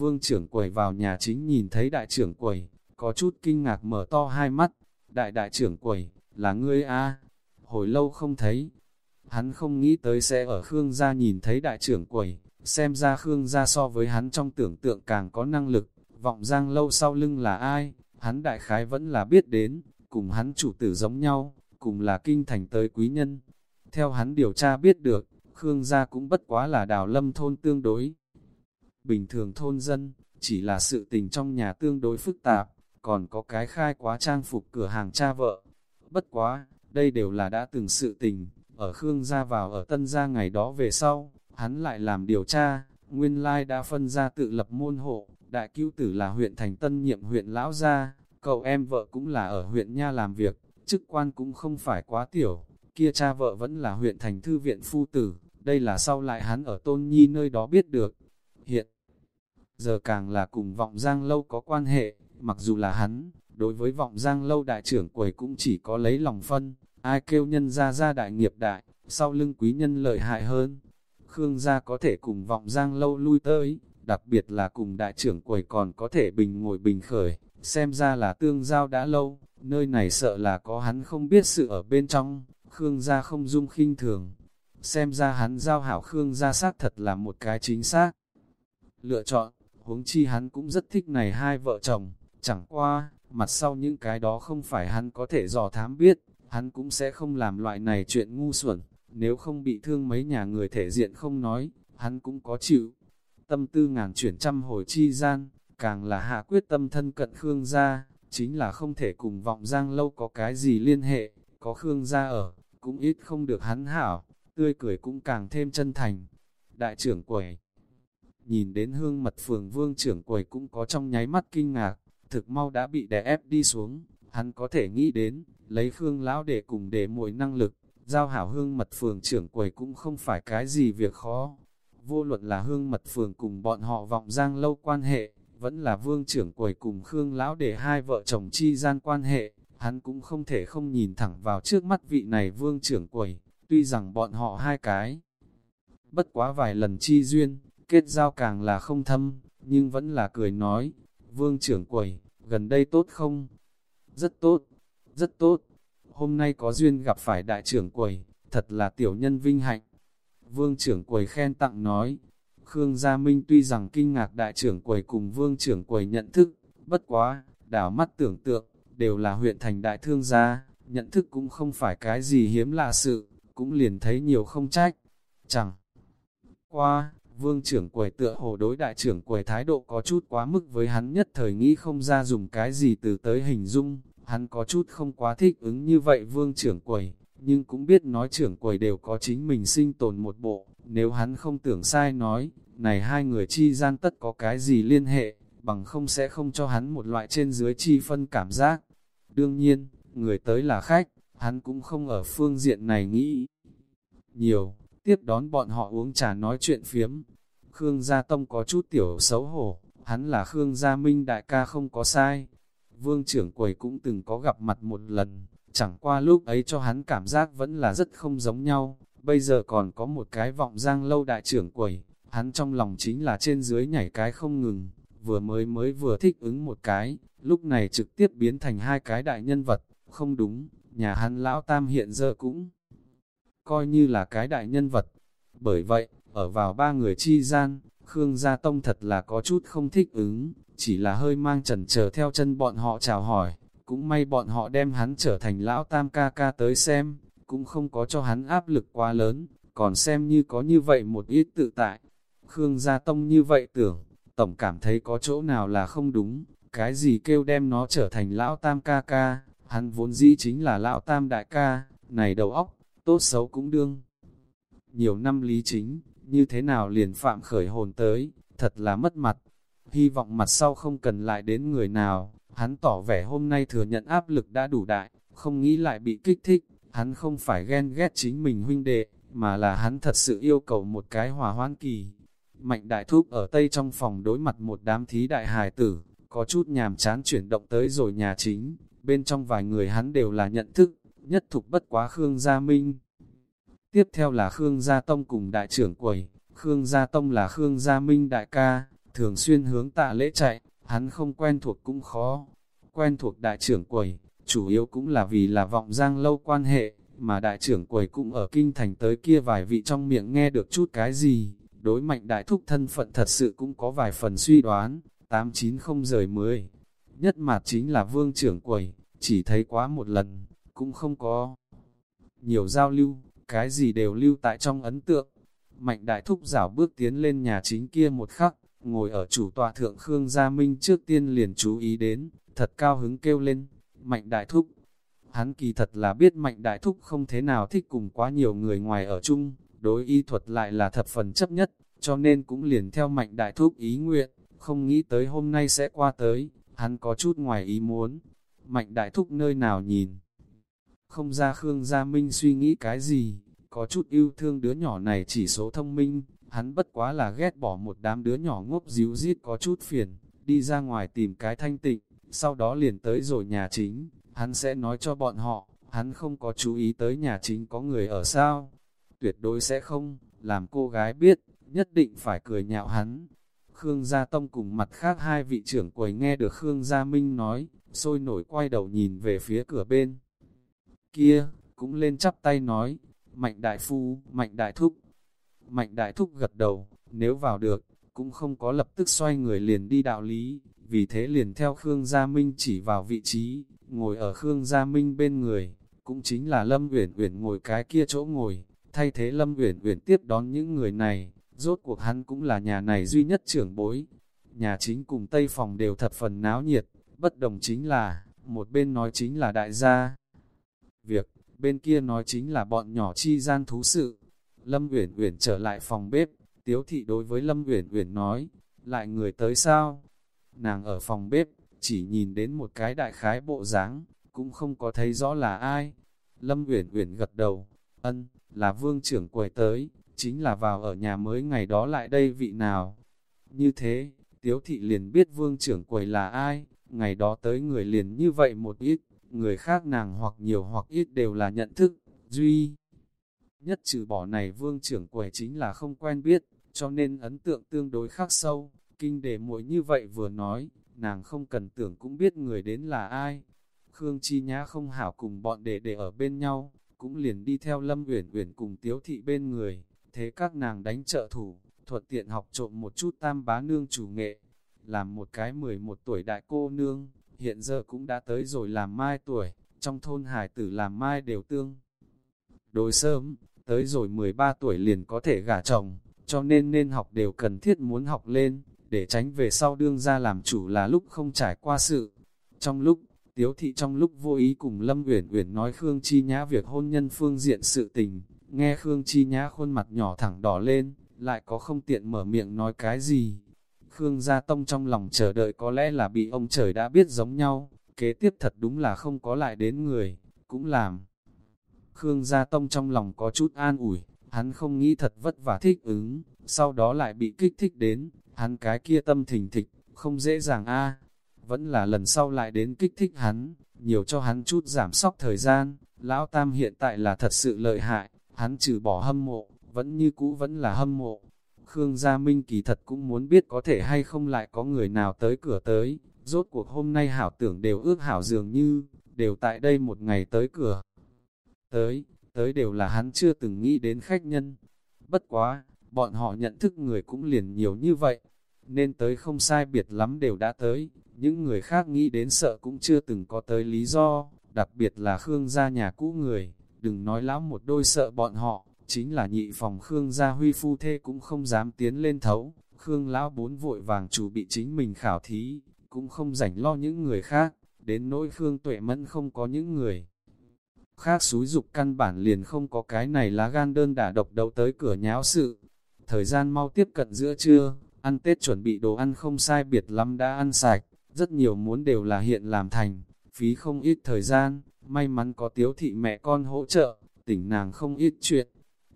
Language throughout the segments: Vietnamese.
Vương trưởng quầy vào nhà chính nhìn thấy đại trưởng quầy, có chút kinh ngạc mở to hai mắt. Đại đại trưởng quầy, là ngươi a Hồi lâu không thấy. Hắn không nghĩ tới sẽ ở Khương gia nhìn thấy đại trưởng quầy, xem ra Khương gia so với hắn trong tưởng tượng càng có năng lực. Vọng giang lâu sau lưng là ai, hắn đại khái vẫn là biết đến, cùng hắn chủ tử giống nhau, cùng là kinh thành tới quý nhân. Theo hắn điều tra biết được, Khương gia cũng bất quá là đào lâm thôn tương đối. Bình thường thôn dân, chỉ là sự tình trong nhà tương đối phức tạp, còn có cái khai quá trang phục cửa hàng cha vợ. Bất quá, đây đều là đã từng sự tình, ở Khương gia vào ở Tân gia ngày đó về sau, hắn lại làm điều tra, nguyên lai đã phân ra tự lập môn hộ, đại cứu tử là huyện thành tân nhiệm huyện lão gia, cậu em vợ cũng là ở huyện Nha làm việc, chức quan cũng không phải quá tiểu, kia cha vợ vẫn là huyện thành thư viện phu tử, đây là sau lại hắn ở tôn nhi nơi đó biết được. Giờ càng là cùng vọng giang lâu có quan hệ, mặc dù là hắn, đối với vọng giang lâu đại trưởng quầy cũng chỉ có lấy lòng phân, ai kêu nhân ra ra đại nghiệp đại, sau lưng quý nhân lợi hại hơn. Khương gia có thể cùng vọng giang lâu lui tới, đặc biệt là cùng đại trưởng quầy còn có thể bình ngồi bình khởi, xem ra là tương giao đã lâu, nơi này sợ là có hắn không biết sự ở bên trong, Khương gia không dung khinh thường. Xem ra hắn giao hảo Khương gia xác thật là một cái chính xác. Lựa chọn, huống chi hắn cũng rất thích này hai vợ chồng, chẳng qua, mặt sau những cái đó không phải hắn có thể dò thám biết, hắn cũng sẽ không làm loại này chuyện ngu xuẩn, nếu không bị thương mấy nhà người thể diện không nói, hắn cũng có chịu. Tâm tư ngàn chuyển trăm hồi chi gian, càng là hạ quyết tâm thân cận Khương gia, chính là không thể cùng vọng giang lâu có cái gì liên hệ, có Khương gia ở, cũng ít không được hắn hảo, tươi cười cũng càng thêm chân thành. Đại trưởng quầy Nhìn đến hương mật phường vương trưởng quầy cũng có trong nháy mắt kinh ngạc, thực mau đã bị đè ép đi xuống, hắn có thể nghĩ đến, lấy Khương lão để cùng để mỗi năng lực, giao hảo hương mật phường trưởng quầy cũng không phải cái gì việc khó. Vô luận là hương mật phường cùng bọn họ vọng giang lâu quan hệ, vẫn là vương trưởng quầy cùng Khương lão để hai vợ chồng chi gian quan hệ, hắn cũng không thể không nhìn thẳng vào trước mắt vị này vương trưởng quầy, tuy rằng bọn họ hai cái. Bất quá vài lần chi duyên, kết giao càng là không thâm, nhưng vẫn là cười nói, vương trưởng quầy, gần đây tốt không? Rất tốt, rất tốt. Hôm nay có duyên gặp phải đại trưởng quầy, thật là tiểu nhân vinh hạnh. Vương trưởng quầy khen tặng nói, Khương Gia Minh tuy rằng kinh ngạc đại trưởng quầy cùng vương trưởng quầy nhận thức, bất quá, đảo mắt tưởng tượng, đều là huyện thành đại thương gia, nhận thức cũng không phải cái gì hiếm lạ sự, cũng liền thấy nhiều không trách. Chẳng qua, vương trưởng quầy tựa hồ đối đại trưởng quầy thái độ có chút quá mức với hắn nhất thời nghĩ không ra dùng cái gì từ tới hình dung, hắn có chút không quá thích ứng như vậy vương trưởng quầy, nhưng cũng biết nói trưởng quầy đều có chính mình sinh tồn một bộ, nếu hắn không tưởng sai nói, này hai người chi gian tất có cái gì liên hệ, bằng không sẽ không cho hắn một loại trên dưới chi phân cảm giác. Đương nhiên, người tới là khách, hắn cũng không ở phương diện này nghĩ nhiều, tiếp đón bọn họ uống trà nói chuyện phiếm. Khương Gia Tông có chút tiểu xấu hổ, hắn là Khương Gia Minh đại ca không có sai. Vương trưởng quầy cũng từng có gặp mặt một lần, chẳng qua lúc ấy cho hắn cảm giác vẫn là rất không giống nhau. Bây giờ còn có một cái vọng giang lâu đại trưởng quầy, hắn trong lòng chính là trên dưới nhảy cái không ngừng, vừa mới mới vừa thích ứng một cái, lúc này trực tiếp biến thành hai cái đại nhân vật, không đúng, nhà hắn lão tam hiện giờ cũng coi như là cái đại nhân vật. Bởi vậy, ở vào ba người chi gian, Khương Gia Tông thật là có chút không thích ứng, chỉ là hơi mang trần chờ theo chân bọn họ chào hỏi, cũng may bọn họ đem hắn trở thành lão tam ca ca tới xem, cũng không có cho hắn áp lực quá lớn, còn xem như có như vậy một ít tự tại. Khương Gia Tông như vậy tưởng, tổng cảm thấy có chỗ nào là không đúng, cái gì kêu đem nó trở thành lão tam ca ca, hắn vốn dĩ chính là lão tam đại ca, này đầu óc, tốt xấu cũng đương. Nhiều năm lý chính, như thế nào liền phạm khởi hồn tới, thật là mất mặt. Hy vọng mặt sau không cần lại đến người nào, hắn tỏ vẻ hôm nay thừa nhận áp lực đã đủ đại, không nghĩ lại bị kích thích, hắn không phải ghen ghét chính mình huynh đệ, mà là hắn thật sự yêu cầu một cái hòa hoan kỳ. Mạnh đại thúc ở tây trong phòng đối mặt một đám thí đại hài tử, có chút nhàm chán chuyển động tới rồi nhà chính, bên trong vài người hắn đều là nhận thức, nhất thục bất quá Khương Gia Minh. Tiếp theo là Khương Gia Tông cùng đại trưởng quầy, Khương Gia Tông là Khương Gia Minh đại ca, thường xuyên hướng tạ lễ chạy, hắn không quen thuộc cũng khó. Quen thuộc đại trưởng quầy, chủ yếu cũng là vì là vọng giang lâu quan hệ, mà đại trưởng quầy cũng ở kinh thành tới kia vài vị trong miệng nghe được chút cái gì, đối mạnh đại thúc thân phận thật sự cũng có vài phần suy đoán, 890 rời 10. Nhất mặt chính là vương trưởng quầy, chỉ thấy quá một lần, cũng không có nhiều giao lưu, cái gì đều lưu tại trong ấn tượng. Mạnh đại thúc rảo bước tiến lên nhà chính kia một khắc, ngồi ở chủ tòa thượng Khương Gia Minh trước tiên liền chú ý đến, thật cao hứng kêu lên, mạnh đại thúc. Hắn kỳ thật là biết mạnh đại thúc không thế nào thích cùng quá nhiều người ngoài ở chung, đối y thuật lại là thập phần chấp nhất, cho nên cũng liền theo mạnh đại thúc ý nguyện, không nghĩ tới hôm nay sẽ qua tới, hắn có chút ngoài ý muốn. Mạnh đại thúc nơi nào nhìn? Không ra Khương Gia Minh suy nghĩ cái gì, có chút yêu thương đứa nhỏ này chỉ số thông minh, hắn bất quá là ghét bỏ một đám đứa nhỏ ngốc díu dít có chút phiền, đi ra ngoài tìm cái thanh tịnh, sau đó liền tới rồi nhà chính, hắn sẽ nói cho bọn họ, hắn không có chú ý tới nhà chính có người ở sao, tuyệt đối sẽ không, làm cô gái biết, nhất định phải cười nhạo hắn. Khương Gia Tông cùng mặt khác hai vị trưởng quầy nghe được Khương Gia Minh nói, sôi nổi quay đầu nhìn về phía cửa bên. Kia, cũng lên chắp tay nói, Mạnh Đại Phu, Mạnh Đại Thúc. Mạnh Đại Thúc gật đầu, nếu vào được, cũng không có lập tức xoay người liền đi đạo lý, vì thế liền theo Khương Gia Minh chỉ vào vị trí, ngồi ở Khương Gia Minh bên người, cũng chính là Lâm Uyển Uyển ngồi cái kia chỗ ngồi, thay thế Lâm Uyển Uyển tiếp đón những người này, rốt cuộc hắn cũng là nhà này duy nhất trưởng bối. Nhà chính cùng Tây phòng đều thật phần náo nhiệt, bất đồng chính là, một bên nói chính là đại gia. Việc, bên kia nói chính là bọn nhỏ chi gian thú sự. Lâm Uyển Uyển trở lại phòng bếp, Tiếu thị đối với Lâm Uyển Uyển nói, lại người tới sao? Nàng ở phòng bếp, chỉ nhìn đến một cái đại khái bộ dáng, cũng không có thấy rõ là ai. Lâm Uyển Uyển gật đầu, ân, là vương trưởng quầy tới, chính là vào ở nhà mới ngày đó lại đây vị nào. Như thế, Tiếu thị liền biết vương trưởng quầy là ai, ngày đó tới người liền như vậy một ít, người khác nàng hoặc nhiều hoặc ít đều là nhận thức, duy. Nhất trừ bỏ này vương trưởng quầy chính là không quen biết, cho nên ấn tượng tương đối khác sâu, kinh đề muội như vậy vừa nói, nàng không cần tưởng cũng biết người đến là ai. Khương Chi Nhã không hảo cùng bọn đệ đệ ở bên nhau, cũng liền đi theo Lâm Uyển Uyển cùng Tiếu thị bên người, thế các nàng đánh trợ thủ, thuận tiện học trộm một chút tam bá nương chủ nghệ, làm một cái 11 tuổi đại cô nương, hiện giờ cũng đã tới rồi làm mai tuổi, trong thôn hải tử làm mai đều tương. Đối sớm, tới rồi 13 tuổi liền có thể gả chồng, cho nên nên học đều cần thiết muốn học lên, để tránh về sau đương ra làm chủ là lúc không trải qua sự. Trong lúc, Tiếu thị trong lúc vô ý cùng Lâm Uyển Uyển nói Khương Chi Nhã việc hôn nhân phương diện sự tình, nghe Khương Chi Nhã khuôn mặt nhỏ thẳng đỏ lên, lại có không tiện mở miệng nói cái gì. Khương Gia Tông trong lòng chờ đợi có lẽ là bị ông trời đã biết giống nhau, kế tiếp thật đúng là không có lại đến người, cũng làm. Khương Gia Tông trong lòng có chút an ủi, hắn không nghĩ thật vất vả thích ứng, sau đó lại bị kích thích đến, hắn cái kia tâm thình thịch, không dễ dàng a vẫn là lần sau lại đến kích thích hắn, nhiều cho hắn chút giảm sóc thời gian, lão tam hiện tại là thật sự lợi hại, hắn trừ bỏ hâm mộ, vẫn như cũ vẫn là hâm mộ. Khương Gia Minh kỳ thật cũng muốn biết có thể hay không lại có người nào tới cửa tới, rốt cuộc hôm nay hảo tưởng đều ước hảo dường như, đều tại đây một ngày tới cửa. Tới, tới đều là hắn chưa từng nghĩ đến khách nhân. Bất quá, bọn họ nhận thức người cũng liền nhiều như vậy, nên tới không sai biệt lắm đều đã tới, những người khác nghĩ đến sợ cũng chưa từng có tới lý do, đặc biệt là Khương gia nhà cũ người, đừng nói lão một đôi sợ bọn họ, chính là nhị phòng Khương gia huy phu thê cũng không dám tiến lên thấu, Khương lão bốn vội vàng chủ bị chính mình khảo thí, cũng không rảnh lo những người khác, đến nỗi Khương tuệ mẫn không có những người khác xúi dục căn bản liền không có cái này lá gan đơn đả độc đấu tới cửa nháo sự. Thời gian mau tiếp cận giữa trưa, ăn Tết chuẩn bị đồ ăn không sai biệt lắm đã ăn sạch, rất nhiều muốn đều là hiện làm thành, phí không ít thời gian, may mắn có tiếu thị mẹ con hỗ trợ, tỉnh nàng không ít chuyện.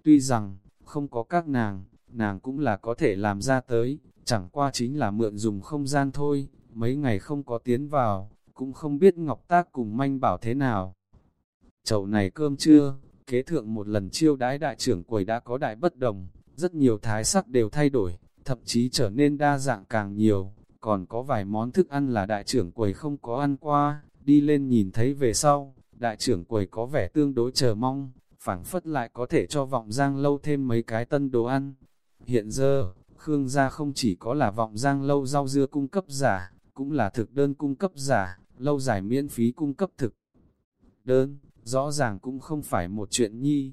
Tuy rằng, không có các nàng, nàng cũng là có thể làm ra tới, chẳng qua chính là mượn dùng không gian thôi, mấy ngày không có tiến vào, cũng không biết Ngọc Tác cùng manh bảo thế nào. Chậu này cơm chưa, kế thượng một lần chiêu đái đại trưởng quầy đã có đại bất đồng, rất nhiều thái sắc đều thay đổi, thậm chí trở nên đa dạng càng nhiều, còn có vài món thức ăn là đại trưởng quầy không có ăn qua, đi lên nhìn thấy về sau, đại trưởng quầy có vẻ tương đối chờ mong, phảng phất lại có thể cho vọng giang lâu thêm mấy cái tân đồ ăn. Hiện giờ, Khương gia không chỉ có là vọng giang lâu rau dưa cung cấp giả, cũng là thực đơn cung cấp giả, lâu dài miễn phí cung cấp thực đơn, rõ ràng cũng không phải một chuyện nhi.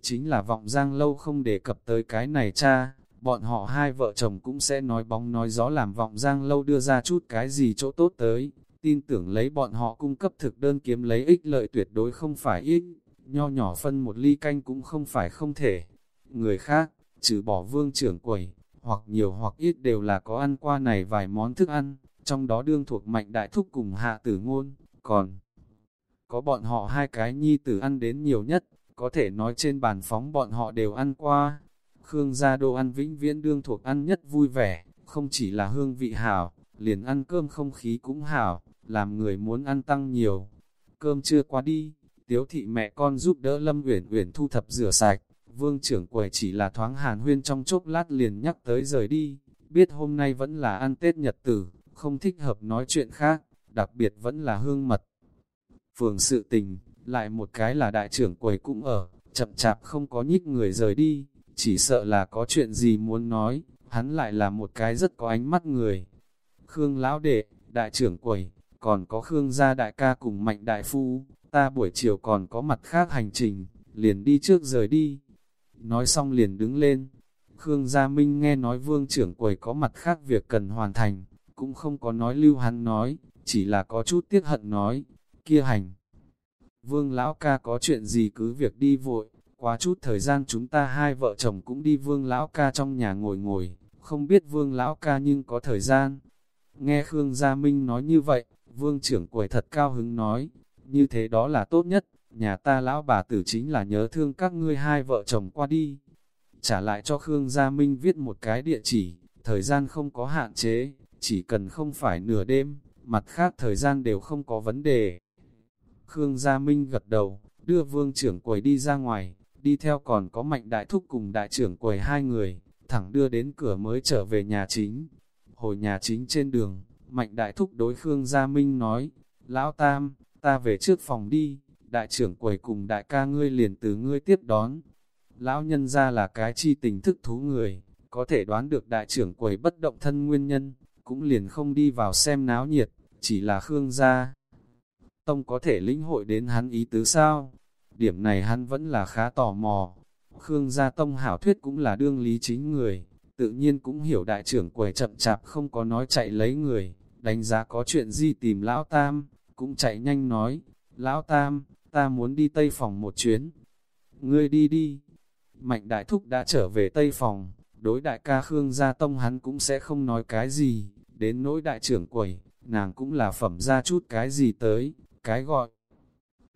Chính là vọng giang lâu không đề cập tới cái này cha, bọn họ hai vợ chồng cũng sẽ nói bóng nói gió làm vọng giang lâu đưa ra chút cái gì chỗ tốt tới, tin tưởng lấy bọn họ cung cấp thực đơn kiếm lấy ích lợi tuyệt đối không phải ít, nho nhỏ phân một ly canh cũng không phải không thể. Người khác, trừ bỏ vương trưởng quầy, hoặc nhiều hoặc ít đều là có ăn qua này vài món thức ăn, trong đó đương thuộc mạnh đại thúc cùng hạ tử ngôn, còn có bọn họ hai cái nhi tử ăn đến nhiều nhất, có thể nói trên bàn phóng bọn họ đều ăn qua. Khương gia đồ ăn vĩnh viễn đương thuộc ăn nhất vui vẻ, không chỉ là hương vị hảo, liền ăn cơm không khí cũng hảo, làm người muốn ăn tăng nhiều. Cơm chưa qua đi, tiếu thị mẹ con giúp đỡ Lâm Uyển Uyển thu thập rửa sạch, vương trưởng quầy chỉ là thoáng hàn huyên trong chốc lát liền nhắc tới rời đi, biết hôm nay vẫn là ăn Tết Nhật Tử, không thích hợp nói chuyện khác, đặc biệt vẫn là hương mật. Phường sự tình, lại một cái là đại trưởng quầy cũng ở, chậm chạp không có nhích người rời đi, chỉ sợ là có chuyện gì muốn nói, hắn lại là một cái rất có ánh mắt người. Khương Lão Đệ, đại trưởng quầy, còn có Khương gia đại ca cùng mạnh đại phu, ta buổi chiều còn có mặt khác hành trình, liền đi trước rời đi. Nói xong liền đứng lên. Khương Gia Minh nghe nói vương trưởng quầy có mặt khác việc cần hoàn thành, cũng không có nói lưu hắn nói, chỉ là có chút tiếc hận nói, kia hành. Vương lão ca có chuyện gì cứ việc đi vội, quá chút thời gian chúng ta hai vợ chồng cũng đi vương lão ca trong nhà ngồi ngồi, không biết vương lão ca nhưng có thời gian. Nghe Khương Gia Minh nói như vậy, vương trưởng quầy thật cao hứng nói, như thế đó là tốt nhất, nhà ta lão bà tử chính là nhớ thương các ngươi hai vợ chồng qua đi. Trả lại cho Khương Gia Minh viết một cái địa chỉ, thời gian không có hạn chế, chỉ cần không phải nửa đêm, mặt khác thời gian đều không có vấn đề. Khương Gia Minh gật đầu, đưa vương trưởng quầy đi ra ngoài, đi theo còn có mạnh đại thúc cùng đại trưởng quầy hai người, thẳng đưa đến cửa mới trở về nhà chính. Hồi nhà chính trên đường, mạnh đại thúc đối Khương Gia Minh nói, Lão Tam, ta về trước phòng đi, đại trưởng quầy cùng đại ca ngươi liền từ ngươi tiếp đón. Lão nhân ra là cái chi tình thức thú người, có thể đoán được đại trưởng quầy bất động thân nguyên nhân, cũng liền không đi vào xem náo nhiệt, chỉ là Khương gia. Tông có thể lĩnh hội đến hắn ý tứ sao? Điểm này hắn vẫn là khá tò mò. Khương gia tông hảo thuyết cũng là đương lý chính người, tự nhiên cũng hiểu đại trưởng quầy chậm chạp không có nói chạy lấy người, đánh giá có chuyện gì tìm lão tam, cũng chạy nhanh nói, lão tam, ta muốn đi tây phòng một chuyến. Ngươi đi đi. Mạnh đại thúc đã trở về tây phòng, đối đại ca Khương gia tông hắn cũng sẽ không nói cái gì, đến nỗi đại trưởng quẩy nàng cũng là phẩm ra chút cái gì tới, cái gọi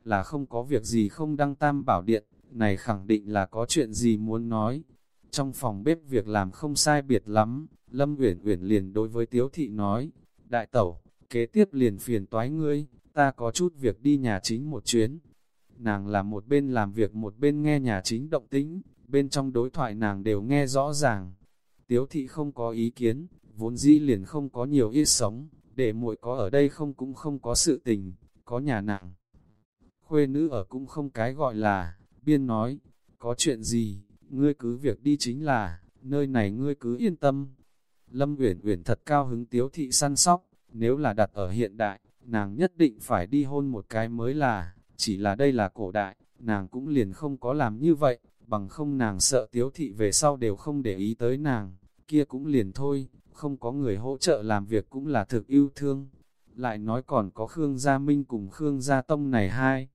là không có việc gì không đăng tam bảo điện, này khẳng định là có chuyện gì muốn nói. Trong phòng bếp việc làm không sai biệt lắm, Lâm Uyển Uyển liền đối với Tiếu Thị nói, Đại tẩu, kế tiếp liền phiền toái ngươi, ta có chút việc đi nhà chính một chuyến. Nàng là một bên làm việc một bên nghe nhà chính động tĩnh, bên trong đối thoại nàng đều nghe rõ ràng. Tiếu thị không có ý kiến, vốn dĩ liền không có nhiều ít sống, để muội có ở đây không cũng không có sự tình, có nhà nàng Khuê nữ ở cũng không cái gọi là, biên nói, có chuyện gì, ngươi cứ việc đi chính là, nơi này ngươi cứ yên tâm. Lâm Uyển Uyển thật cao hứng tiếu thị săn sóc, nếu là đặt ở hiện đại, nàng nhất định phải đi hôn một cái mới là, chỉ là đây là cổ đại, nàng cũng liền không có làm như vậy, bằng không nàng sợ tiếu thị về sau đều không để ý tới nàng, kia cũng liền thôi, không có người hỗ trợ làm việc cũng là thực yêu thương. Lại nói còn có Khương Gia Minh cùng Khương Gia Tông này hai.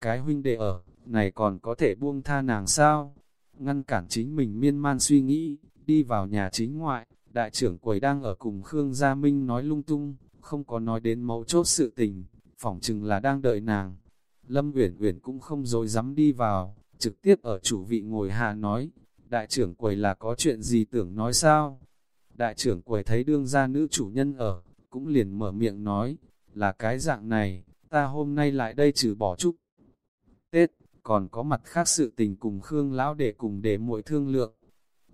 Cái huynh đệ ở, này còn có thể buông tha nàng sao? Ngăn cản chính mình miên man suy nghĩ, đi vào nhà chính ngoại, đại trưởng quầy đang ở cùng Khương Gia Minh nói lung tung, không có nói đến mấu chốt sự tình, phỏng chừng là đang đợi nàng. Lâm Uyển Uyển cũng không dối dám đi vào, trực tiếp ở chủ vị ngồi hạ nói, đại trưởng quầy là có chuyện gì tưởng nói sao? Đại trưởng quầy thấy đương gia nữ chủ nhân ở, cũng liền mở miệng nói, là cái dạng này, ta hôm nay lại đây trừ bỏ chút Tết, còn có mặt khác sự tình cùng Khương Lão để cùng để muội thương lượng.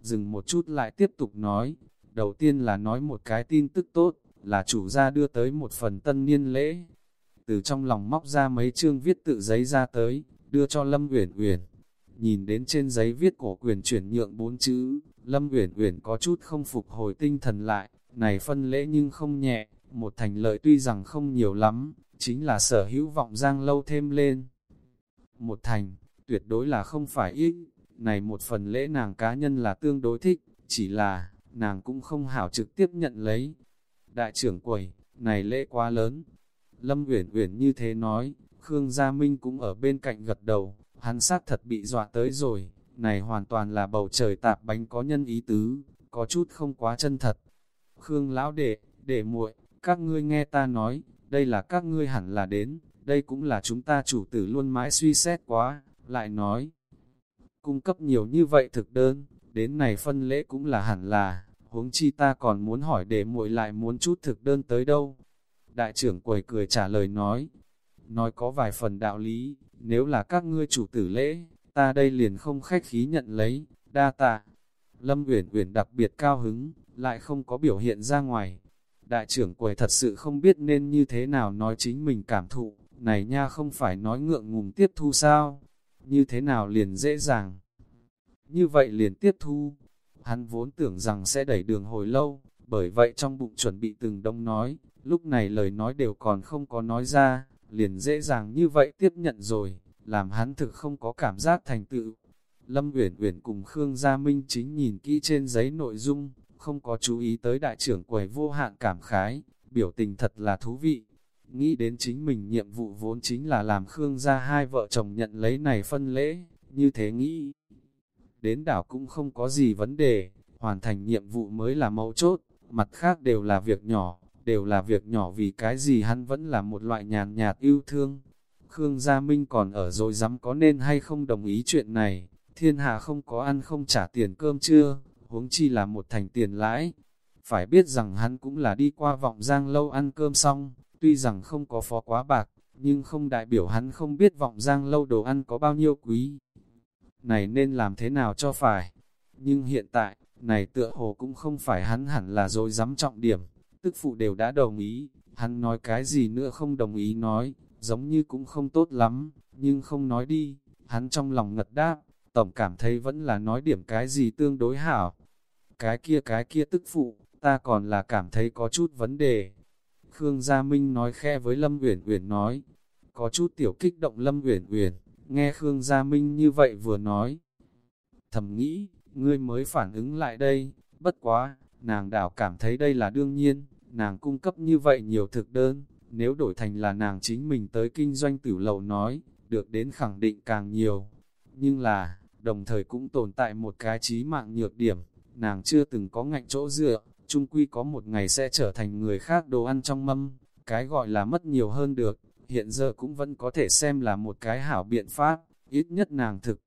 dừng một chút lại tiếp tục nói, đầu tiên là nói một cái tin tức tốt, là chủ gia đưa tới một phần tân niên lễ. Từ trong lòng móc ra mấy chương viết tự giấy ra tới, đưa cho Lâm Uyển Uyển. Nhìn đến trên giấy viết cổ quyền chuyển nhượng bốn chữ, Lâm Uyển Uyển có chút không phục hồi tinh thần lại, này phân lễ nhưng không nhẹ, một thành lợi tuy rằng không nhiều lắm, chính là sở hữu vọng giang lâu thêm lên. Một thành, tuyệt đối là không phải ít, này một phần lễ nàng cá nhân là tương đối thích, chỉ là, nàng cũng không hảo trực tiếp nhận lấy. Đại trưởng quầy, này lễ quá lớn. Lâm Uyển Uyển như thế nói, Khương Gia Minh cũng ở bên cạnh gật đầu, hắn xác thật bị dọa tới rồi, này hoàn toàn là bầu trời tạp bánh có nhân ý tứ, có chút không quá chân thật. Khương lão đệ, đệ muội, các ngươi nghe ta nói, đây là các ngươi hẳn là đến, đây cũng là chúng ta chủ tử luôn mãi suy xét quá, lại nói. Cung cấp nhiều như vậy thực đơn, đến này phân lễ cũng là hẳn là, huống chi ta còn muốn hỏi để muội lại muốn chút thực đơn tới đâu. Đại trưởng quầy cười trả lời nói, nói có vài phần đạo lý, nếu là các ngươi chủ tử lễ, ta đây liền không khách khí nhận lấy, đa tạ. Lâm Uyển Uyển đặc biệt cao hứng, lại không có biểu hiện ra ngoài. Đại trưởng quầy thật sự không biết nên như thế nào nói chính mình cảm thụ, này nha không phải nói ngượng ngùng tiếp thu sao, như thế nào liền dễ dàng. Như vậy liền tiếp thu, hắn vốn tưởng rằng sẽ đẩy đường hồi lâu, bởi vậy trong bụng chuẩn bị từng đông nói, lúc này lời nói đều còn không có nói ra, liền dễ dàng như vậy tiếp nhận rồi, làm hắn thực không có cảm giác thành tựu. Lâm Uyển Uyển cùng Khương Gia Minh chính nhìn kỹ trên giấy nội dung, không có chú ý tới đại trưởng quầy vô hạn cảm khái, biểu tình thật là thú vị. Nghĩ đến chính mình nhiệm vụ vốn chính là làm Khương gia hai vợ chồng nhận lấy này phân lễ, như thế nghĩ. Đến đảo cũng không có gì vấn đề, hoàn thành nhiệm vụ mới là mấu chốt, mặt khác đều là việc nhỏ, đều là việc nhỏ vì cái gì hắn vẫn là một loại nhàn nhạt yêu thương. Khương Gia Minh còn ở rồi dám có nên hay không đồng ý chuyện này, thiên hạ không có ăn không trả tiền cơm chưa, huống chi là một thành tiền lãi. Phải biết rằng hắn cũng là đi qua vọng giang lâu ăn cơm xong, tuy rằng không có phó quá bạc, nhưng không đại biểu hắn không biết vọng giang lâu đồ ăn có bao nhiêu quý. Này nên làm thế nào cho phải? Nhưng hiện tại, này tựa hồ cũng không phải hắn hẳn là dối dám trọng điểm, tức phụ đều đã đồng ý, hắn nói cái gì nữa không đồng ý nói, giống như cũng không tốt lắm, nhưng không nói đi, hắn trong lòng ngật đáp, tổng cảm thấy vẫn là nói điểm cái gì tương đối hảo. Cái kia cái kia tức phụ, ta còn là cảm thấy có chút vấn đề. Khương Gia Minh nói khe với Lâm Uyển Uyển nói, có chút tiểu kích động Lâm Uyển Uyển, nghe Khương Gia Minh như vậy vừa nói. Thầm nghĩ, ngươi mới phản ứng lại đây, bất quá, nàng đảo cảm thấy đây là đương nhiên, nàng cung cấp như vậy nhiều thực đơn, nếu đổi thành là nàng chính mình tới kinh doanh tử lầu nói, được đến khẳng định càng nhiều. Nhưng là, đồng thời cũng tồn tại một cái trí mạng nhược điểm, nàng chưa từng có ngạnh chỗ dựa, chung quy có một ngày sẽ trở thành người khác đồ ăn trong mâm, cái gọi là mất nhiều hơn được, hiện giờ cũng vẫn có thể xem là một cái hảo biện pháp, ít nhất nàng thực.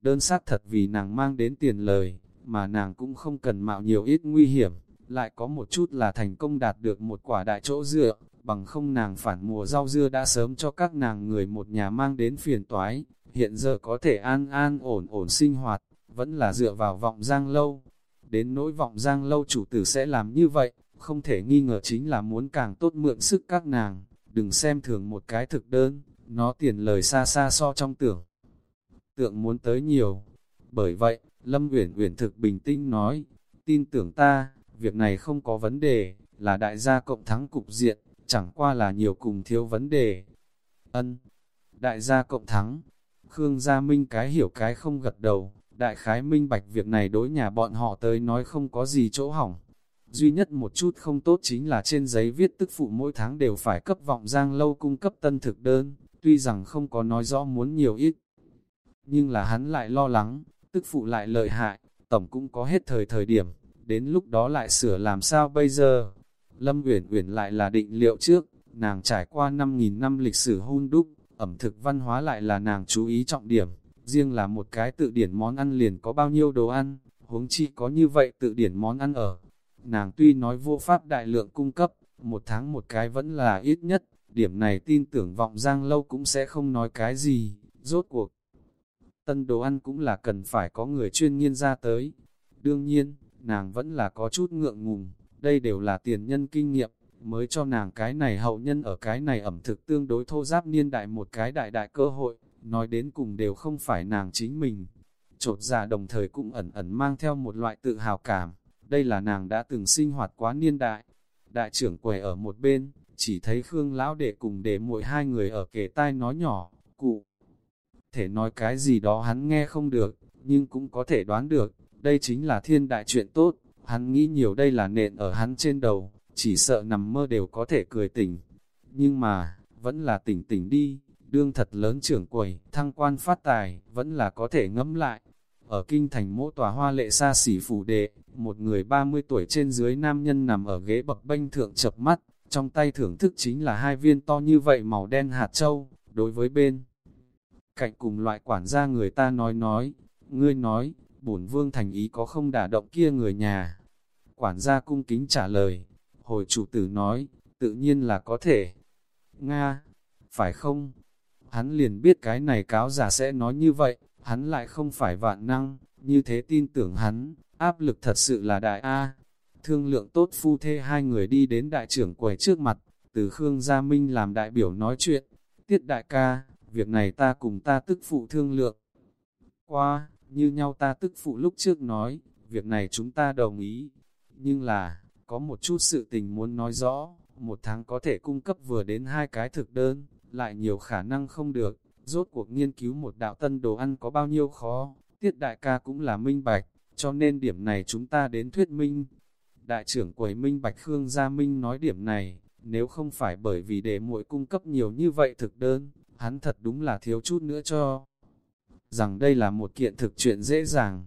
Đơn sát thật vì nàng mang đến tiền lời, mà nàng cũng không cần mạo nhiều ít nguy hiểm, lại có một chút là thành công đạt được một quả đại chỗ dựa, bằng không nàng phản mùa rau dưa đã sớm cho các nàng người một nhà mang đến phiền toái, hiện giờ có thể an an ổn ổn sinh hoạt, vẫn là dựa vào vọng giang lâu. Đến nỗi vọng giang lâu chủ tử sẽ làm như vậy, không thể nghi ngờ chính là muốn càng tốt mượn sức các nàng, đừng xem thường một cái thực đơn, nó tiền lời xa xa so trong tưởng. Tượng muốn tới nhiều. Bởi vậy, Lâm Uyển Uyển thực bình tĩnh nói, tin tưởng ta, việc này không có vấn đề, là đại gia cộng thắng cục diện, chẳng qua là nhiều cùng thiếu vấn đề. Ân, đại gia cộng thắng, Khương Gia Minh cái hiểu cái không gật đầu, đại khái minh bạch việc này đối nhà bọn họ tới nói không có gì chỗ hỏng. Duy nhất một chút không tốt chính là trên giấy viết tức phụ mỗi tháng đều phải cấp vọng giang lâu cung cấp tân thực đơn, tuy rằng không có nói rõ muốn nhiều ít. Nhưng là hắn lại lo lắng, tức phụ lại lợi hại, tổng cũng có hết thời thời điểm, đến lúc đó lại sửa làm sao bây giờ. Lâm Uyển Uyển lại là định liệu trước, nàng trải qua 5.000 năm lịch sử hôn đúc, ẩm thực văn hóa lại là nàng chú ý trọng điểm, riêng là một cái tự điển món ăn liền có bao nhiêu đồ ăn, huống chi có như vậy tự điển món ăn ở. Nàng tuy nói vô pháp đại lượng cung cấp, một tháng một cái vẫn là ít nhất, điểm này tin tưởng vọng giang lâu cũng sẽ không nói cái gì, rốt cuộc. Tân đồ ăn cũng là cần phải có người chuyên nghiên ra tới. Đương nhiên, nàng vẫn là có chút ngượng ngùng, đây đều là tiền nhân kinh nghiệm, mới cho nàng cái này hậu nhân ở cái này ẩm thực tương đối thô giáp niên đại một cái đại đại cơ hội, nói đến cùng đều không phải nàng chính mình. Trột dạ đồng thời cũng ẩn ẩn mang theo một loại tự hào cảm, đây là nàng đã từng sinh hoạt quá niên đại. Đại trưởng quầy ở một bên, chỉ thấy Khương lão đệ cùng để muội hai người ở kề tai nói nhỏ, cụ. Thể nói cái gì đó hắn nghe không được, nhưng cũng có thể đoán được, đây chính là thiên đại chuyện tốt, hắn nghĩ nhiều đây là nện ở hắn trên đầu, chỉ sợ nằm mơ đều có thể cười tỉnh. Nhưng mà, vẫn là tỉnh tỉnh đi, đương thật lớn trưởng quầy, thăng quan phát tài, vẫn là có thể ngẫm lại. Ở kinh thành mỗ tòa hoa lệ xa xỉ phủ đệ, một người 30 tuổi trên dưới nam nhân nằm ở ghế bậc bênh thượng chập mắt, trong tay thưởng thức chính là hai viên to như vậy màu đen hạt châu, đối với bên. Cạnh cùng loại quản gia người ta nói nói, ngươi nói, bổn vương thành ý có không đả động kia người nhà. Quản gia cung kính trả lời, hồi chủ tử nói, tự nhiên là có thể. Nga, phải không? Hắn liền biết cái này cáo giả sẽ nói như vậy, hắn lại không phải vạn năng, như thế tin tưởng hắn, áp lực thật sự là đại A. Thương lượng tốt phu thê hai người đi đến đại trưởng quầy trước mặt, từ Khương Gia Minh làm đại biểu nói chuyện. Tiết đại ca, việc này ta cùng ta tức phụ thương lượng. Qua, như nhau ta tức phụ lúc trước nói, việc này chúng ta đồng ý. Nhưng là, có một chút sự tình muốn nói rõ, một tháng có thể cung cấp vừa đến hai cái thực đơn, lại nhiều khả năng không được. Rốt cuộc nghiên cứu một đạo tân đồ ăn có bao nhiêu khó, tiết đại ca cũng là minh bạch, cho nên điểm này chúng ta đến thuyết minh. Đại trưởng quầy minh bạch Khương Gia Minh nói điểm này, nếu không phải bởi vì để muội cung cấp nhiều như vậy thực đơn, hắn thật đúng là thiếu chút nữa cho. Rằng đây là một kiện thực chuyện dễ dàng.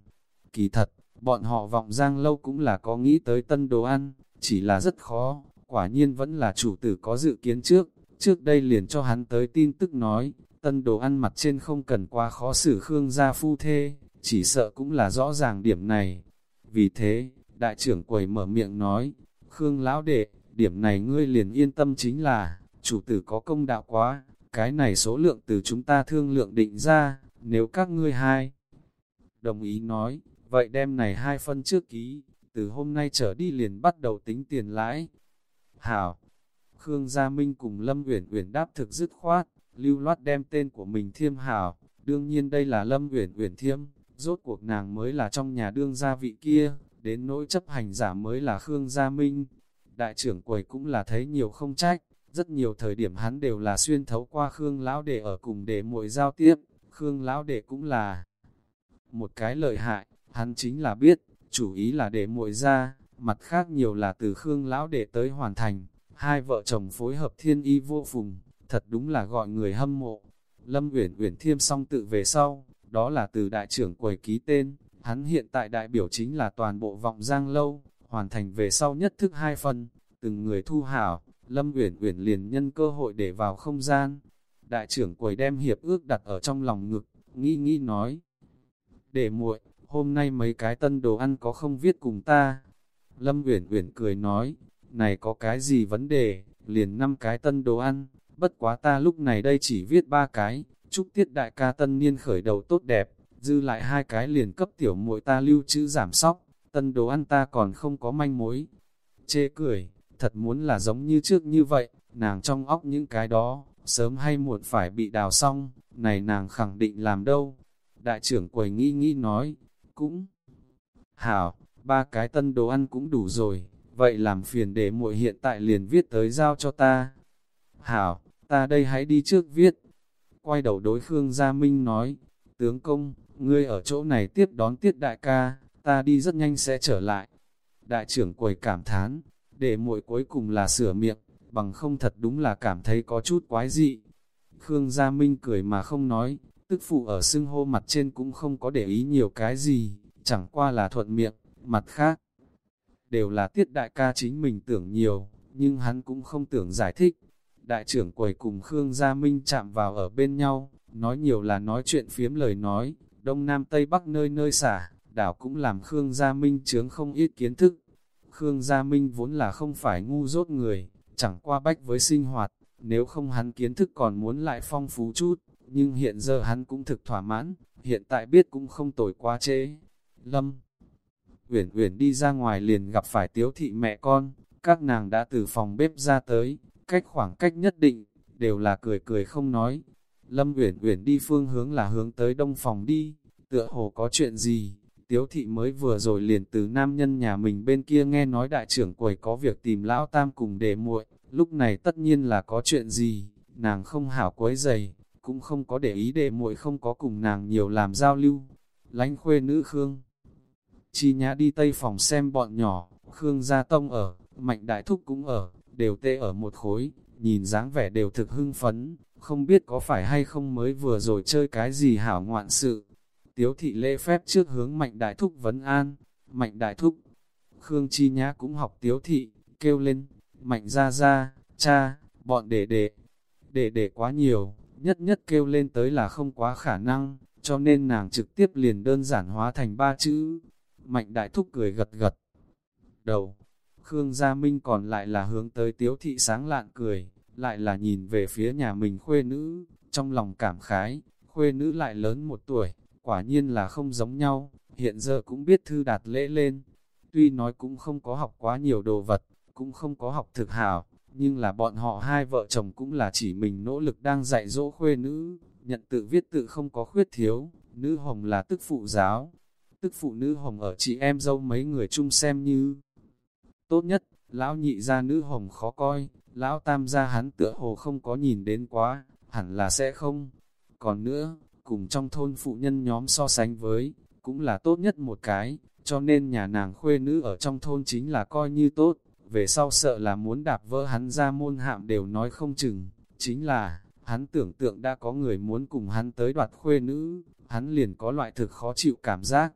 Kỳ thật, bọn họ vọng giang lâu cũng là có nghĩ tới tân đồ ăn, chỉ là rất khó, quả nhiên vẫn là chủ tử có dự kiến trước, trước đây liền cho hắn tới tin tức nói, tân đồ ăn mặt trên không cần quá khó xử Khương gia phu thê, chỉ sợ cũng là rõ ràng điểm này. Vì thế, đại trưởng quầy mở miệng nói, Khương lão đệ, điểm này ngươi liền yên tâm chính là, chủ tử có công đạo quá, cái này số lượng từ chúng ta thương lượng định ra, nếu các ngươi hai đồng ý nói, vậy đem này hai phân trước ký, từ hôm nay trở đi liền bắt đầu tính tiền lãi. Hảo, Khương Gia Minh cùng Lâm Uyển Uyển đáp thực dứt khoát, lưu loát đem tên của mình thiêm hảo, đương nhiên đây là Lâm Uyển Uyển thiêm, rốt cuộc nàng mới là trong nhà đương gia vị kia, đến nỗi chấp hành giả mới là Khương Gia Minh. Đại trưởng quầy cũng là thấy nhiều không trách, rất nhiều thời điểm hắn đều là xuyên thấu qua Khương Lão Đệ ở cùng để muội giao tiếp, Khương Lão Đệ cũng là một cái lợi hại, hắn chính là biết, chủ ý là để muội ra, mặt khác nhiều là từ Khương Lão Đệ tới hoàn thành, hai vợ chồng phối hợp thiên y vô phùng, thật đúng là gọi người hâm mộ. Lâm Uyển Uyển thiêm xong tự về sau, đó là từ đại trưởng quầy ký tên, hắn hiện tại đại biểu chính là toàn bộ vọng giang lâu, hoàn thành về sau nhất thức hai phần, từng người thu hảo, Lâm Uyển Uyển liền nhân cơ hội để vào không gian. Đại trưởng quầy đem hiệp ước đặt ở trong lòng ngực, nghĩ nghĩ nói. Để muội, hôm nay mấy cái tân đồ ăn có không viết cùng ta? Lâm Uyển Uyển cười nói, này có cái gì vấn đề, liền năm cái tân đồ ăn, bất quá ta lúc này đây chỉ viết ba cái, chúc tiết đại ca tân niên khởi đầu tốt đẹp, dư lại hai cái liền cấp tiểu muội ta lưu trữ giảm sóc, tân đồ ăn ta còn không có manh mối. Chê cười, thật muốn là giống như trước như vậy, nàng trong óc những cái đó, sớm hay muộn phải bị đào xong, này nàng khẳng định làm đâu. Đại trưởng quầy nghĩ nghĩ nói, cũng hảo, ba cái tân đồ ăn cũng đủ rồi, vậy làm phiền để muội hiện tại liền viết tới giao cho ta. Hảo, ta đây hãy đi trước viết. Quay đầu đối Khương Gia Minh nói, tướng công, ngươi ở chỗ này tiếp đón tiết đại ca, ta đi rất nhanh sẽ trở lại. Đại trưởng quầy cảm thán, để muội cuối cùng là sửa miệng, bằng không thật đúng là cảm thấy có chút quái dị. Khương Gia Minh cười mà không nói, tức phụ ở xưng hô mặt trên cũng không có để ý nhiều cái gì, chẳng qua là thuận miệng, mặt khác. Đều là tiết đại ca chính mình tưởng nhiều, nhưng hắn cũng không tưởng giải thích. Đại trưởng quầy cùng Khương Gia Minh chạm vào ở bên nhau, nói nhiều là nói chuyện phiếm lời nói, đông nam tây bắc nơi nơi xả, đảo cũng làm Khương Gia Minh chướng không ít kiến thức. Khương Gia Minh vốn là không phải ngu dốt người, chẳng qua bách với sinh hoạt, nếu không hắn kiến thức còn muốn lại phong phú chút, nhưng hiện giờ hắn cũng thực thỏa mãn, hiện tại biết cũng không tồi quá chế. Lâm Uyển Uyển đi ra ngoài liền gặp phải Tiếu thị mẹ con, các nàng đã từ phòng bếp ra tới, cách khoảng cách nhất định, đều là cười cười không nói. Lâm Uyển Uyển đi phương hướng là hướng tới đông phòng đi, tựa hồ có chuyện gì, Tiếu thị mới vừa rồi liền từ nam nhân nhà mình bên kia nghe nói đại trưởng quầy có việc tìm lão tam cùng để muội, lúc này tất nhiên là có chuyện gì, nàng không hảo quấy giày, cũng không có để ý để muội không có cùng nàng nhiều làm giao lưu. Lánh khuê nữ Khương Chi nhã đi tây phòng xem bọn nhỏ, Khương Gia Tông ở, Mạnh Đại Thúc cũng ở, đều tê ở một khối, nhìn dáng vẻ đều thực hưng phấn, không biết có phải hay không mới vừa rồi chơi cái gì hảo ngoạn sự. Tiếu thị lễ phép trước hướng Mạnh Đại Thúc vấn an, Mạnh Đại Thúc. Khương Chi Nhã cũng học tiếu thị, kêu lên, Mạnh ra ra, cha, bọn đệ đệ. Đệ đệ quá nhiều, nhất nhất kêu lên tới là không quá khả năng, cho nên nàng trực tiếp liền đơn giản hóa thành ba chữ. Mạnh Đại Thúc cười gật gật. Đầu, Khương Gia Minh còn lại là hướng tới tiếu thị sáng lạn cười, lại là nhìn về phía nhà mình khuê nữ, trong lòng cảm khái, khuê nữ lại lớn một tuổi, quả nhiên là không giống nhau, hiện giờ cũng biết thư đạt lễ lên. Tuy nói cũng không có học quá nhiều đồ vật, cũng không có học thực hảo, nhưng là bọn họ hai vợ chồng cũng là chỉ mình nỗ lực đang dạy dỗ khuê nữ, nhận tự viết tự không có khuyết thiếu, nữ hồng là tức phụ giáo, tức phụ nữ hồng ở chị em dâu mấy người chung xem như tốt nhất, lão nhị ra nữ hồng khó coi, lão tam gia hắn tựa hồ không có nhìn đến quá, hẳn là sẽ không. Còn nữa, cùng trong thôn phụ nhân nhóm so sánh với, cũng là tốt nhất một cái, cho nên nhà nàng khuê nữ ở trong thôn chính là coi như tốt, về sau sợ là muốn đạp vỡ hắn ra môn hạm đều nói không chừng, chính là, hắn tưởng tượng đã có người muốn cùng hắn tới đoạt khuê nữ, hắn liền có loại thực khó chịu cảm giác.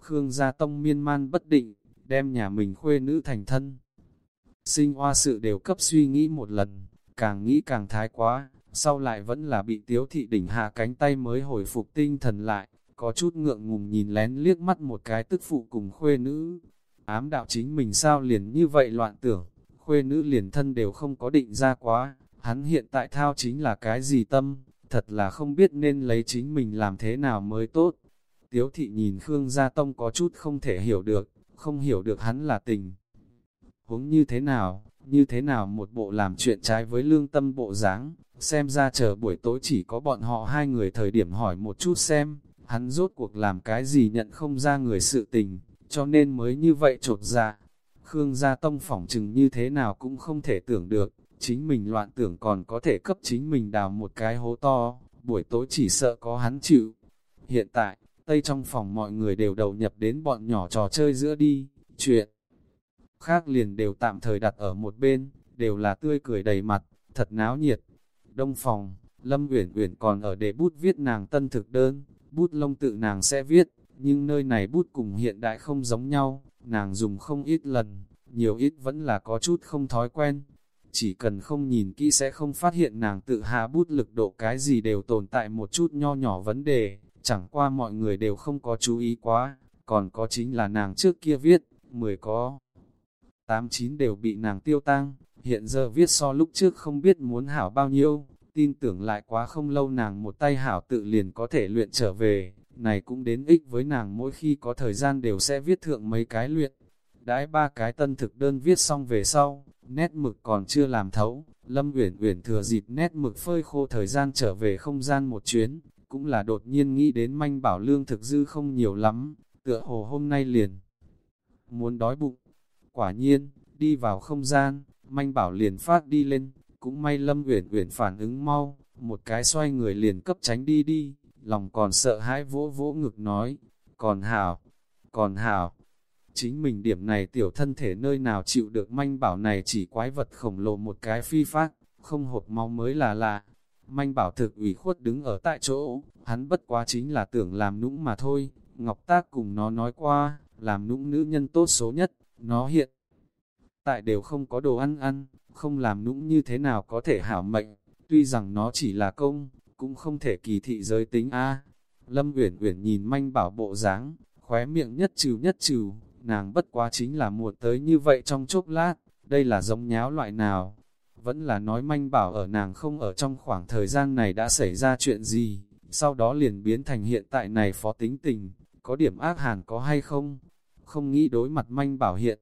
Khương gia tông miên man bất định, đem nhà mình khuê nữ thành thân. Sinh hoa sự đều cấp suy nghĩ một lần, càng nghĩ càng thái quá, sau lại vẫn là bị tiếu thị đỉnh hạ cánh tay mới hồi phục tinh thần lại, có chút ngượng ngùng nhìn lén liếc mắt một cái tức phụ cùng khuê nữ. Ám đạo chính mình sao liền như vậy loạn tưởng, khuê nữ liền thân đều không có định ra quá, hắn hiện tại thao chính là cái gì tâm, thật là không biết nên lấy chính mình làm thế nào mới tốt. Tiếu thị nhìn Khương Gia Tông có chút không thể hiểu được, không hiểu được hắn là tình. Huống như thế nào, như thế nào một bộ làm chuyện trái với lương tâm bộ dáng xem ra chờ buổi tối chỉ có bọn họ hai người thời điểm hỏi một chút xem, hắn rốt cuộc làm cái gì nhận không ra người sự tình, cho nên mới như vậy trột ra. Dạ. Khương gia tông phỏng chừng như thế nào cũng không thể tưởng được, chính mình loạn tưởng còn có thể cấp chính mình đào một cái hố to, buổi tối chỉ sợ có hắn chịu. Hiện tại, Tây trong phòng mọi người đều đầu nhập đến bọn nhỏ trò chơi giữa đi, chuyện khác liền đều tạm thời đặt ở một bên, đều là tươi cười đầy mặt, thật náo nhiệt. Đông phòng, Lâm Uyển Uyển còn ở để bút viết nàng tân thực đơn, bút lông tự nàng sẽ viết, nhưng nơi này bút cùng hiện đại không giống nhau, nàng dùng không ít lần, nhiều ít vẫn là có chút không thói quen. Chỉ cần không nhìn kỹ sẽ không phát hiện nàng tự hạ bút lực độ cái gì đều tồn tại một chút nho nhỏ vấn đề, chẳng qua mọi người đều không có chú ý quá, còn có chính là nàng trước kia viết, 10 có. 89 đều bị nàng tiêu tăng, hiện giờ viết so lúc trước không biết muốn hảo bao nhiêu, tin tưởng lại quá không lâu nàng một tay hảo tự liền có thể luyện trở về, này cũng đến ích với nàng mỗi khi có thời gian đều sẽ viết thượng mấy cái luyện. Đãi ba cái tân thực đơn viết xong về sau, nét mực còn chưa làm thấu, Lâm Uyển Uyển thừa dịp nét mực phơi khô thời gian trở về không gian một chuyến, cũng là đột nhiên nghĩ đến manh bảo lương thực dư không nhiều lắm, tựa hồ hôm nay liền. Muốn đói bụng, quả nhiên, đi vào không gian, manh bảo liền phát đi lên, cũng may Lâm Uyển Uyển phản ứng mau, một cái xoay người liền cấp tránh đi đi, lòng còn sợ hãi vỗ vỗ ngực nói, còn hảo, còn hảo. Chính mình điểm này tiểu thân thể nơi nào chịu được manh bảo này chỉ quái vật khổng lồ một cái phi phát, không hột mau mới là lạ. Manh bảo thực ủy khuất đứng ở tại chỗ, hắn bất quá chính là tưởng làm nũng mà thôi. Ngọc Tác cùng nó nói qua, làm nũng nữ nhân tốt số nhất, nó hiện tại đều không có đồ ăn ăn, không làm nũng như thế nào có thể hảo mệnh, tuy rằng nó chỉ là công, cũng không thể kỳ thị giới tính a. Lâm Uyển Uyển nhìn manh bảo bộ dáng, khóe miệng nhất trừ nhất trừ, nàng bất quá chính là muộn tới như vậy trong chốc lát, đây là giống nháo loại nào? Vẫn là nói manh bảo ở nàng không ở trong khoảng thời gian này đã xảy ra chuyện gì, sau đó liền biến thành hiện tại này phó tính tình, có điểm ác hàn có hay không? không nghĩ đối mặt manh bảo hiện.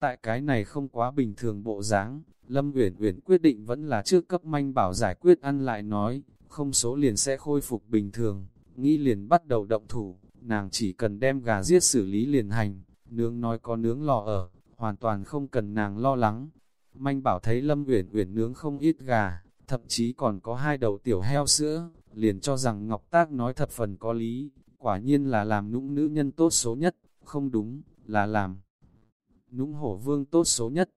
Tại cái này không quá bình thường bộ dáng, Lâm Uyển Uyển quyết định vẫn là trước cấp manh bảo giải quyết ăn lại nói, không số liền sẽ khôi phục bình thường, nghĩ liền bắt đầu động thủ, nàng chỉ cần đem gà giết xử lý liền hành, nướng nói có nướng lò ở, hoàn toàn không cần nàng lo lắng. Manh bảo thấy Lâm Uyển Uyển nướng không ít gà, thậm chí còn có hai đầu tiểu heo sữa, liền cho rằng Ngọc Tác nói thật phần có lý, quả nhiên là làm nũng nữ nhân tốt số nhất, không đúng, là làm nũng hổ vương tốt số nhất.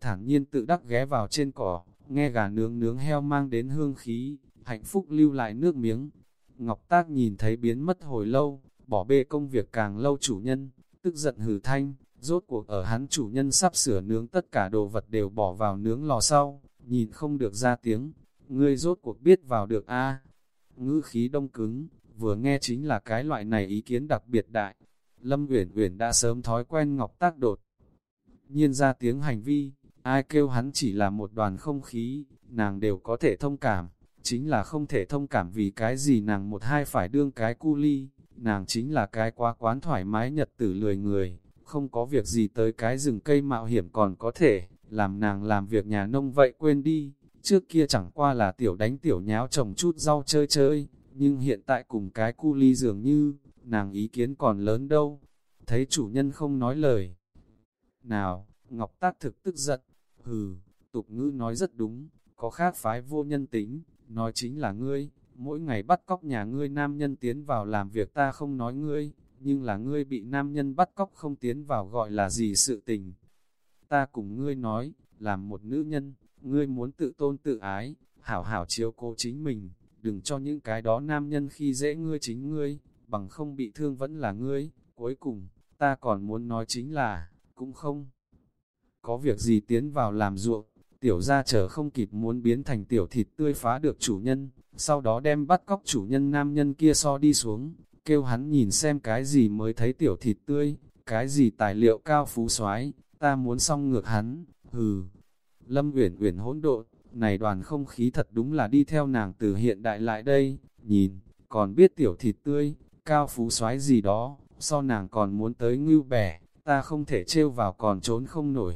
Thản nhiên tự đắc ghé vào trên cỏ, nghe gà nướng nướng heo mang đến hương khí, hạnh phúc lưu lại nước miếng. Ngọc Tác nhìn thấy biến mất hồi lâu, bỏ bê công việc càng lâu chủ nhân, tức giận hừ thanh, rốt cuộc ở hắn chủ nhân sắp sửa nướng tất cả đồ vật đều bỏ vào nướng lò sau, nhìn không được ra tiếng, ngươi rốt cuộc biết vào được a Ngữ khí đông cứng, vừa nghe chính là cái loại này ý kiến đặc biệt đại. Lâm Uyển Uyển đã sớm thói quen Ngọc Tác đột. Nhiên ra tiếng hành vi, ai kêu hắn chỉ là một đoàn không khí, nàng đều có thể thông cảm, chính là không thể thông cảm vì cái gì nàng một hai phải đương cái cu ly, nàng chính là cái quá quán thoải mái nhật tử lười người, không có việc gì tới cái rừng cây mạo hiểm còn có thể, làm nàng làm việc nhà nông vậy quên đi, trước kia chẳng qua là tiểu đánh tiểu nháo trồng chút rau chơi chơi, nhưng hiện tại cùng cái cu ly dường như, nàng ý kiến còn lớn đâu, thấy chủ nhân không nói lời. Nào, Ngọc Tác thực tức giận, hừ, tục ngữ nói rất đúng, có khác phái vô nhân tính, nói chính là ngươi, mỗi ngày bắt cóc nhà ngươi nam nhân tiến vào làm việc ta không nói ngươi, nhưng là ngươi bị nam nhân bắt cóc không tiến vào gọi là gì sự tình. Ta cùng ngươi nói, làm một nữ nhân, ngươi muốn tự tôn tự ái, hảo hảo chiếu cố chính mình, đừng cho những cái đó nam nhân khi dễ ngươi chính ngươi, bằng không bị thương vẫn là ngươi, cuối cùng, ta còn muốn nói chính là, cũng không. Có việc gì tiến vào làm ruộng, tiểu gia chờ không kịp muốn biến thành tiểu thịt tươi phá được chủ nhân, sau đó đem bắt cóc chủ nhân nam nhân kia so đi xuống, kêu hắn nhìn xem cái gì mới thấy tiểu thịt tươi, cái gì tài liệu cao phú soái ta muốn xong ngược hắn, hừ. Lâm Uyển Uyển hỗn độn, này đoàn không khí thật đúng là đi theo nàng từ hiện đại lại đây, nhìn, còn biết tiểu thịt tươi, cao phú soái gì đó, so nàng còn muốn tới ngưu bẻ, ta không thể trêu vào còn trốn không nổi.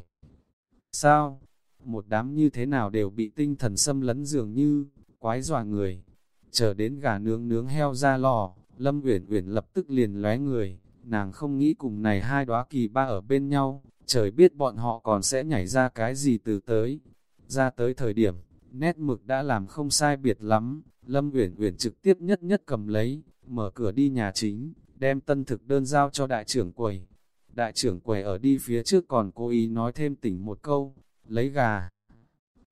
Sao? Một đám như thế nào đều bị tinh thần xâm lấn dường như, quái dọa người. Chờ đến gà nướng nướng heo ra lò, Lâm Uyển Uyển lập tức liền lóe người, nàng không nghĩ cùng này hai đóa kỳ ba ở bên nhau, trời biết bọn họ còn sẽ nhảy ra cái gì từ tới. Ra tới thời điểm, nét mực đã làm không sai biệt lắm, Lâm Uyển Uyển trực tiếp nhất nhất cầm lấy, mở cửa đi nhà chính, đem tân thực đơn giao cho đại trưởng quầy. Đại trưởng quầy ở đi phía trước còn cố ý nói thêm tỉnh một câu, lấy gà.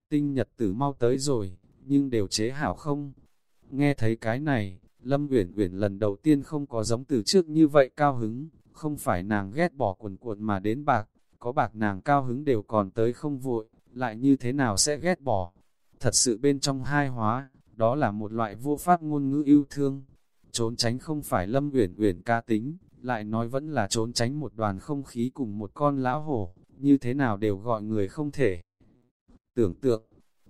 Tinh nhật tử mau tới rồi, nhưng đều chế hảo không? Nghe thấy cái này, Lâm Uyển Uyển lần đầu tiên không có giống từ trước như vậy cao hứng, không phải nàng ghét bỏ quần cuộn mà đến bạc, có bạc nàng cao hứng đều còn tới không vội, lại như thế nào sẽ ghét bỏ. Thật sự bên trong hai hóa, đó là một loại vô pháp ngôn ngữ yêu thương. Trốn tránh không phải Lâm Uyển Uyển ca tính, lại nói vẫn là trốn tránh một đoàn không khí cùng một con lão hổ, như thế nào đều gọi người không thể. Tưởng tượng,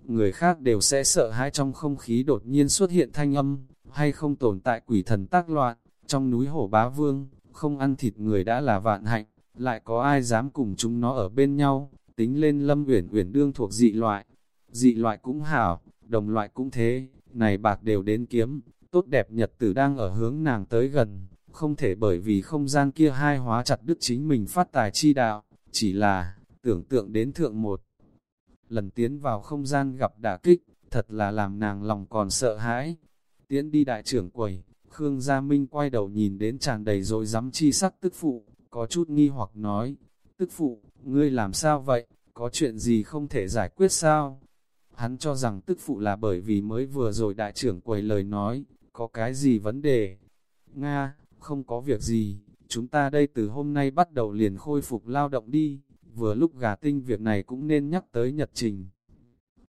người khác đều sẽ sợ hãi trong không khí đột nhiên xuất hiện thanh âm, hay không tồn tại quỷ thần tác loạn, trong núi hổ bá vương, không ăn thịt người đã là vạn hạnh, lại có ai dám cùng chúng nó ở bên nhau, tính lên lâm uyển uyển đương thuộc dị loại. Dị loại cũng hảo, đồng loại cũng thế, này bạc đều đến kiếm, tốt đẹp nhật tử đang ở hướng nàng tới gần, không thể bởi vì không gian kia hai hóa chặt đứt chính mình phát tài chi đạo, chỉ là, tưởng tượng đến thượng một. Lần tiến vào không gian gặp đả kích, thật là làm nàng lòng còn sợ hãi tiễn đi đại trưởng quầy, Khương Gia Minh quay đầu nhìn đến tràn đầy rồi dám chi sắc tức phụ, có chút nghi hoặc nói, tức phụ, ngươi làm sao vậy, có chuyện gì không thể giải quyết sao? Hắn cho rằng tức phụ là bởi vì mới vừa rồi đại trưởng quầy lời nói, có cái gì vấn đề? Nga, không có việc gì, chúng ta đây từ hôm nay bắt đầu liền khôi phục lao động đi, vừa lúc gà tinh việc này cũng nên nhắc tới nhật trình.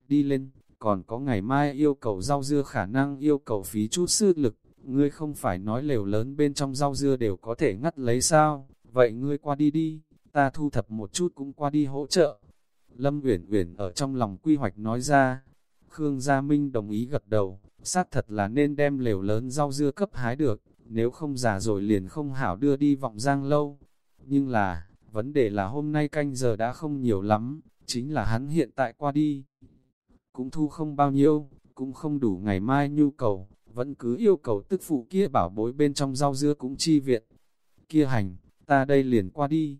Đi lên, còn có ngày mai yêu cầu rau dưa khả năng yêu cầu phí chút sức lực, ngươi không phải nói lều lớn bên trong rau dưa đều có thể ngắt lấy sao, vậy ngươi qua đi đi, ta thu thập một chút cũng qua đi hỗ trợ. Lâm Uyển Uyển ở trong lòng quy hoạch nói ra, Khương Gia Minh đồng ý gật đầu, xác thật là nên đem lều lớn rau dưa cấp hái được, nếu không già rồi liền không hảo đưa đi vọng giang lâu. nhưng là, vấn đề là hôm nay canh giờ đã không nhiều lắm, chính là hắn hiện tại qua đi. Cũng thu không bao nhiêu, cũng không đủ ngày mai nhu cầu, vẫn cứ yêu cầu tức phụ kia bảo bối bên trong rau dưa cũng chi viện. Kia hành, ta đây liền qua đi.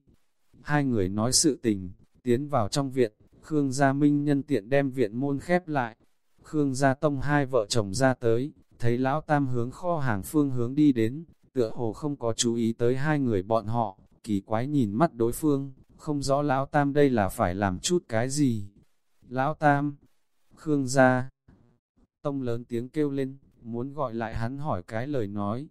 Hai người nói sự tình, tiến vào trong viện, Khương Gia Minh nhân tiện đem viện môn khép lại. Khương Gia Tông hai vợ chồng ra tới, thấy lão tam hướng kho hàng phương hướng đi đến, tựa hồ không có chú ý tới hai người bọn họ, kỳ quái nhìn mắt đối phương, không rõ lão tam đây là phải làm chút cái gì. Lão tam, Khương Gia, Tông lớn tiếng kêu lên, muốn gọi lại hắn hỏi cái lời nói.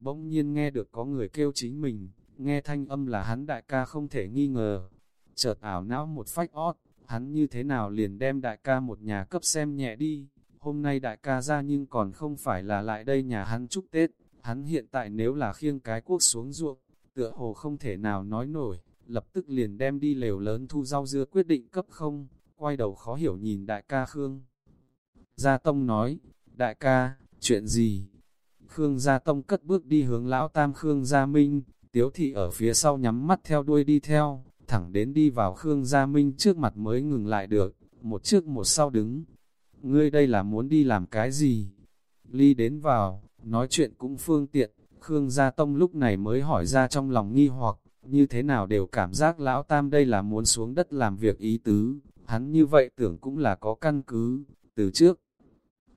Bỗng nhiên nghe được có người kêu chính mình, nghe thanh âm là hắn đại ca không thể nghi ngờ. Chợt ảo não một phách ót, hắn như thế nào liền đem đại ca một nhà cấp xem nhẹ đi. Hôm nay đại ca ra nhưng còn không phải là lại đây nhà hắn chúc Tết. Hắn hiện tại nếu là khiêng cái quốc xuống ruộng, tựa hồ không thể nào nói nổi, lập tức liền đem đi lều lớn thu rau dưa quyết định cấp không, quay đầu khó hiểu nhìn đại ca Khương. Gia Tông nói, đại ca, chuyện gì? Khương Gia Tông cất bước đi hướng lão tam Khương Gia Minh, tiếu thị ở phía sau nhắm mắt theo đuôi đi theo, thẳng đến đi vào Khương Gia Minh trước mặt mới ngừng lại được, một trước một sau đứng. Ngươi đây là muốn đi làm cái gì? Ly đến vào, nói chuyện cũng phương tiện, Khương Gia Tông lúc này mới hỏi ra trong lòng nghi hoặc, như thế nào đều cảm giác lão tam đây là muốn xuống đất làm việc ý tứ, hắn như vậy tưởng cũng là có căn cứ, từ trước.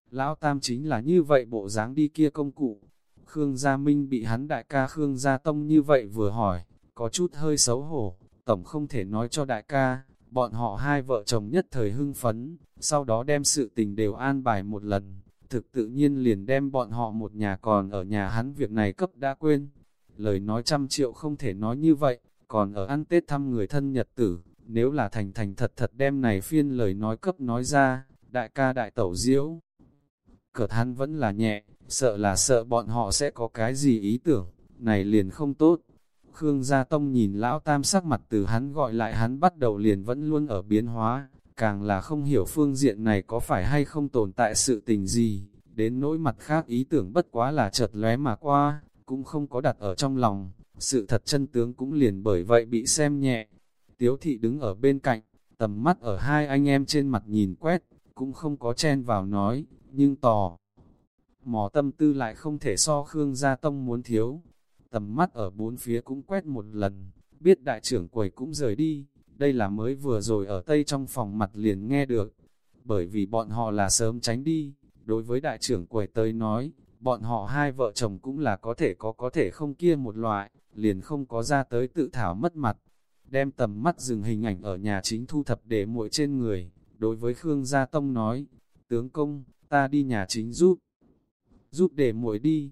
Lão tam chính là như vậy bộ dáng đi kia công cụ. Khương Gia Minh bị hắn đại ca Khương Gia Tông như vậy vừa hỏi, có chút hơi xấu hổ, tổng không thể nói cho đại ca, bọn họ hai vợ chồng nhất thời hưng phấn, sau đó đem sự tình đều an bài một lần, thực tự nhiên liền đem bọn họ một nhà còn ở nhà hắn việc này cấp đã quên. Lời nói trăm triệu không thể nói như vậy, còn ở ăn Tết thăm người thân nhật tử, nếu là thành thành thật thật đem này phiên lời nói cấp nói ra, đại ca đại tẩu diễu. Cợt hắn vẫn là nhẹ, sợ là sợ bọn họ sẽ có cái gì ý tưởng, này liền không tốt. Khương Gia Tông nhìn lão tam sắc mặt từ hắn gọi lại hắn bắt đầu liền vẫn luôn ở biến hóa, càng là không hiểu phương diện này có phải hay không tồn tại sự tình gì, đến nỗi mặt khác ý tưởng bất quá là chợt lóe mà qua, cũng không có đặt ở trong lòng, sự thật chân tướng cũng liền bởi vậy bị xem nhẹ. Tiếu thị đứng ở bên cạnh, tầm mắt ở hai anh em trên mặt nhìn quét, cũng không có chen vào nói, nhưng tò. Mò tâm tư lại không thể so Khương Gia Tông muốn thiếu. Tầm mắt ở bốn phía cũng quét một lần, biết đại trưởng quầy cũng rời đi, đây là mới vừa rồi ở tây trong phòng mặt liền nghe được. Bởi vì bọn họ là sớm tránh đi, đối với đại trưởng quầy tới nói, bọn họ hai vợ chồng cũng là có thể có có thể không kia một loại, liền không có ra tới tự thảo mất mặt. Đem tầm mắt dừng hình ảnh ở nhà chính thu thập để muội trên người, đối với Khương Gia Tông nói, tướng công, ta đi nhà chính giúp, giúp để muội đi.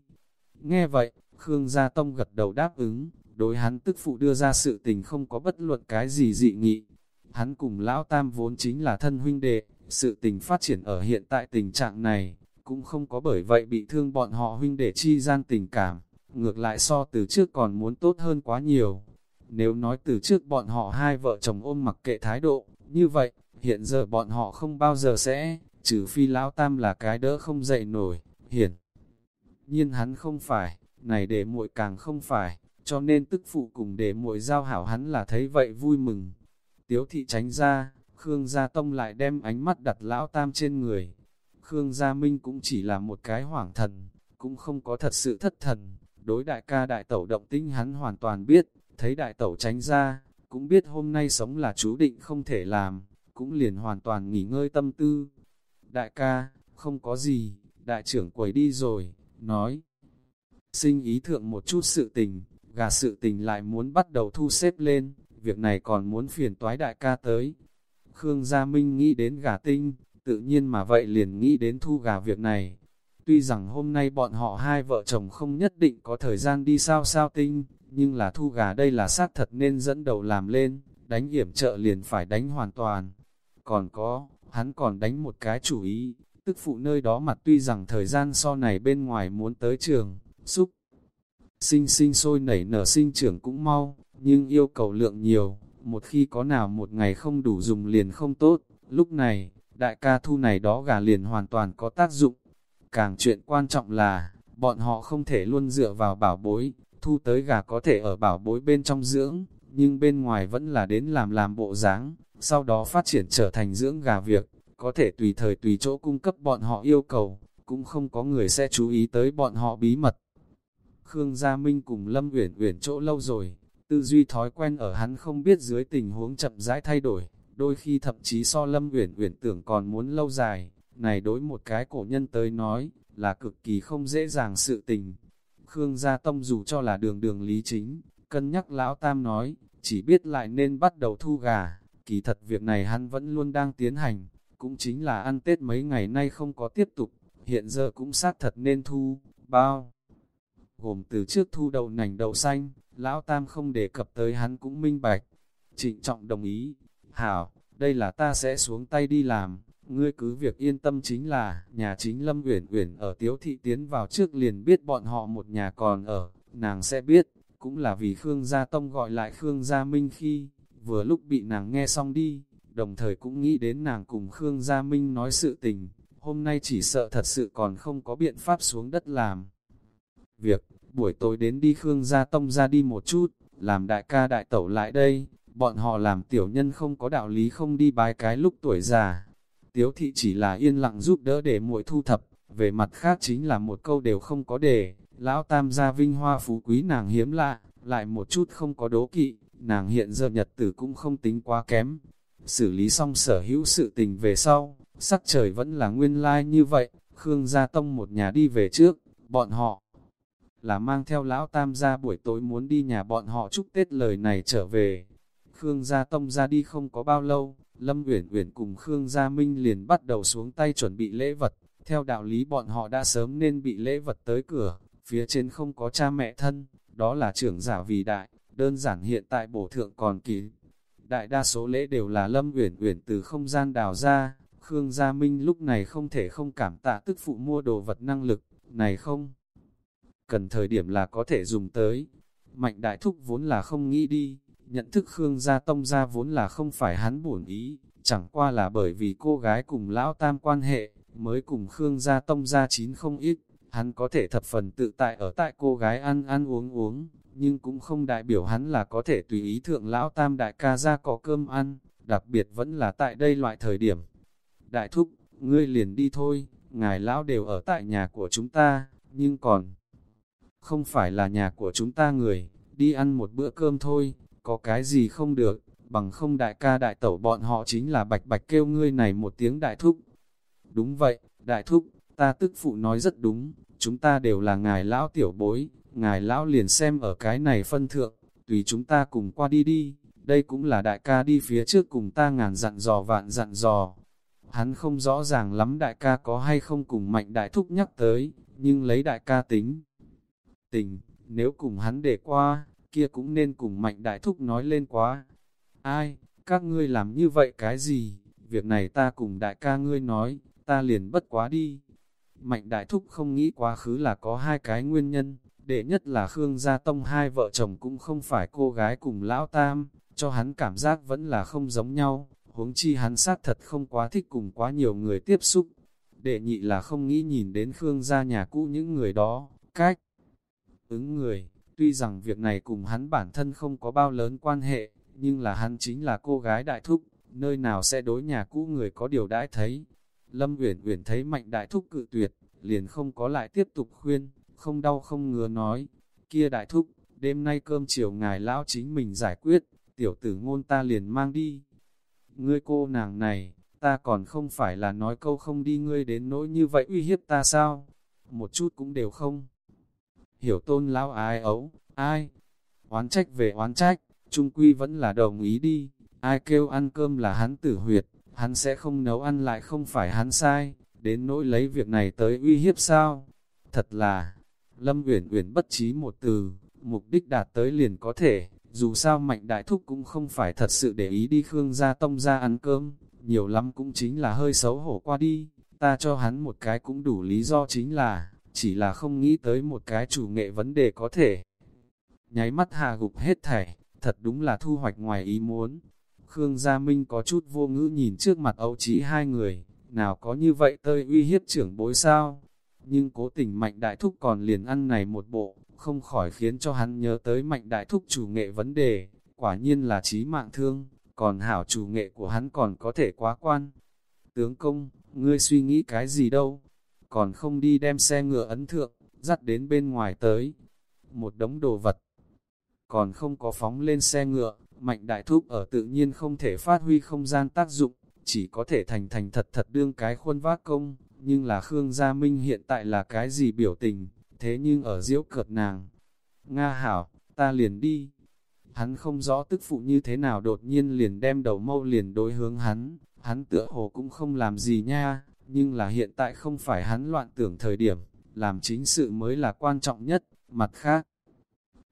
Nghe vậy, Khương Gia Tông gật đầu đáp ứng, đối hắn tức phụ đưa ra sự tình không có bất luận cái gì dị nghị. Hắn cùng Lão Tam vốn chính là thân huynh đệ, sự tình phát triển ở hiện tại tình trạng này, cũng không có bởi vậy bị thương bọn họ huynh đệ chi gian tình cảm, ngược lại so từ trước còn muốn tốt hơn quá nhiều. Nếu nói từ trước bọn họ hai vợ chồng ôm mặc kệ thái độ, như vậy, hiện giờ bọn họ không bao giờ sẽ, trừ phi lão tam là cái đỡ không dậy nổi, hiển. Nhiên hắn không phải, này để muội càng không phải, cho nên tức phụ cùng để muội giao hảo hắn là thấy vậy vui mừng. Tiếu thị tránh ra, Khương Gia Tông lại đem ánh mắt đặt lão tam trên người. Khương Gia Minh cũng chỉ là một cái hoảng thần, cũng không có thật sự thất thần. Đối đại ca đại tẩu động tinh hắn hoàn toàn biết, thấy đại tẩu tránh ra, cũng biết hôm nay sống là chú định không thể làm, cũng liền hoàn toàn nghỉ ngơi tâm tư. Đại ca, không có gì, đại trưởng quầy đi rồi, nói. Sinh ý thượng một chút sự tình, gà sự tình lại muốn bắt đầu thu xếp lên, việc này còn muốn phiền toái đại ca tới. Khương Gia Minh nghĩ đến gà tinh, tự nhiên mà vậy liền nghĩ đến thu gà việc này. Tuy rằng hôm nay bọn họ hai vợ chồng không nhất định có thời gian đi sao sao tinh, nhưng là thu gà đây là xác thật nên dẫn đầu làm lên, đánh hiểm trợ liền phải đánh hoàn toàn. Còn có, hắn còn đánh một cái chủ ý, tức phụ nơi đó mặt tuy rằng thời gian so này bên ngoài muốn tới trường, xúc. Sinh sinh sôi nảy nở sinh trưởng cũng mau, nhưng yêu cầu lượng nhiều, một khi có nào một ngày không đủ dùng liền không tốt, lúc này, đại ca thu này đó gà liền hoàn toàn có tác dụng. Càng chuyện quan trọng là, bọn họ không thể luôn dựa vào bảo bối, thu tới gà có thể ở bảo bối bên trong dưỡng, nhưng bên ngoài vẫn là đến làm làm bộ dáng, sau đó phát triển trở thành dưỡng gà việc, có thể tùy thời tùy chỗ cung cấp bọn họ yêu cầu, cũng không có người sẽ chú ý tới bọn họ bí mật. Khương Gia Minh cùng Lâm Uyển Uyển chỗ lâu rồi, tư duy thói quen ở hắn không biết dưới tình huống chậm rãi thay đổi, đôi khi thậm chí so Lâm Uyển Uyển tưởng còn muốn lâu dài, này đối một cái cổ nhân tới nói, là cực kỳ không dễ dàng sự tình. Khương Gia Tông dù cho là đường đường lý chính, cân nhắc lão tam nói, chỉ biết lại nên bắt đầu thu gà, kỳ thật việc này hắn vẫn luôn đang tiến hành, cũng chính là ăn Tết mấy ngày nay không có tiếp tục, hiện giờ cũng xác thật nên thu, bao. Gồm từ trước thu đầu nành đậu xanh, lão tam không đề cập tới hắn cũng minh bạch. Trịnh trọng đồng ý, hảo, đây là ta sẽ xuống tay đi làm, ngươi cứ việc yên tâm chính là, nhà chính Lâm Uyển Uyển ở Tiếu Thị tiến vào trước liền biết bọn họ một nhà còn ở, nàng sẽ biết, cũng là vì Khương Gia Tông gọi lại Khương Gia Minh khi, vừa lúc bị nàng nghe xong đi, đồng thời cũng nghĩ đến nàng cùng Khương Gia Minh nói sự tình, hôm nay chỉ sợ thật sự còn không có biện pháp xuống đất làm. Việc, buổi tối đến đi Khương Gia Tông ra đi một chút, làm đại ca đại tẩu lại đây, bọn họ làm tiểu nhân không có đạo lý không đi bái cái lúc tuổi già. Tiếu thị chỉ là yên lặng giúp đỡ để muội thu thập, về mặt khác chính là một câu đều không có để, lão tam gia vinh hoa phú quý nàng hiếm lạ, lại một chút không có đố kỵ, nàng hiện giờ nhật tử cũng không tính quá kém. Xử lý xong sở hữu sự tình về sau, sắc trời vẫn là nguyên lai like như vậy, Khương Gia Tông một nhà đi về trước, bọn họ là mang theo lão tam gia buổi tối muốn đi nhà bọn họ chúc Tết lời này trở về. Khương Gia Tông ra đi không có bao lâu, Lâm Uyển Uyển cùng Khương Gia Minh liền bắt đầu xuống tay chuẩn bị lễ vật. Theo đạo lý bọn họ đã sớm nên bị lễ vật tới cửa, phía trên không có cha mẹ thân, đó là trưởng giả vì đại, đơn giản hiện tại bổ thượng còn kỳ. Đại đa số lễ đều là Lâm Uyển Uyển từ không gian đào ra, Khương Gia Minh lúc này không thể không cảm tạ tức phụ mua đồ vật năng lực, này không. Cần thời điểm là có thể dùng tới. Mạnh đại thúc vốn là không nghĩ đi, nhận thức Khương Gia Tông gia vốn là không phải hắn buồn ý, chẳng qua là bởi vì cô gái cùng lão tam quan hệ, mới cùng Khương Gia Tông gia chín không ít, hắn có thể thập phần tự tại ở tại cô gái ăn ăn uống uống, nhưng cũng không đại biểu hắn là có thể tùy ý thượng lão tam đại ca ra có cơm ăn, đặc biệt vẫn là tại đây loại thời điểm. Đại thúc, ngươi liền đi thôi, ngài lão đều ở tại nhà của chúng ta, nhưng còn không phải là nhà của chúng ta người, đi ăn một bữa cơm thôi, có cái gì không được, bằng không đại ca đại tẩu bọn họ chính là bạch bạch kêu ngươi này một tiếng đại thúc. Đúng vậy, đại thúc, ta tức phụ nói rất đúng, chúng ta đều là ngài lão tiểu bối, ngài lão liền xem ở cái này phân thượng, tùy chúng ta cùng qua đi đi, đây cũng là đại ca đi phía trước cùng ta ngàn dặn dò vạn dặn dò. Hắn không rõ ràng lắm đại ca có hay không cùng mạnh đại thúc nhắc tới, nhưng lấy đại ca tính. Tình, nếu cùng hắn để qua, kia cũng nên cùng mạnh đại thúc nói lên quá. Ai, các ngươi làm như vậy cái gì? Việc này ta cùng đại ca ngươi nói, ta liền bất quá đi. Mạnh đại thúc không nghĩ quá khứ là có hai cái nguyên nhân, đệ nhất là Khương Gia Tông hai vợ chồng cũng không phải cô gái cùng lão tam, cho hắn cảm giác vẫn là không giống nhau, huống chi hắn xác thật không quá thích cùng quá nhiều người tiếp xúc. Đệ nhị là không nghĩ nhìn đến Khương Gia nhà cũ những người đó, cách ứng người, tuy rằng việc này cùng hắn bản thân không có bao lớn quan hệ, nhưng là hắn chính là cô gái đại thúc, nơi nào sẽ đối nhà cũ người có điều đãi thấy. Lâm Uyển Uyển thấy mạnh đại thúc cự tuyệt, liền không có lại tiếp tục khuyên, không đau không ngứa nói, kia đại thúc, đêm nay cơm chiều ngài lão chính mình giải quyết, tiểu tử ngôn ta liền mang đi. Ngươi cô nàng này, ta còn không phải là nói câu không đi ngươi đến nỗi như vậy uy hiếp ta sao? Một chút cũng đều không. Hiểu tôn lão ai ấu, ai? Oán trách về oán trách, trung quy vẫn là đồng ý đi, ai kêu ăn cơm là hắn tử huyệt, hắn sẽ không nấu ăn lại không phải hắn sai, đến nỗi lấy việc này tới uy hiếp sao? Thật là, Lâm Uyển Uyển bất trí một từ, mục đích đạt tới liền có thể, dù sao Mạnh Đại Thúc cũng không phải thật sự để ý đi Khương gia tông ra ăn cơm, nhiều lắm cũng chính là hơi xấu hổ qua đi, ta cho hắn một cái cũng đủ lý do chính là, chỉ là không nghĩ tới một cái chủ nghệ vấn đề có thể. Nháy mắt hà gục hết thảy, thật đúng là thu hoạch ngoài ý muốn. Khương Gia Minh có chút vô ngữ nhìn trước mặt Âu Chí hai người, nào có như vậy tơi uy hiếp trưởng bối sao? nhưng cố tình mạnh đại thúc còn liền ăn này một bộ, không khỏi khiến cho hắn nhớ tới mạnh đại thúc chủ nghệ vấn đề, quả nhiên là trí mạng thương, còn hảo chủ nghệ của hắn còn có thể quá quan. Tướng công, ngươi suy nghĩ cái gì đâu, còn không đi đem xe ngựa ấn thượng, dắt đến bên ngoài tới. Một đống đồ vật, còn không có phóng lên xe ngựa, mạnh đại thúc ở tự nhiên không thể phát huy không gian tác dụng, chỉ có thể thành thành thật thật đương cái khuôn vác công, nhưng là Khương Gia Minh hiện tại là cái gì biểu tình, thế nhưng ở diễu cợt nàng. Nga hảo, ta liền đi. Hắn không rõ tức phụ như thế nào đột nhiên liền đem đầu mâu liền đối hướng hắn, hắn tựa hồ cũng không làm gì nha, nhưng là hiện tại không phải hắn loạn tưởng thời điểm, làm chính sự mới là quan trọng nhất, mặt khác.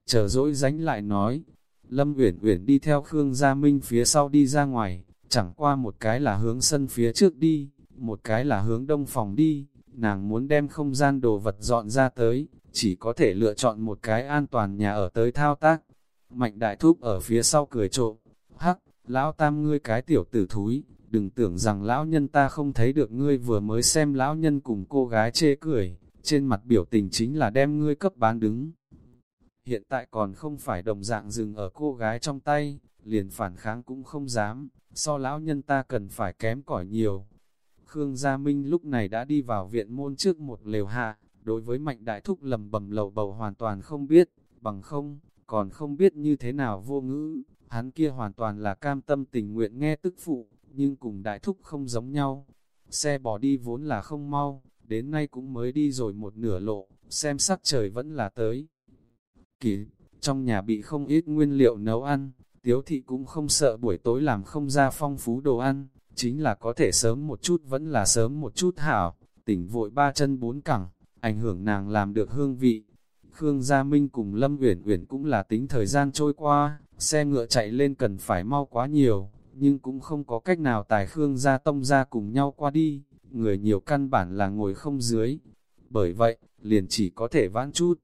Chờ dỗi dánh lại nói, Lâm Uyển Uyển đi theo Khương Gia Minh phía sau đi ra ngoài, chẳng qua một cái là hướng sân phía trước đi, một cái là hướng đông phòng đi, nàng muốn đem không gian đồ vật dọn ra tới, chỉ có thể lựa chọn một cái an toàn nhà ở tới thao tác. Mạnh đại thúc ở phía sau cười trộm, hắc, lão tam ngươi cái tiểu tử thúi, đừng tưởng rằng lão nhân ta không thấy được ngươi vừa mới xem lão nhân cùng cô gái chê cười, trên mặt biểu tình chính là đem ngươi cấp bán đứng. Hiện tại còn không phải đồng dạng dừng ở cô gái trong tay, liền phản kháng cũng không dám, so lão nhân ta cần phải kém cỏi nhiều. Khương Gia Minh lúc này đã đi vào viện môn trước một lều hạ, đối với mạnh đại thúc lầm bầm lầu bầu hoàn toàn không biết, bằng không, còn không biết như thế nào vô ngữ, hắn kia hoàn toàn là cam tâm tình nguyện nghe tức phụ, nhưng cùng đại thúc không giống nhau. Xe bỏ đi vốn là không mau, đến nay cũng mới đi rồi một nửa lộ, xem sắc trời vẫn là tới. Kỳ, trong nhà bị không ít nguyên liệu nấu ăn, tiếu thị cũng không sợ buổi tối làm không ra phong phú đồ ăn, chính là có thể sớm một chút vẫn là sớm một chút hảo, tỉnh vội ba chân bốn cẳng, ảnh hưởng nàng làm được hương vị. Khương Gia Minh cùng Lâm Uyển Uyển cũng là tính thời gian trôi qua, xe ngựa chạy lên cần phải mau quá nhiều, nhưng cũng không có cách nào tài Khương Gia Tông ra cùng nhau qua đi, người nhiều căn bản là ngồi không dưới. Bởi vậy, liền chỉ có thể vãn chút.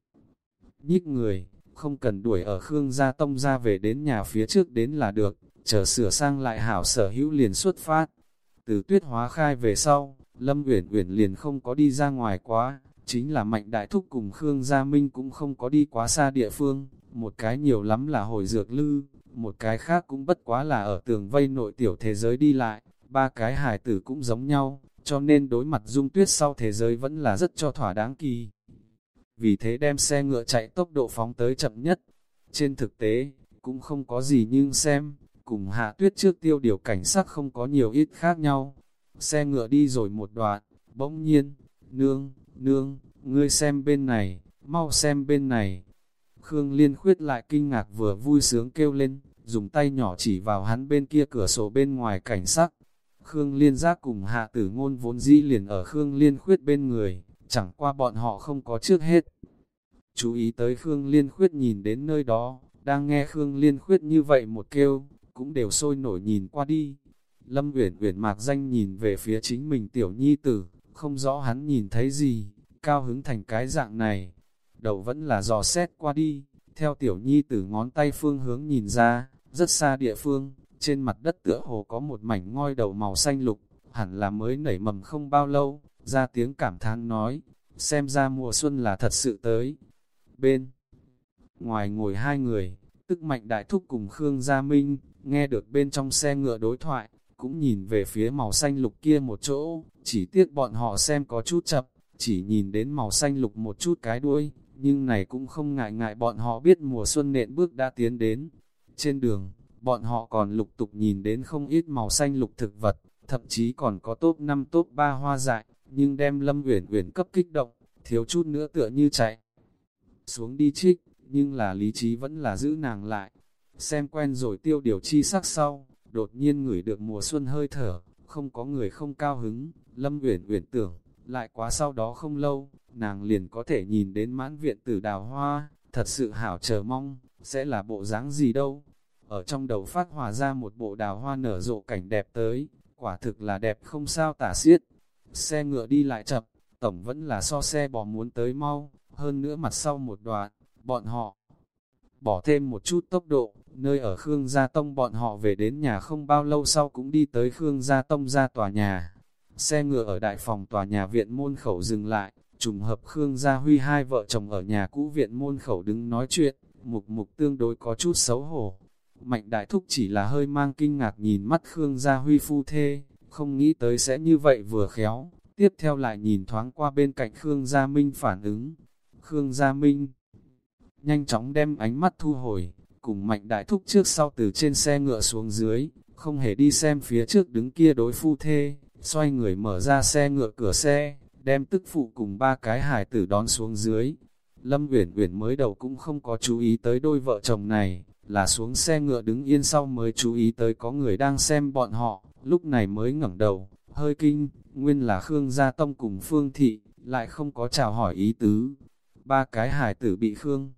Nhích người, không cần đuổi ở Khương Gia Tông ra về đến nhà phía trước đến là được, chờ sửa sang lại hảo sở hữu liền xuất phát. Từ tuyết hóa khai về sau, Lâm Uyển Uyển liền không có đi ra ngoài quá, chính là Mạnh Đại Thúc cùng Khương Gia Minh cũng không có đi quá xa địa phương, một cái nhiều lắm là hồi dược lư, một cái khác cũng bất quá là ở tường vây nội tiểu thế giới đi lại, ba cái hài tử cũng giống nhau, cho nên đối mặt dung tuyết sau thế giới vẫn là rất cho thỏa đáng kỳ. Vì thế đem xe ngựa chạy tốc độ phóng tới chậm nhất. Trên thực tế, cũng không có gì nhưng xem, cùng hạ tuyết trước tiêu điều cảnh sắc không có nhiều ít khác nhau. Xe ngựa đi rồi một đoạn, bỗng nhiên, nương, nương, ngươi xem bên này, mau xem bên này. Khương Liên khuyết lại kinh ngạc vừa vui sướng kêu lên, dùng tay nhỏ chỉ vào hắn bên kia cửa sổ bên ngoài cảnh sắc. Khương Liên giác cùng hạ tử ngôn vốn dĩ liền ở Khương Liên khuyết bên người, chẳng qua bọn họ không có trước hết. Chú ý tới Khương Liên khuyết nhìn đến nơi đó, đang nghe Khương Liên khuyết như vậy một kêu, cũng đều sôi nổi nhìn qua đi. Lâm Uyển Uyển mạc danh nhìn về phía chính mình tiểu nhi tử, không rõ hắn nhìn thấy gì, cao hứng thành cái dạng này. Đầu vẫn là dò xét qua đi, theo tiểu nhi tử ngón tay phương hướng nhìn ra, rất xa địa phương, trên mặt đất tựa hồ có một mảnh ngôi đầu màu xanh lục, hẳn là mới nảy mầm không bao lâu, ra tiếng cảm thán nói, xem ra mùa xuân là thật sự tới. Bên ngoài ngồi hai người, tức mạnh đại thúc cùng Khương Gia Minh, nghe được bên trong xe ngựa đối thoại, cũng nhìn về phía màu xanh lục kia một chỗ, chỉ tiếc bọn họ xem có chút chập chỉ nhìn đến màu xanh lục một chút cái đuôi, nhưng này cũng không ngại ngại bọn họ biết mùa xuân nện bước đã tiến đến. Trên đường, bọn họ còn lục tục nhìn đến không ít màu xanh lục thực vật, thậm chí còn có top 5 top 3 hoa dại, nhưng đem Lâm Uyển Uyển cấp kích động, thiếu chút nữa tựa như chạy. Xuống đi trích, nhưng là lý trí vẫn là giữ nàng lại. Xem quen rồi tiêu điều chi sắc sau, đột nhiên ngửi được mùa xuân hơi thở, không có người không cao hứng, Lâm Uyển Uyển tưởng, lại quá sau đó không lâu, nàng liền có thể nhìn đến mãn viện tử đào hoa, thật sự hảo chờ mong, sẽ là bộ dáng gì đâu. Ở trong đầu phát hòa ra một bộ đào hoa nở rộ cảnh đẹp tới, quả thực là đẹp không sao tả xiết. Xe ngựa đi lại chậm, tổng vẫn là so xe bò muốn tới mau, hơn nữa mặt sau một đoạn, bọn họ bỏ thêm một chút tốc độ, nơi ở Khương Gia Tông bọn họ về đến nhà không bao lâu sau cũng đi tới Khương Gia Tông ra tòa nhà. Xe ngựa ở đại phòng tòa nhà viện môn khẩu dừng lại, Trùng hợp Khương Gia Huy hai vợ chồng ở nhà cũ viện môn khẩu đứng nói chuyện, mục mục tương đối có chút xấu hổ. Mạnh đại thúc chỉ là hơi mang kinh ngạc nhìn mắt Khương Gia Huy phu thê, không nghĩ tới sẽ như vậy vừa khéo. Tiếp theo lại nhìn thoáng qua bên cạnh Khương Gia Minh phản ứng. Khương Gia Minh nhanh chóng đem ánh mắt thu hồi, cùng mạnh đại thúc trước sau từ trên xe ngựa xuống dưới, không hề đi xem phía trước đứng kia đối phu thê, xoay người mở ra xe ngựa cửa xe, đem tức phụ cùng ba cái hải tử đón xuống dưới. Lâm Uyển Uyển mới đầu cũng không có chú ý tới đôi vợ chồng này, là xuống xe ngựa đứng yên sau mới chú ý tới có người đang xem bọn họ, lúc này mới ngẩng đầu, hơi kinh, nguyên là Khương Gia Tông cùng Phương Thị, lại không có chào hỏi ý tứ. Ba cái hải tử bị Khương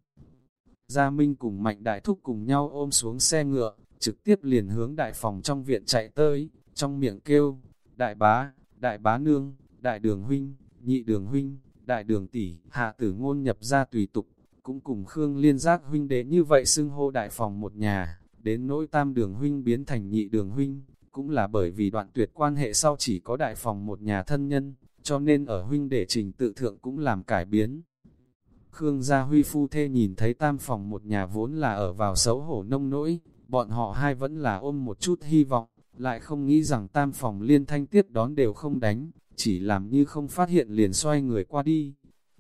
Gia Minh cùng Mạnh Đại Thúc cùng nhau ôm xuống xe ngựa, trực tiếp liền hướng đại phòng trong viện chạy tới, trong miệng kêu, đại bá, đại bá nương, đại đường huynh, nhị đường huynh, đại đường tỷ, hạ tử ngôn nhập ra tùy tục, cũng cùng Khương liên giác huynh đệ như vậy xưng hô đại phòng một nhà, đến nỗi tam đường huynh biến thành nhị đường huynh, cũng là bởi vì đoạn tuyệt quan hệ sau chỉ có đại phòng một nhà thân nhân, cho nên ở huynh đệ trình tự thượng cũng làm cải biến. Khương gia huy phu thê nhìn thấy tam phòng một nhà vốn là ở vào xấu hổ nông nỗi, bọn họ hai vẫn là ôm một chút hy vọng, lại không nghĩ rằng tam phòng liên thanh tiếp đón đều không đánh, chỉ làm như không phát hiện liền xoay người qua đi.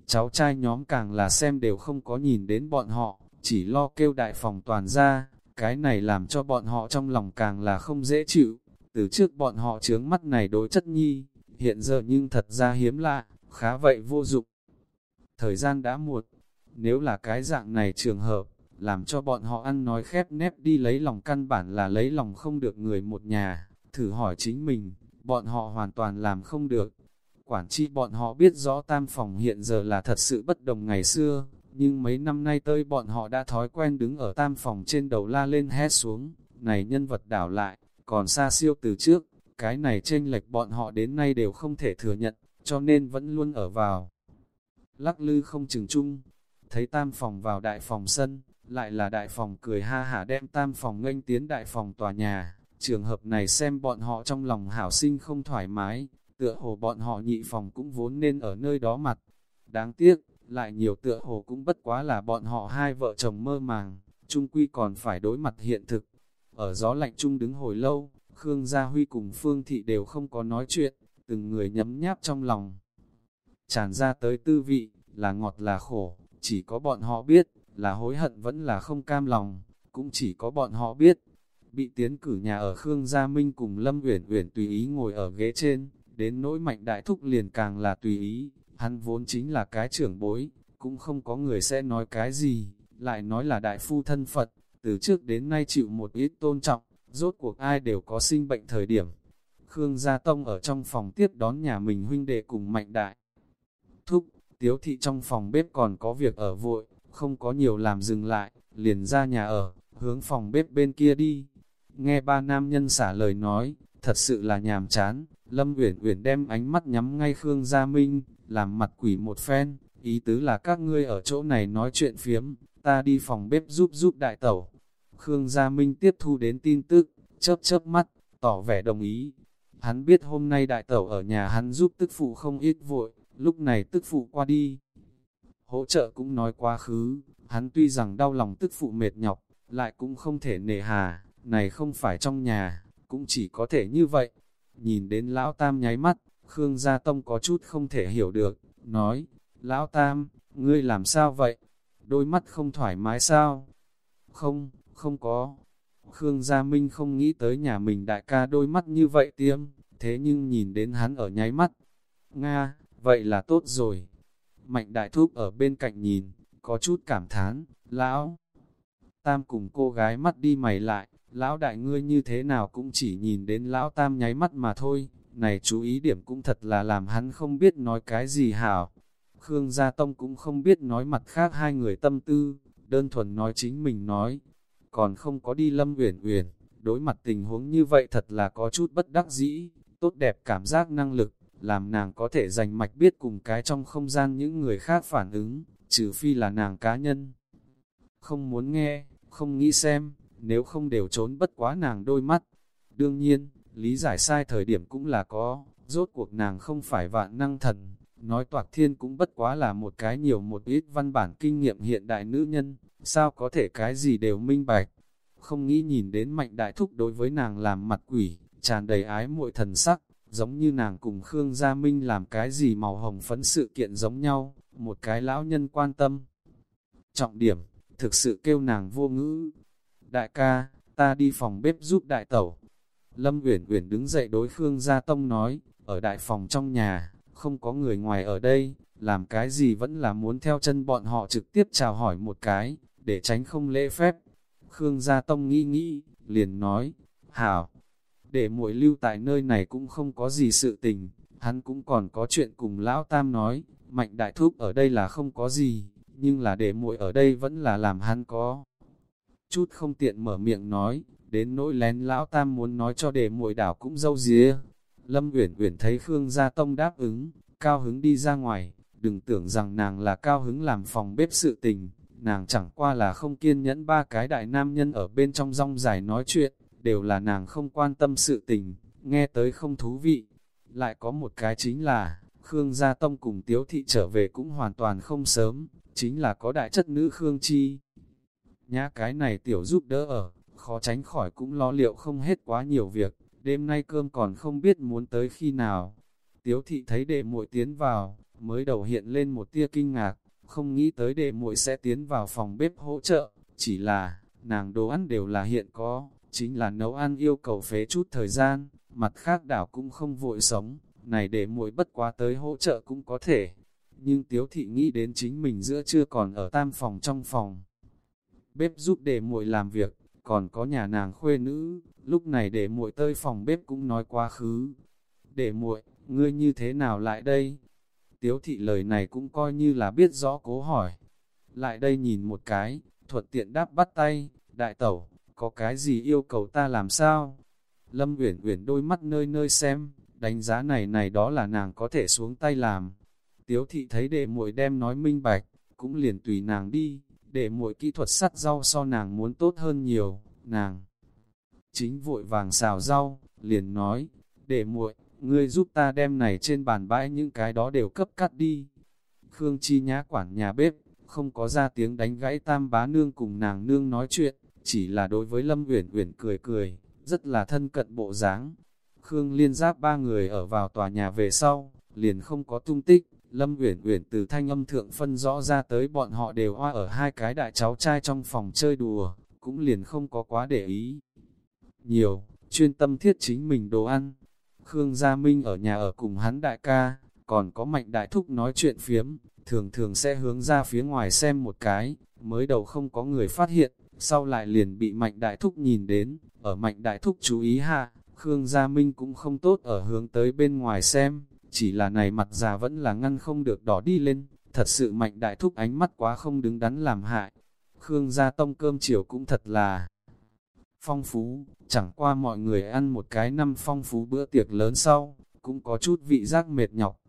Cháu trai nhóm càng là xem đều không có nhìn đến bọn họ, chỉ lo kêu đại phòng toàn ra, cái này làm cho bọn họ trong lòng càng là không dễ chịu. Từ trước bọn họ chướng mắt này đối chất nhi, hiện giờ nhưng thật ra hiếm lạ, khá vậy vô dụng. Thời gian đã muộn, nếu là cái dạng này trường hợp, làm cho bọn họ ăn nói khép nép đi lấy lòng căn bản là lấy lòng không được người một nhà, thử hỏi chính mình, bọn họ hoàn toàn làm không được. Quản chi bọn họ biết rõ tam phòng hiện giờ là thật sự bất đồng ngày xưa, nhưng mấy năm nay tới bọn họ đã thói quen đứng ở tam phòng trên đầu la lên hét xuống, này nhân vật đảo lại, còn xa siêu từ trước, cái này chênh lệch bọn họ đến nay đều không thể thừa nhận, cho nên vẫn luôn ở vào. Lắc lư không chừng chung, thấy tam phòng vào đại phòng sân, lại là đại phòng cười ha hả đem tam phòng nghênh tiến đại phòng tòa nhà, trường hợp này xem bọn họ trong lòng hảo sinh không thoải mái, tựa hồ bọn họ nhị phòng cũng vốn nên ở nơi đó mặt. Đáng tiếc, lại nhiều tựa hồ cũng bất quá là bọn họ hai vợ chồng mơ màng, chung quy còn phải đối mặt hiện thực. Ở gió lạnh chung đứng hồi lâu, Khương Gia Huy cùng Phương Thị đều không có nói chuyện, từng người nhấm nháp trong lòng. Tràn ra tới tư vị, là ngọt là khổ, chỉ có bọn họ biết, là hối hận vẫn là không cam lòng, cũng chỉ có bọn họ biết. Bị tiến cử nhà ở Khương Gia Minh cùng Lâm Uyển Uyển tùy ý ngồi ở ghế trên, đến nỗi mạnh đại thúc liền càng là tùy ý, hắn vốn chính là cái trưởng bối, cũng không có người sẽ nói cái gì, lại nói là đại phu thân Phật, từ trước đến nay chịu một ít tôn trọng, rốt cuộc ai đều có sinh bệnh thời điểm. Khương Gia Tông ở trong phòng tiếp đón nhà mình huynh đệ cùng mạnh đại. Thúc, tiếu thị trong phòng bếp còn có việc ở vội, không có nhiều làm dừng lại, liền ra nhà ở, hướng phòng bếp bên kia đi. Nghe ba nam nhân xả lời nói, thật sự là nhàm chán, Lâm Uyển Uyển đem ánh mắt nhắm ngay Khương Gia Minh, làm mặt quỷ một phen, ý tứ là các ngươi ở chỗ này nói chuyện phiếm, ta đi phòng bếp giúp giúp đại tẩu. Khương Gia Minh tiếp thu đến tin tức, chớp chớp mắt, tỏ vẻ đồng ý. Hắn biết hôm nay đại tẩu ở nhà hắn giúp tức phụ không ít vội, lúc này tức phụ qua đi, hỗ trợ cũng nói quá khứ, hắn tuy rằng đau lòng tức phụ mệt nhọc, lại cũng không thể nề hà, này không phải trong nhà, cũng chỉ có thể như vậy. Nhìn đến lão tam nháy mắt, Khương Gia Tông có chút không thể hiểu được, nói, lão tam, ngươi làm sao vậy? Đôi mắt không thoải mái sao? Không, không có. Khương Gia Minh không nghĩ tới nhà mình đại ca đôi mắt như vậy tiêm, thế nhưng nhìn đến hắn ở nháy mắt. Nga, vậy là tốt rồi. Mạnh đại thúc ở bên cạnh nhìn, có chút cảm thán, lão. Tam cùng cô gái mắt đi mày lại, lão đại ngươi như thế nào cũng chỉ nhìn đến lão tam nháy mắt mà thôi, này chú ý điểm cũng thật là làm hắn không biết nói cái gì hảo. Khương Gia Tông cũng không biết nói mặt khác hai người tâm tư, đơn thuần nói chính mình nói, còn không có đi lâm uyển uyển đối mặt tình huống như vậy thật là có chút bất đắc dĩ, tốt đẹp cảm giác năng lực, làm nàng có thể dành mạch biết cùng cái trong không gian những người khác phản ứng, trừ phi là nàng cá nhân. Không muốn nghe, không nghĩ xem, nếu không đều trốn bất quá nàng đôi mắt. Đương nhiên, lý giải sai thời điểm cũng là có, rốt cuộc nàng không phải vạn năng thần, nói toạc thiên cũng bất quá là một cái nhiều một ít văn bản kinh nghiệm hiện đại nữ nhân, sao có thể cái gì đều minh bạch. Không nghĩ nhìn đến mạnh đại thúc đối với nàng làm mặt quỷ, tràn đầy ái muội thần sắc, giống như nàng cùng Khương Gia Minh làm cái gì màu hồng phấn sự kiện giống nhau, một cái lão nhân quan tâm. Trọng điểm, thực sự kêu nàng vô ngữ. Đại ca, ta đi phòng bếp giúp đại tẩu. Lâm Uyển Uyển đứng dậy đối Khương Gia Tông nói, ở đại phòng trong nhà, không có người ngoài ở đây, làm cái gì vẫn là muốn theo chân bọn họ trực tiếp chào hỏi một cái, để tránh không lễ phép. Khương Gia Tông nghĩ nghĩ, liền nói, hảo, để muội lưu tại nơi này cũng không có gì sự tình, hắn cũng còn có chuyện cùng Lão Tam nói, mạnh đại thúc ở đây là không có gì, nhưng là để muội ở đây vẫn là làm hắn có. Chút không tiện mở miệng nói, đến nỗi lén Lão Tam muốn nói cho để muội đảo cũng dâu día. Lâm Uyển Uyển thấy Khương Gia Tông đáp ứng, cao hứng đi ra ngoài, đừng tưởng rằng nàng là cao hứng làm phòng bếp sự tình, nàng chẳng qua là không kiên nhẫn ba cái đại nam nhân ở bên trong rong dài nói chuyện, đều là nàng không quan tâm sự tình, nghe tới không thú vị. Lại có một cái chính là, Khương Gia Tông cùng Tiếu Thị trở về cũng hoàn toàn không sớm, chính là có đại chất nữ Khương Chi. Nhã cái này tiểu giúp đỡ ở, khó tránh khỏi cũng lo liệu không hết quá nhiều việc, đêm nay cơm còn không biết muốn tới khi nào. Tiếu Thị thấy đệ muội tiến vào, mới đầu hiện lên một tia kinh ngạc, không nghĩ tới đệ muội sẽ tiến vào phòng bếp hỗ trợ, chỉ là, nàng đồ ăn đều là hiện có, chính là nấu ăn yêu cầu phế chút thời gian, mặt khác đảo cũng không vội sống, này để muội bất quá tới hỗ trợ cũng có thể. Nhưng Tiếu Thị nghĩ đến chính mình giữa chưa còn ở tam phòng trong phòng. Bếp giúp để muội làm việc, còn có nhà nàng khuê nữ, lúc này để muội tơi phòng bếp cũng nói quá khứ. Để muội, ngươi như thế nào lại đây? Tiếu thị lời này cũng coi như là biết rõ cố hỏi. Lại đây nhìn một cái, thuận tiện đáp bắt tay, đại tẩu, có cái gì yêu cầu ta làm sao? Lâm Uyển Uyển đôi mắt nơi nơi xem, đánh giá này này đó là nàng có thể xuống tay làm. Tiếu thị thấy đệ muội đem nói minh bạch, cũng liền tùy nàng đi, đệ muội kỹ thuật sắt rau so nàng muốn tốt hơn nhiều, nàng. Chính vội vàng xào rau, liền nói, đệ muội, ngươi giúp ta đem này trên bàn bãi những cái đó đều cấp cắt đi. Khương Chi nhã quản nhà bếp, không có ra tiếng đánh gãy tam bá nương cùng nàng nương nói chuyện, chỉ là đối với Lâm Uyển Uyển cười cười, rất là thân cận bộ dáng. Khương Liên Giáp ba người ở vào tòa nhà về sau, liền không có tung tích, Lâm Uyển Uyển từ thanh âm thượng phân rõ ra tới bọn họ đều hoa ở hai cái đại cháu trai trong phòng chơi đùa, cũng liền không có quá để ý. Nhiều, chuyên tâm thiết chính mình đồ ăn. Khương Gia Minh ở nhà ở cùng hắn đại ca, còn có mạnh đại thúc nói chuyện phiếm, thường thường sẽ hướng ra phía ngoài xem một cái, mới đầu không có người phát hiện, sau lại liền bị Mạnh Đại Thúc nhìn đến, ở Mạnh Đại Thúc chú ý hạ, Khương Gia Minh cũng không tốt ở hướng tới bên ngoài xem, chỉ là này mặt già vẫn là ngăn không được đỏ đi lên, thật sự Mạnh Đại Thúc ánh mắt quá không đứng đắn làm hại. Khương Gia Tông cơm chiều cũng thật là phong phú, chẳng qua mọi người ăn một cái năm phong phú bữa tiệc lớn sau, cũng có chút vị giác mệt nhọc.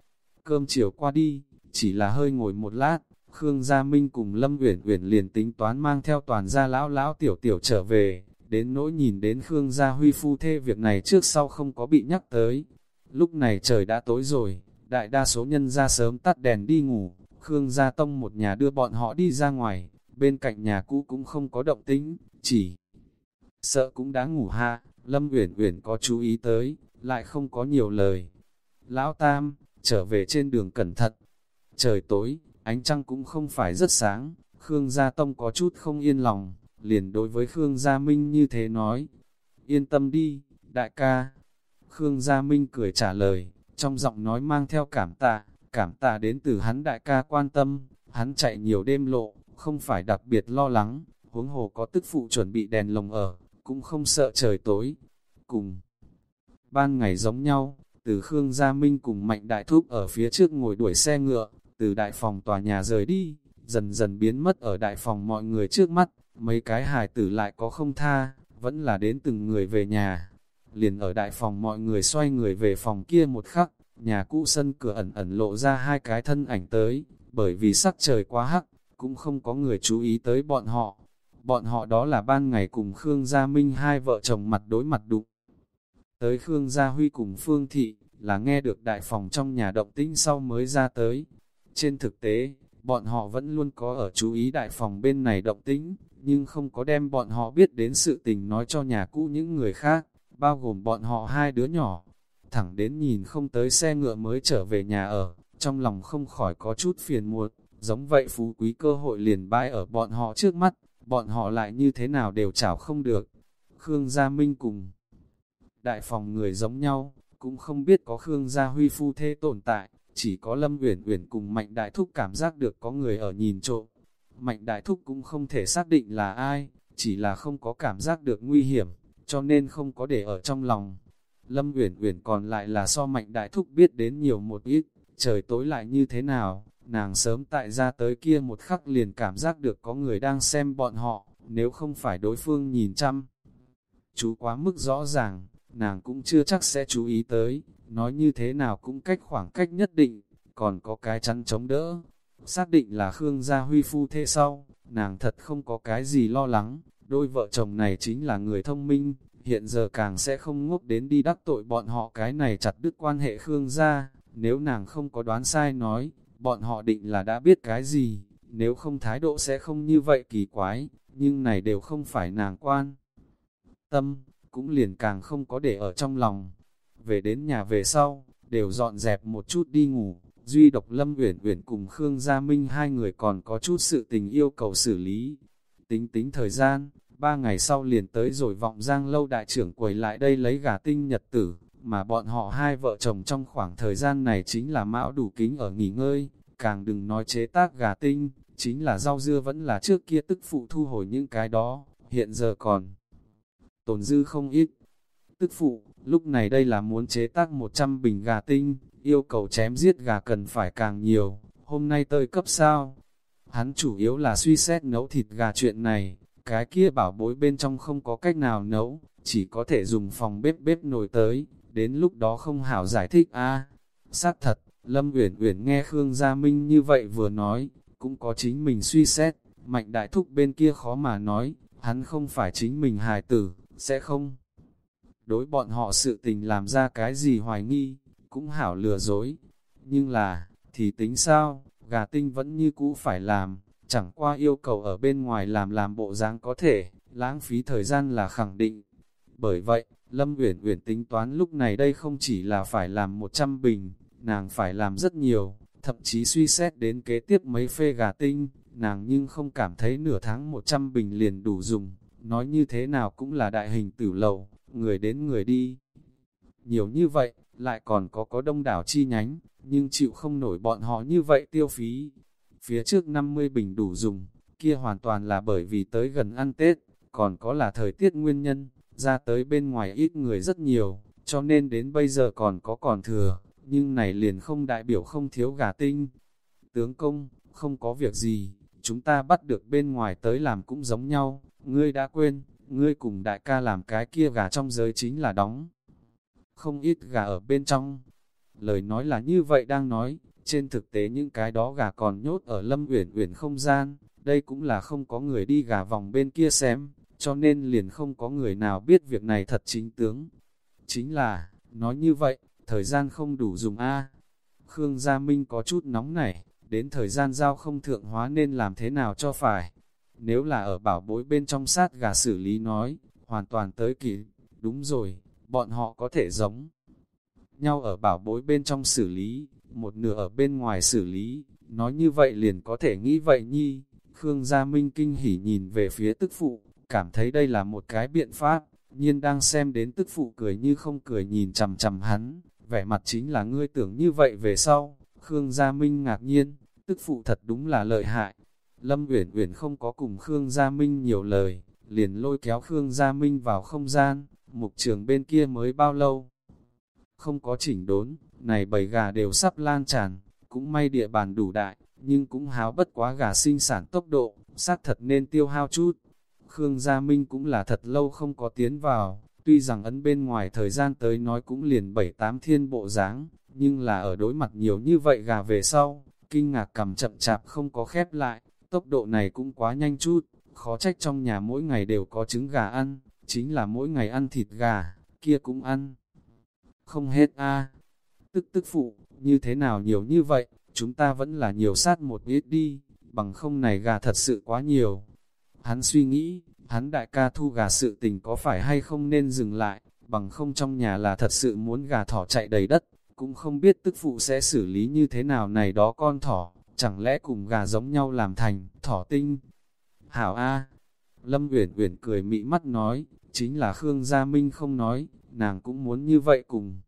Cơm chiều qua đi, chỉ là hơi ngồi một lát, Khương Gia Minh cùng Lâm Uyển Uyển liền tính toán mang theo toàn gia lão lão tiểu tiểu trở về, đến nỗi nhìn đến Khương Gia Huy phu thê việc này trước sau không có bị nhắc tới. Lúc này trời đã tối rồi, đại đa số nhân ra sớm tắt đèn đi ngủ, Khương Gia Tông một nhà đưa bọn họ đi ra ngoài, bên cạnh nhà cũ cũng không có động tính, chỉ sợ cũng đã ngủ ha, Lâm Uyển Uyển có chú ý tới, lại không có nhiều lời. Lão Tam, trở về trên đường cẩn thận. Trời tối, ánh trăng cũng không phải rất sáng, Khương Gia Tông có chút không yên lòng, liền đối với Khương Gia Minh như thế nói, yên tâm đi, đại ca. Khương Gia Minh cười trả lời, trong giọng nói mang theo cảm tạ, cảm tạ đến từ hắn đại ca quan tâm, hắn chạy nhiều đêm lộ, không phải đặc biệt lo lắng, huống hồ có tức phụ chuẩn bị đèn lồng ở, cũng không sợ trời tối. Cùng ban ngày giống nhau, từ Khương Gia Minh cùng Mạnh Đại Thúc ở phía trước ngồi đuổi xe ngựa, từ đại phòng tòa nhà rời đi, dần dần biến mất ở đại phòng mọi người trước mắt, mấy cái hài tử lại có không tha, vẫn là đến từng người về nhà. Liền ở đại phòng mọi người xoay người về phòng kia một khắc, nhà cũ sân cửa ẩn ẩn lộ ra hai cái thân ảnh tới, bởi vì sắc trời quá hắc, cũng không có người chú ý tới bọn họ. Bọn họ đó là ban ngày cùng Khương Gia Minh hai vợ chồng mặt đối mặt đụng. Tới Khương Gia Huy cùng Phương Thị, là nghe được đại phòng trong nhà động tĩnh sau mới ra tới. Trên thực tế, bọn họ vẫn luôn có ở chú ý đại phòng bên này động tĩnh, nhưng không có đem bọn họ biết đến sự tình nói cho nhà cũ những người khác, bao gồm bọn họ hai đứa nhỏ. Thẳng đến nhìn không tới xe ngựa mới trở về nhà ở, trong lòng không khỏi có chút phiền muộn, giống vậy phú quý cơ hội liền bãi ở bọn họ trước mắt, bọn họ lại như thế nào đều chảo không được. Khương Gia Minh cùng đại phòng người giống nhau, cũng không biết có Khương Gia Huy phu thê tồn tại, chỉ có Lâm Uyển Uyển cùng Mạnh Đại Thúc cảm giác được có người ở nhìn trộm. Mạnh Đại Thúc cũng không thể xác định là ai, chỉ là không có cảm giác được nguy hiểm, cho nên không có để ở trong lòng. Lâm Uyển Uyển còn lại là so Mạnh Đại Thúc biết đến nhiều một ít, trời tối lại như thế nào, nàng sớm tại ra tới kia một khắc liền cảm giác được có người đang xem bọn họ, nếu không phải đối phương nhìn chăm. Chú quá mức rõ ràng, nàng cũng chưa chắc sẽ chú ý tới, nói như thế nào cũng cách khoảng cách nhất định, còn có cái chắn chống đỡ. Xác định là Khương Gia Huy phu thế sau, nàng thật không có cái gì lo lắng, đôi vợ chồng này chính là người thông minh, hiện giờ càng sẽ không ngốc đến đi đắc tội bọn họ cái này chặt đứt quan hệ Khương Gia, nếu nàng không có đoán sai nói, bọn họ định là đã biết cái gì, nếu không thái độ sẽ không như vậy kỳ quái, nhưng này đều không phải nàng quan. Tâm, cũng liền càng không có để ở trong lòng. Về đến nhà về sau, đều dọn dẹp một chút đi ngủ, duy độc Lâm Uyển Uyển cùng Khương Gia Minh hai người còn có chút sự tình yêu cầu xử lý. Tính tính thời gian, ba ngày sau liền tới rồi vọng giang lâu đại trưởng quầy lại đây lấy gà tinh nhật tử, mà bọn họ hai vợ chồng trong khoảng thời gian này chính là mão đủ kính ở nghỉ ngơi, càng đừng nói chế tác gà tinh, chính là rau dưa vẫn là trước kia tức phụ thu hồi những cái đó, hiện giờ còn tồn dư không ít. Tức phụ, lúc này đây là muốn chế tác 100 bình gà tinh, yêu cầu chém giết gà cần phải càng nhiều, hôm nay tơi cấp sao? Hắn chủ yếu là suy xét nấu thịt gà chuyện này, cái kia bảo bối bên trong không có cách nào nấu, chỉ có thể dùng phòng bếp bếp nồi tới, đến lúc đó không hảo giải thích a. À, Xác thật, Lâm Uyển Uyển nghe Khương Gia Minh như vậy vừa nói, cũng có chính mình suy xét, mạnh đại thúc bên kia khó mà nói, hắn không phải chính mình hài tử, sẽ không. Đối bọn họ sự tình làm ra cái gì hoài nghi, cũng hảo lừa dối. Nhưng là, thì tính sao, gà tinh vẫn như cũ phải làm, chẳng qua yêu cầu ở bên ngoài làm làm bộ dáng có thể, lãng phí thời gian là khẳng định. Bởi vậy, Lâm Uyển Uyển tính toán lúc này đây không chỉ là phải làm 100 bình, nàng phải làm rất nhiều, thậm chí suy xét đến kế tiếp mấy phê gà tinh, nàng nhưng không cảm thấy nửa tháng 100 bình liền đủ dùng, nói như thế nào cũng là đại hình tử lầu, người đến người đi. Nhiều như vậy, lại còn có có đông đảo chi nhánh, nhưng chịu không nổi bọn họ như vậy tiêu phí. Phía trước 50 bình đủ dùng, kia hoàn toàn là bởi vì tới gần ăn Tết, còn có là thời tiết nguyên nhân, ra tới bên ngoài ít người rất nhiều, cho nên đến bây giờ còn có còn thừa, nhưng này liền không đại biểu không thiếu gà tinh. Tướng công, không có việc gì, chúng ta bắt được bên ngoài tới làm cũng giống nhau, ngươi đã quên, ngươi cùng đại ca làm cái kia gà trong giới chính là đóng. Không ít gà ở bên trong. Lời nói là như vậy đang nói, trên thực tế những cái đó gà còn nhốt ở lâm uyển uyển không gian, đây cũng là không có người đi gà vòng bên kia xem, cho nên liền không có người nào biết việc này thật chính tướng. Chính là, nói như vậy, thời gian không đủ dùng A. Khương Gia Minh có chút nóng nảy, đến thời gian giao không thượng hóa nên làm thế nào cho phải. Nếu là ở bảo bối bên trong sát gà xử lý nói, hoàn toàn tới kỳ. Đúng rồi, bọn họ có thể giống nhau ở bảo bối bên trong xử lý, một nửa ở bên ngoài xử lý, nói như vậy liền có thể nghĩ vậy nhi. Khương Gia Minh kinh hỉ nhìn về phía tức phụ, cảm thấy đây là một cái biện pháp, nhiên đang xem đến tức phụ cười như không cười nhìn chầm chầm hắn, vẻ mặt chính là ngươi tưởng như vậy về sau, Khương Gia Minh ngạc nhiên, tức phụ thật đúng là lợi hại. Lâm Uyển Uyển không có cùng Khương Gia Minh nhiều lời, liền lôi kéo Khương Gia Minh vào không gian, mục trường bên kia mới bao lâu. Không có chỉnh đốn, này bầy gà đều sắp lan tràn, cũng may địa bàn đủ đại, nhưng cũng háo bất quá gà sinh sản tốc độ, xác thật nên tiêu hao chút. Khương Gia Minh cũng là thật lâu không có tiến vào, tuy rằng ấn bên ngoài thời gian tới nói cũng liền bảy tám thiên bộ dáng nhưng là ở đối mặt nhiều như vậy gà về sau, kinh ngạc cầm chậm chạp không có khép lại, tốc độ này cũng quá nhanh chút, khó trách trong nhà mỗi ngày đều có trứng gà ăn, chính là mỗi ngày ăn thịt gà, kia cũng ăn. Không hết a Tức tức phụ, như thế nào nhiều như vậy, chúng ta vẫn là nhiều sát một ít đi, bằng không này gà thật sự quá nhiều. Hắn suy nghĩ, hắn đại ca thu gà sự tình có phải hay không nên dừng lại, bằng không trong nhà là thật sự muốn gà thỏ chạy đầy đất, cũng không biết tức phụ sẽ xử lý như thế nào này đó con thỏ, chẳng lẽ cùng gà giống nhau làm thành thỏ tinh. Hảo A, Lâm Uyển Uyển cười mị mắt nói, chính là Khương Gia Minh không nói, nàng cũng muốn như vậy cùng.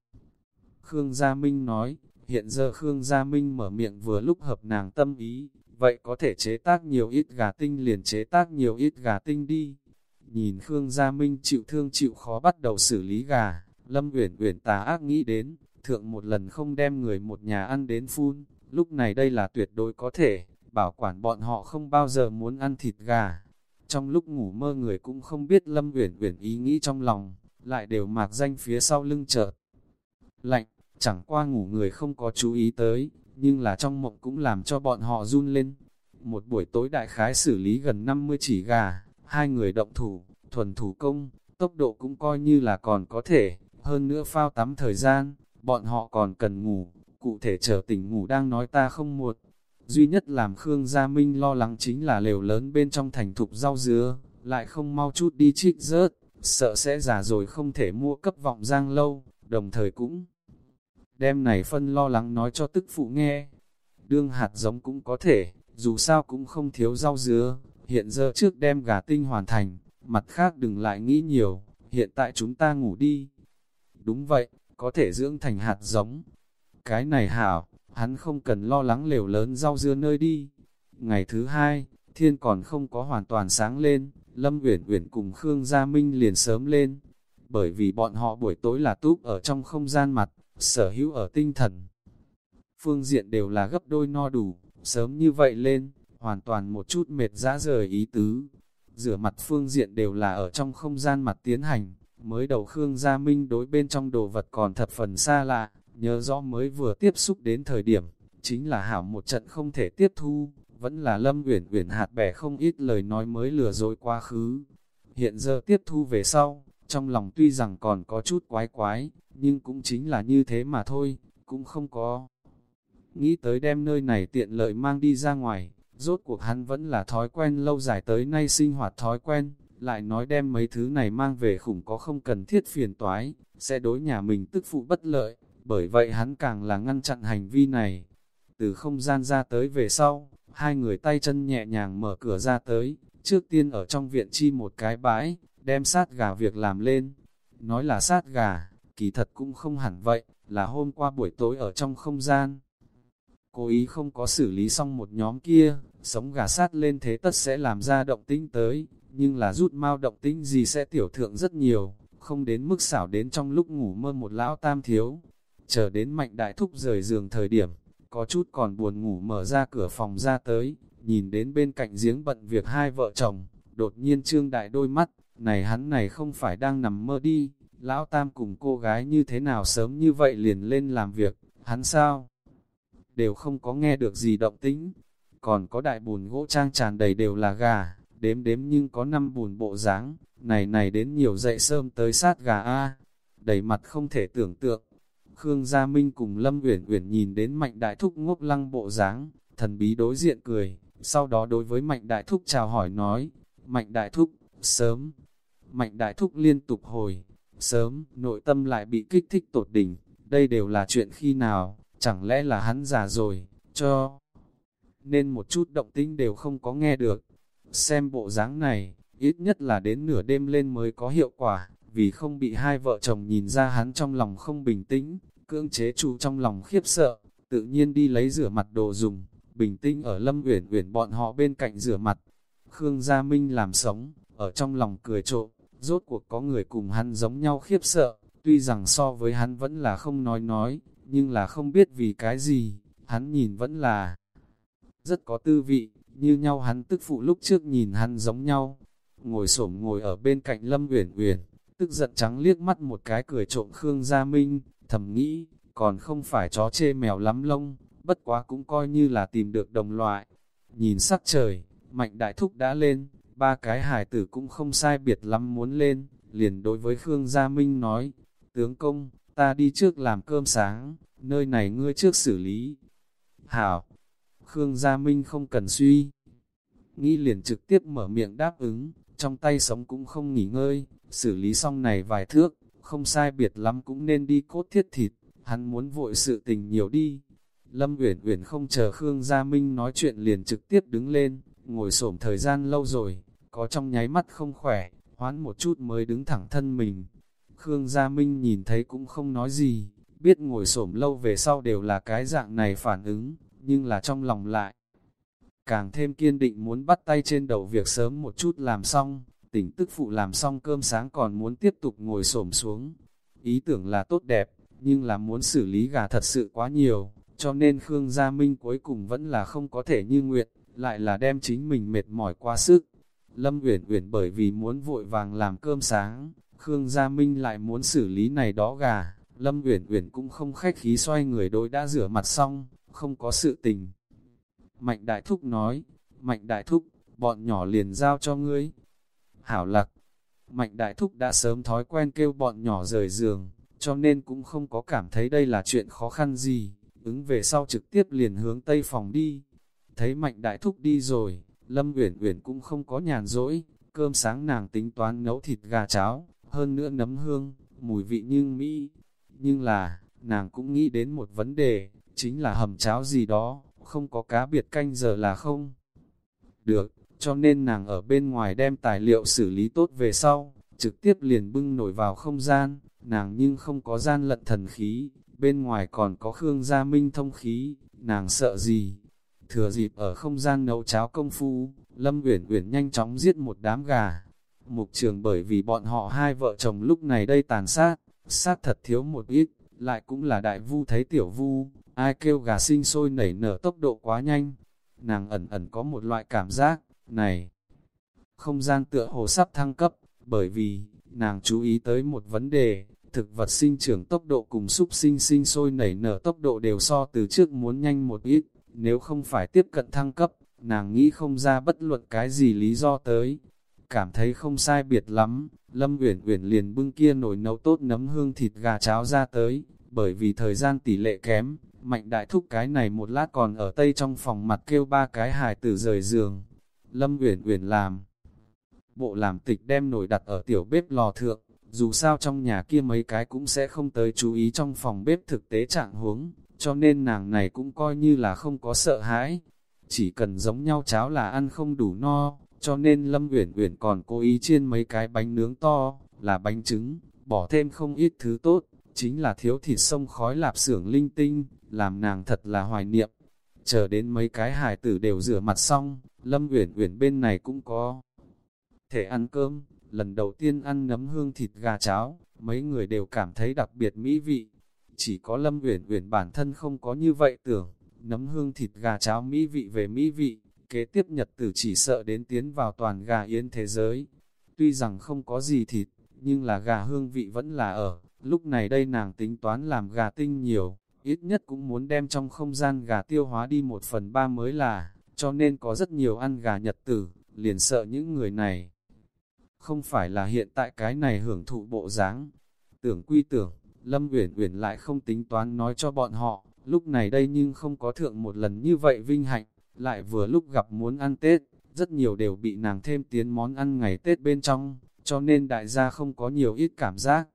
Khương Gia Minh nói, hiện giờ Khương Gia Minh mở miệng vừa lúc hợp nàng tâm ý, vậy có thể chế tác nhiều ít gà tinh liền chế tác nhiều ít gà tinh đi. Nhìn Khương Gia Minh chịu thương chịu khó bắt đầu xử lý gà, Lâm Uyển Uyển tà ác nghĩ đến, thượng một lần không đem người một nhà ăn đến phun, lúc này đây là tuyệt đối có thể, bảo quản bọn họ không bao giờ muốn ăn thịt gà. Trong lúc ngủ mơ người cũng không biết Lâm Uyển Uyển ý nghĩ trong lòng, lại đều mạc danh phía sau lưng chợt. Lạnh, chẳng qua ngủ người không có chú ý tới, nhưng là trong mộng cũng làm cho bọn họ run lên. Một buổi tối đại khái xử lý gần 50 chỉ gà, hai người động thủ, thuần thủ công, tốc độ cũng coi như là còn có thể, hơn nữa phao tắm thời gian, bọn họ còn cần ngủ, cụ thể chờ tỉnh ngủ đang nói ta không muộn. Duy nhất làm Khương Gia Minh lo lắng chính là lều lớn bên trong thành thục rau dứa, lại không mau chút đi trích rớt, sợ sẽ già rồi không thể mua cấp vọng giang lâu, đồng thời cũng đem này phân lo lắng nói cho tức phụ nghe. Đương hạt giống cũng có thể, dù sao cũng không thiếu rau dứa, hiện giờ trước đem gà tinh hoàn thành, mặt khác đừng lại nghĩ nhiều, hiện tại chúng ta ngủ đi. Đúng vậy, có thể dưỡng thành hạt giống. Cái này hảo, hắn không cần lo lắng lều lớn rau dưa nơi đi. Ngày thứ hai, thiên còn không có hoàn toàn sáng lên, Lâm Uyển Uyển cùng Khương Gia Minh liền sớm lên. Bởi vì bọn họ buổi tối là túp ở trong không gian mặt, sở hữu ở tinh thần. Phương diện đều là gấp đôi no đủ, sớm như vậy lên, hoàn toàn một chút mệt dã rời ý tứ. Rửa mặt phương diện đều là ở trong không gian mặt tiến hành, mới đầu Khương Gia Minh đối bên trong đồ vật còn thập phần xa lạ, nhớ rõ mới vừa tiếp xúc đến thời điểm, chính là hảo một trận không thể tiếp thu, vẫn là Lâm Uyển Uyển hạt bẻ không ít lời nói mới lừa dối quá khứ. Hiện giờ tiếp thu về sau, trong lòng tuy rằng còn có chút quái quái, nhưng cũng chính là như thế mà thôi, cũng không có. Nghĩ tới đem nơi này tiện lợi mang đi ra ngoài, rốt cuộc hắn vẫn là thói quen lâu dài tới nay sinh hoạt thói quen, lại nói đem mấy thứ này mang về khủng có không cần thiết phiền toái, sẽ đối nhà mình tức phụ bất lợi, bởi vậy hắn càng là ngăn chặn hành vi này. Từ không gian ra tới về sau, hai người tay chân nhẹ nhàng mở cửa ra tới, trước tiên ở trong viện chi một cái bãi, đem sát gà việc làm lên. Nói là sát gà, kỳ thật cũng không hẳn vậy, là hôm qua buổi tối ở trong không gian. Cố ý không có xử lý xong một nhóm kia, sống gà sát lên thế tất sẽ làm ra động tĩnh tới, nhưng là rút mau động tĩnh gì sẽ tiểu thượng rất nhiều, không đến mức xảo đến trong lúc ngủ mơ một lão tam thiếu. Chờ đến mạnh đại thúc rời giường thời điểm, có chút còn buồn ngủ mở ra cửa phòng ra tới, nhìn đến bên cạnh giếng bận việc hai vợ chồng, đột nhiên trương đại đôi mắt, này hắn này không phải đang nằm mơ đi, lão tam cùng cô gái như thế nào sớm như vậy liền lên làm việc, hắn sao? Đều không có nghe được gì động tĩnh, còn có đại bùn gỗ trang tràn đầy đều là gà, đếm đếm nhưng có năm bùn bộ dáng này này đến nhiều dậy sơm tới sát gà A, đầy mặt không thể tưởng tượng. Khương Gia Minh cùng Lâm Uyển Uyển nhìn đến Mạnh Đại Thúc ngốc lăng bộ dáng, thần bí đối diện cười, sau đó đối với Mạnh Đại Thúc chào hỏi nói, Mạnh Đại Thúc, sớm. Mạnh Đại Thúc liên tục hồi, sớm, nội tâm lại bị kích thích tột đỉnh, đây đều là chuyện khi nào, chẳng lẽ là hắn già rồi, cho nên một chút động tĩnh đều không có nghe được. Xem bộ dáng này, ít nhất là đến nửa đêm lên mới có hiệu quả, vì không bị hai vợ chồng nhìn ra hắn trong lòng không bình tĩnh, cưỡng chế trụ trong lòng khiếp sợ, tự nhiên đi lấy rửa mặt đồ dùng, bình tĩnh ở Lâm Uyển Uyển bọn họ bên cạnh rửa mặt. Khương Gia Minh làm sống, ở trong lòng cười trộm, rốt cuộc có người cùng hắn giống nhau khiếp sợ, tuy rằng so với hắn vẫn là không nói nói, nhưng là không biết vì cái gì, hắn nhìn vẫn là rất có tư vị, như nhau hắn tức phụ lúc trước nhìn hắn giống nhau. Ngồi xổm ngồi ở bên cạnh Lâm Uyển Uyển, tức giận trắng liếc mắt một cái cười trộm Khương Gia Minh, thầm nghĩ, còn không phải chó chê mèo lắm lông, bất quá cũng coi như là tìm được đồng loại. Nhìn sắc trời, mạnh đại thúc đã lên, ba cái hải tử cũng không sai biệt lắm muốn lên, liền đối với Khương Gia Minh nói, tướng công, ta đi trước làm cơm sáng, nơi này ngươi trước xử lý. Hảo, Khương Gia Minh không cần suy. Nghĩ liền trực tiếp mở miệng đáp ứng, trong tay sống cũng không nghỉ ngơi, xử lý xong này vài thước, không sai biệt lắm cũng nên đi cốt thiết thịt, hắn muốn vội sự tình nhiều đi. Lâm Uyển Uyển không chờ Khương Gia Minh nói chuyện liền trực tiếp đứng lên, ngồi xổm thời gian lâu rồi, có trong nháy mắt không khỏe, hoán một chút mới đứng thẳng thân mình. Khương Gia Minh nhìn thấy cũng không nói gì, biết ngồi xổm lâu về sau đều là cái dạng này phản ứng, nhưng là trong lòng lại. Càng thêm kiên định muốn bắt tay trên đầu việc sớm một chút làm xong, tỉnh tức phụ làm xong cơm sáng còn muốn tiếp tục ngồi xổm xuống. Ý tưởng là tốt đẹp, nhưng là muốn xử lý gà thật sự quá nhiều, cho nên Khương Gia Minh cuối cùng vẫn là không có thể như nguyện, lại là đem chính mình mệt mỏi quá sức. Lâm Uyển Uyển bởi vì muốn vội vàng làm cơm sáng, Khương Gia Minh lại muốn xử lý này đó gà, Lâm Uyển Uyển cũng không khách khí xoay người đối đã rửa mặt xong, không có sự tình. Mạnh Đại Thúc nói, Mạnh Đại Thúc, bọn nhỏ liền giao cho ngươi. Hảo lạc, Mạnh Đại Thúc đã sớm thói quen kêu bọn nhỏ rời giường, cho nên cũng không có cảm thấy đây là chuyện khó khăn gì, ứng về sau trực tiếp liền hướng tây phòng đi. Thấy Mạnh Đại Thúc đi rồi, Lâm Uyển Uyển cũng không có nhàn rỗi, cơm sáng nàng tính toán nấu thịt gà cháo, hơn nữa nấm hương, mùi vị nhưng mỹ. Nhưng là, nàng cũng nghĩ đến một vấn đề, chính là hầm cháo gì đó, không có cá biệt canh giờ là không. Được, cho nên nàng ở bên ngoài đem tài liệu xử lý tốt về sau, trực tiếp liền bưng nổi vào không gian, nàng nhưng không có gian lận thần khí, bên ngoài còn có Khương Gia Minh thông khí, nàng sợ gì. Thừa dịp ở không gian nấu cháo công phu, Lâm Uyển Uyển nhanh chóng giết một đám gà. Mục trường bởi vì bọn họ hai vợ chồng lúc này đây tàn sát, sát thật thiếu một ít, lại cũng là đại vu thấy tiểu vu, ai kêu gà sinh sôi nảy nở tốc độ quá nhanh. Nàng ẩn ẩn có một loại cảm giác, này, không gian tựa hồ sắp thăng cấp, bởi vì, nàng chú ý tới một vấn đề, thực vật sinh trưởng tốc độ cùng súc sinh sinh sôi nảy nở tốc độ đều so từ trước muốn nhanh một ít, nếu không phải tiếp cận thăng cấp, nàng nghĩ không ra bất luận cái gì lý do tới. Cảm thấy không sai biệt lắm, Lâm Uyển Uyển liền bưng kia nồi nấu tốt nấm hương thịt gà cháo ra tới, bởi vì thời gian tỷ lệ kém, Mạnh đại thúc cái này một lát còn ở tây trong phòng mặt kêu ba cái hài tử rời giường. Lâm Uyển Uyển làm. Bộ làm tịch đem nồi đặt ở tiểu bếp lò thượng, dù sao trong nhà kia mấy cái cũng sẽ không tới chú ý trong phòng bếp thực tế trạng huống, cho nên nàng này cũng coi như là không có sợ hãi. Chỉ cần giống nhau cháo là ăn không đủ no, cho nên Lâm Uyển Uyển còn cố ý chiên mấy cái bánh nướng to, là bánh trứng, bỏ thêm không ít thứ tốt, chính là thiếu thịt sông khói lạp xưởng linh tinh, làm nàng thật là hoài niệm. Chờ đến mấy cái hài tử đều rửa mặt xong, Lâm Uyển Uyển bên này cũng có thể ăn cơm, lần đầu tiên ăn nấm hương thịt gà cháo, mấy người đều cảm thấy đặc biệt mỹ vị. Chỉ có Lâm Uyển Uyển bản thân không có như vậy tưởng, nấm hương thịt gà cháo mỹ vị về mỹ vị, kế tiếp nhật tử chỉ sợ đến tiến vào toàn gà yến thế giới. Tuy rằng không có gì thịt, nhưng là gà hương vị vẫn là ở, lúc này đây nàng tính toán làm gà tinh nhiều, ít nhất cũng muốn đem trong không gian gà tiêu hóa đi một phần ba mới là, cho nên có rất nhiều ăn gà nhật tử, liền sợ những người này. Không phải là hiện tại cái này hưởng thụ bộ dáng tưởng quy tưởng, Lâm Uyển Uyển lại không tính toán nói cho bọn họ, lúc này đây nhưng không có thượng một lần như vậy vinh hạnh, lại vừa lúc gặp muốn ăn Tết, rất nhiều đều bị nàng thêm tiến món ăn ngày Tết bên trong, cho nên đại gia không có nhiều ít cảm giác.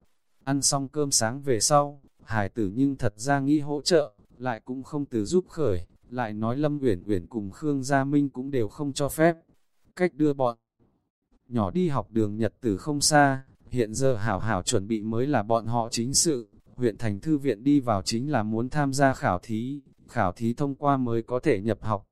Ăn xong cơm sáng về sau, hải tử nhưng thật ra nghĩ hỗ trợ, lại cũng không từ giúp khởi, lại nói Lâm Uyển Uyển cùng Khương Gia Minh cũng đều không cho phép. Cách đưa bọn nhỏ đi học đường Nhật tử không xa, hiện giờ hảo hảo chuẩn bị mới là bọn họ chính sự. Huyện thành thư viện đi vào chính là muốn tham gia khảo thí, khảo thí thông qua mới có thể nhập học.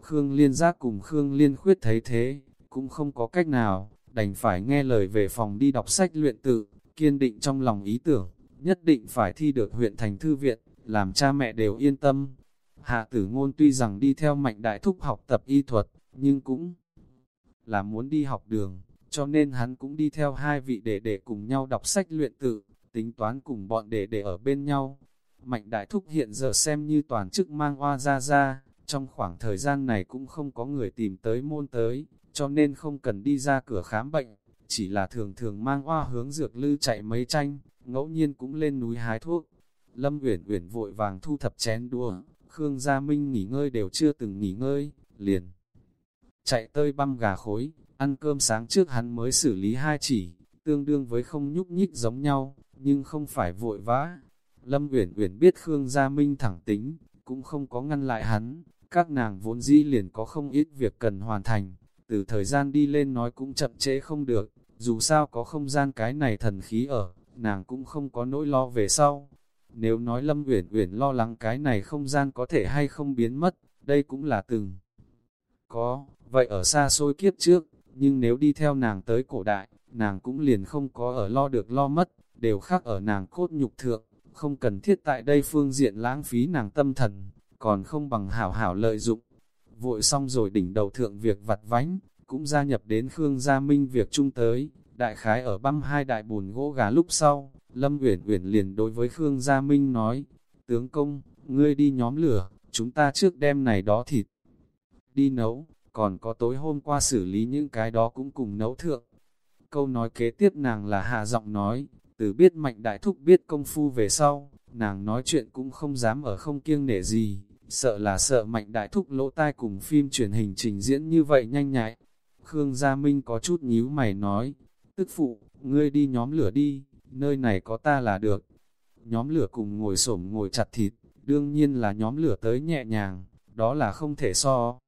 Khương Liên Giác cùng Khương Liên Khuyết thấy thế, cũng không có cách nào, đành phải nghe lời về phòng đi đọc sách luyện tự, kiên định trong lòng ý tưởng, nhất định phải thi được huyện thành thư viện, làm cha mẹ đều yên tâm. Hạ tử ngôn tuy rằng đi theo mạnh đại thúc học tập y thuật, nhưng cũng là muốn đi học đường, cho nên hắn cũng đi theo hai vị đệ đệ cùng nhau đọc sách luyện tự, tính toán cùng bọn đệ đệ ở bên nhau. Mạnh đại thúc hiện giờ xem như toàn chức mang hoa ra ra, trong khoảng thời gian này cũng không có người tìm tới môn tới, cho nên không cần đi ra cửa khám bệnh, chỉ là thường thường mang hoa hướng dược lư chạy mấy tranh, ngẫu nhiên cũng lên núi hái thuốc. Lâm Uyển Uyển vội vàng thu thập chén đua Khương Gia Minh nghỉ ngơi đều chưa từng nghỉ ngơi, liền chạy tơi băm gà khối, ăn cơm sáng trước hắn mới xử lý hai chỉ, tương đương với không nhúc nhích giống nhau, nhưng không phải vội vã. Lâm Uyển Uyển biết Khương Gia Minh thẳng tính, cũng không có ngăn lại hắn, các nàng vốn dĩ liền có không ít việc cần hoàn thành, từ thời gian đi lên nói cũng chậm trễ không được, dù sao có không gian cái này thần khí ở, nàng cũng không có nỗi lo về sau. Nếu nói Lâm Uyển Uyển lo lắng cái này không gian có thể hay không biến mất, đây cũng là từng có, vậy ở xa xôi kiếp trước, nhưng nếu đi theo nàng tới cổ đại, nàng cũng liền không có ở lo được lo mất, đều khác ở nàng cốt nhục thượng, không cần thiết tại đây phương diện lãng phí nàng tâm thần, còn không bằng hảo hảo lợi dụng. Vội xong rồi đỉnh đầu thượng việc vặt vánh, cũng gia nhập đến Khương Gia Minh việc chung tới, đại khái ở băm hai đại bùn gỗ gà lúc sau, Lâm Uyển Uyển liền đối với Khương Gia Minh nói, tướng công, ngươi đi nhóm lửa, chúng ta trước đem này đó thịt, đi nấu, còn có tối hôm qua xử lý những cái đó cũng cùng nấu thượng. Câu nói kế tiếp nàng là hạ giọng nói, từ biết mạnh đại thúc biết công phu về sau, nàng nói chuyện cũng không dám ở không kiêng nể gì, sợ là sợ mạnh đại thúc lỗ tai cùng phim truyền hình trình diễn như vậy nhanh nhạy. Khương Gia Minh có chút nhíu mày nói, tức phụ, ngươi đi nhóm lửa đi, nơi này có ta là được. Nhóm lửa cùng ngồi xổm ngồi chặt thịt, đương nhiên là nhóm lửa tới nhẹ nhàng, đó là không thể so.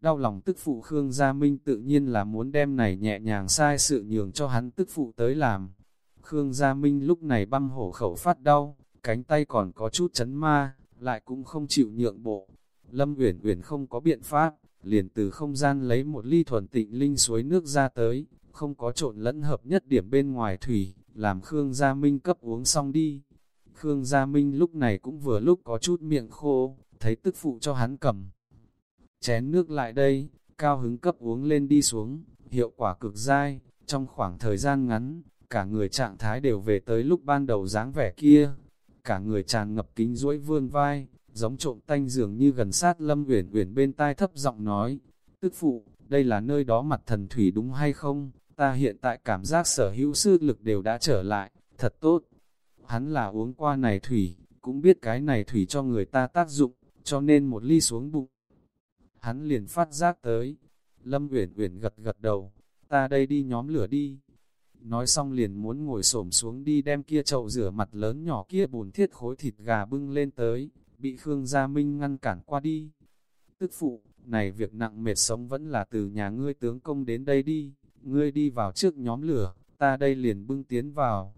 Đau lòng tức phụ Khương Gia Minh tự nhiên là muốn đem này nhẹ nhàng sai sự nhường cho hắn tức phụ tới làm. Khương Gia Minh lúc này băm hổ khẩu phát đau, cánh tay còn có chút chấn ma, lại cũng không chịu nhượng bộ. Lâm Uyển Uyển không có biện pháp, liền từ không gian lấy một ly thuần tịnh linh suối nước ra tới, không có trộn lẫn hợp nhất điểm bên ngoài thủy, làm Khương Gia Minh cấp uống xong đi. Khương Gia Minh lúc này cũng vừa lúc có chút miệng khô, thấy tức phụ cho hắn cầm. Chén nước lại đây, cao hứng cấp uống lên đi xuống, hiệu quả cực dai, trong khoảng thời gian ngắn, cả người trạng thái đều về tới lúc ban đầu dáng vẻ kia. Cả người tràn ngập kính duỗi vươn vai, giống trộm tanh dường như gần sát Lâm Uyển Uyển bên tai thấp giọng nói, tức phụ, đây là nơi đó mặt thần thủy đúng hay không? Ta hiện tại cảm giác sở hữu sư lực đều đã trở lại, thật tốt. Hắn là uống qua này thủy, cũng biết cái này thủy cho người ta tác dụng, cho nên một ly xuống bụng. Hắn liền phát giác tới. Lâm Uyển Uyển gật gật đầu, ta đây đi nhóm lửa đi. Nói xong liền muốn ngồi xổm xuống đi đem kia chậu rửa mặt lớn nhỏ kia bùn thiết khối thịt gà bưng lên tới, bị Khương Gia Minh ngăn cản qua đi. Tức phụ, này việc nặng mệt sống vẫn là từ nhà ngươi tướng công đến đây đi, ngươi đi vào trước nhóm lửa, ta đây liền bưng tiến vào.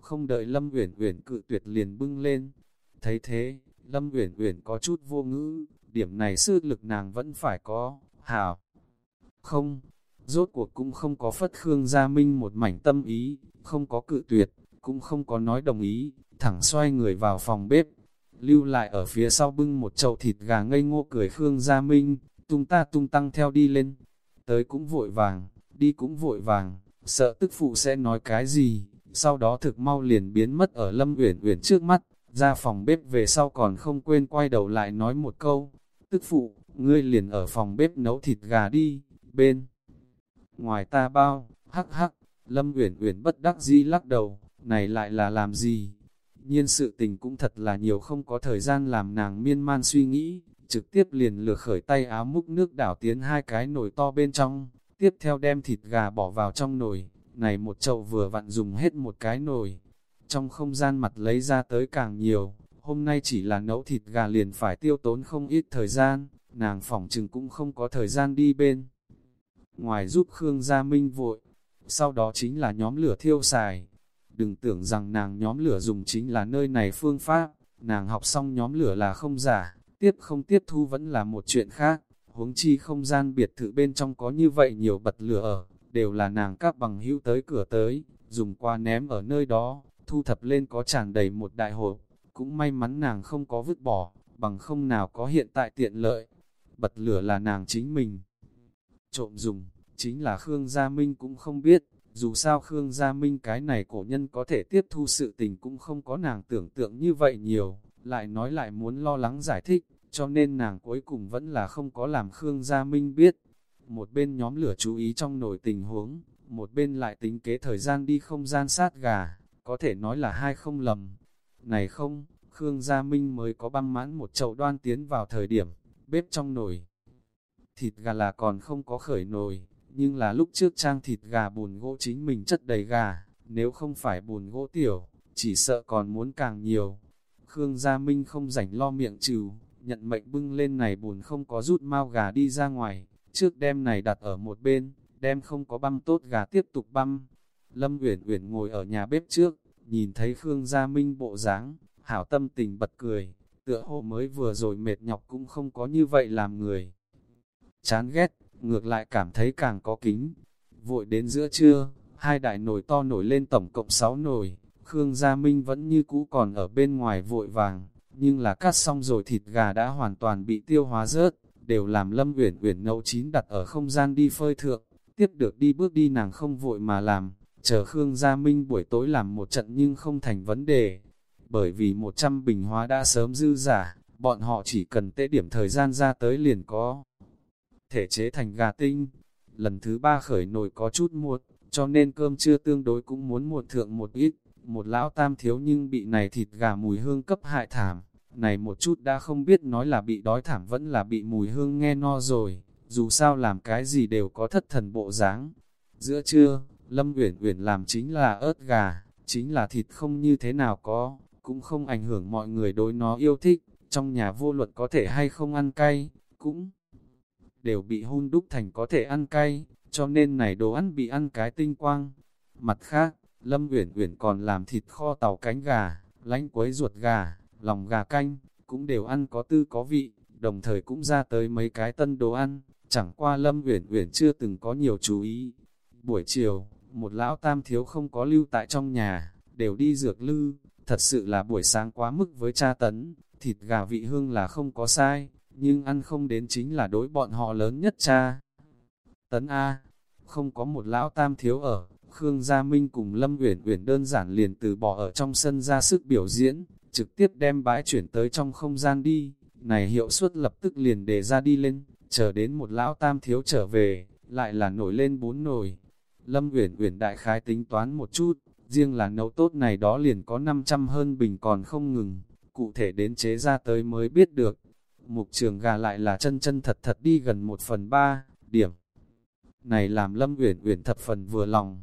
Không đợi Lâm Uyển Uyển cự tuyệt liền bưng lên. Thấy thế, Lâm Uyển Uyển có chút vô ngữ, điểm này sư lực nàng vẫn phải có, hảo. Không, rốt cuộc cũng không có phất Khương Gia Minh một mảnh tâm ý, không có cự tuyệt, cũng không có nói đồng ý, thẳng xoay người vào phòng bếp, lưu lại ở phía sau bưng một chậu thịt gà ngây ngô cười Khương Gia Minh, tung ta tung tăng theo đi lên, tới cũng vội vàng, đi cũng vội vàng, sợ tức phụ sẽ nói cái gì, sau đó thực mau liền biến mất ở Lâm Uyển Uyển trước mắt, ra phòng bếp về sau còn không quên quay đầu lại nói một câu, tức phụ, ngươi liền ở phòng bếp nấu thịt gà đi, bên ngoài ta bao, hắc hắc, Lâm Uyển Uyển bất đắc dĩ lắc đầu, này lại là làm gì? Nhiên sự tình cũng thật là nhiều không có thời gian làm nàng miên man suy nghĩ, trực tiếp liền lừa khởi tay áo múc nước đảo tiến hai cái nồi to bên trong, tiếp theo đem thịt gà bỏ vào trong nồi, này một chậu vừa vặn dùng hết một cái nồi. Trong không gian mặt lấy ra tới càng nhiều, hôm nay chỉ là nấu thịt gà liền phải tiêu tốn không ít thời gian, nàng phỏng chừng cũng không có thời gian đi bên. Ngoài giúp Khương Gia Minh vội, sau đó chính là nhóm lửa thiêu xài. Đừng tưởng rằng nàng nhóm lửa dùng chính là nơi này phương pháp, nàng học xong nhóm lửa là không giả, tiếp không tiếp thu vẫn là một chuyện khác. Huống chi không gian biệt thự bên trong có như vậy nhiều bật lửa ở, đều là nàng các bằng hữu tới cửa tới, dùng qua ném ở nơi đó, thu thập lên có tràn đầy một đại hộp cũng may mắn nàng không có vứt bỏ, bằng không nào có hiện tại tiện lợi. Bật lửa là nàng chính mình. Trộm dùng, chính là Khương Gia Minh cũng không biết, dù sao Khương Gia Minh cái này cổ nhân có thể tiếp thu sự tình cũng không có nàng tưởng tượng như vậy nhiều, lại nói lại muốn lo lắng giải thích, cho nên nàng cuối cùng vẫn là không có làm Khương Gia Minh biết. Một bên nhóm lửa chú ý trong nổi tình huống, một bên lại tính kế thời gian đi không gian sát gà, có thể nói là hai không lầm. Này không, Khương Gia Minh mới có băng mãn một chậu đoan tiến vào thời điểm, bếp trong nồi. Thịt gà là còn không có khởi nồi, nhưng là lúc trước trang thịt gà bùn gỗ chính mình chất đầy gà, nếu không phải bùn gỗ tiểu, chỉ sợ còn muốn càng nhiều. Khương Gia Minh không rảnh lo miệng trừ, nhận mệnh bưng lên này bùn không có rút mau gà đi ra ngoài, trước đem này đặt ở một bên, đem không có băm tốt gà tiếp tục băm. Lâm Uyển Uyển ngồi ở nhà bếp trước, nhìn thấy Khương Gia Minh bộ dáng, hảo tâm tình bật cười, tựa hồ mới vừa rồi mệt nhọc cũng không có như vậy làm người. Chán ghét, ngược lại cảm thấy càng có kính. Vội đến giữa trưa, hai đại nồi to nổi lên tổng cộng 6 nồi, Khương Gia Minh vẫn như cũ còn ở bên ngoài vội vàng, nhưng là cắt xong rồi thịt gà đã hoàn toàn bị tiêu hóa rớt, đều làm Lâm Uyển Uyển nấu chín đặt ở không gian đi phơi thượng, tiếp được đi bước đi nàng không vội mà làm, chờ Khương Gia Minh buổi tối làm một trận nhưng không thành vấn đề, bởi vì 100 bình hóa đã sớm dư giả, bọn họ chỉ cần tệ điểm thời gian ra tới liền có. Thể chế thành gà tinh, lần thứ ba khởi nồi có chút muộn, cho nên cơm trưa tương đối cũng muốn muộn thượng một ít, một lão tam thiếu nhưng bị này thịt gà mùi hương cấp hại thảm, này một chút đã không biết nói là bị đói thảm vẫn là bị mùi hương nghe no rồi, dù sao làm cái gì đều có thất thần bộ dáng. Giữa trưa, Lâm Uyển Uyển làm chính là ớt gà, chính là thịt không như thế nào có, cũng không ảnh hưởng mọi người đối nó yêu thích, trong nhà vô luật có thể hay không ăn cay, cũng đều bị hun đúc thành có thể ăn cay, cho nên này đồ ăn bị ăn cái tinh quang. Mặt khác, Lâm Uyển Uyển còn làm thịt kho tàu cánh gà, lánh quấy ruột gà, lòng gà canh, cũng đều ăn có tư có vị, đồng thời cũng ra tới mấy cái tân đồ ăn, chẳng qua Lâm Uyển Uyển chưa từng có nhiều chú ý. Buổi chiều, một lão tam thiếu không có lưu tại trong nhà, đều đi dược lư, thật sự là buổi sáng quá mức với cha tấn, thịt gà vị hương là không có sai, nhưng ăn không đến chính là đối bọn họ lớn nhất cha. Tấn A, không có một lão tam thiếu ở, Khương Gia Minh cùng Lâm Uyển Uyển đơn giản liền từ bỏ ở trong sân ra sức biểu diễn, trực tiếp đem bãi chuyển tới trong không gian đi, này hiệu suất lập tức liền đề ra đi lên, chờ đến một lão tam thiếu trở về, lại là nổi lên bốn nồi. Lâm Uyển Uyển đại khái tính toán một chút, riêng là nấu tốt này đó liền có 500 hơn bình còn không ngừng, cụ thể đến chế ra tới mới biết được. Mục trường gà lại là chân chân thật thật đi gần một phần ba, điểm. Này làm Lâm Uyển Uyển thập phần vừa lòng,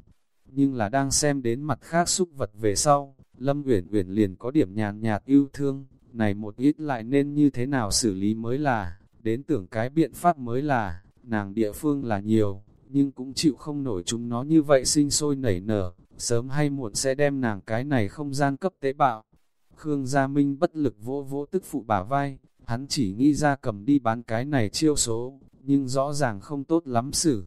nhưng là đang xem đến mặt khác xúc vật về sau, Lâm Uyển Uyển liền có điểm nhàn nhạt yêu thương, này một ít lại nên như thế nào xử lý mới là, đến tưởng cái biện pháp mới là, nàng địa phương là nhiều, nhưng cũng chịu không nổi chúng nó như vậy sinh sôi nảy nở, sớm hay muộn sẽ đem nàng cái này không gian cấp tế bạo. Khương Gia Minh bất lực vỗ vỗ tức phụ bả vai, hắn chỉ nghĩ ra cầm đi bán cái này chiêu số, nhưng rõ ràng không tốt lắm xử.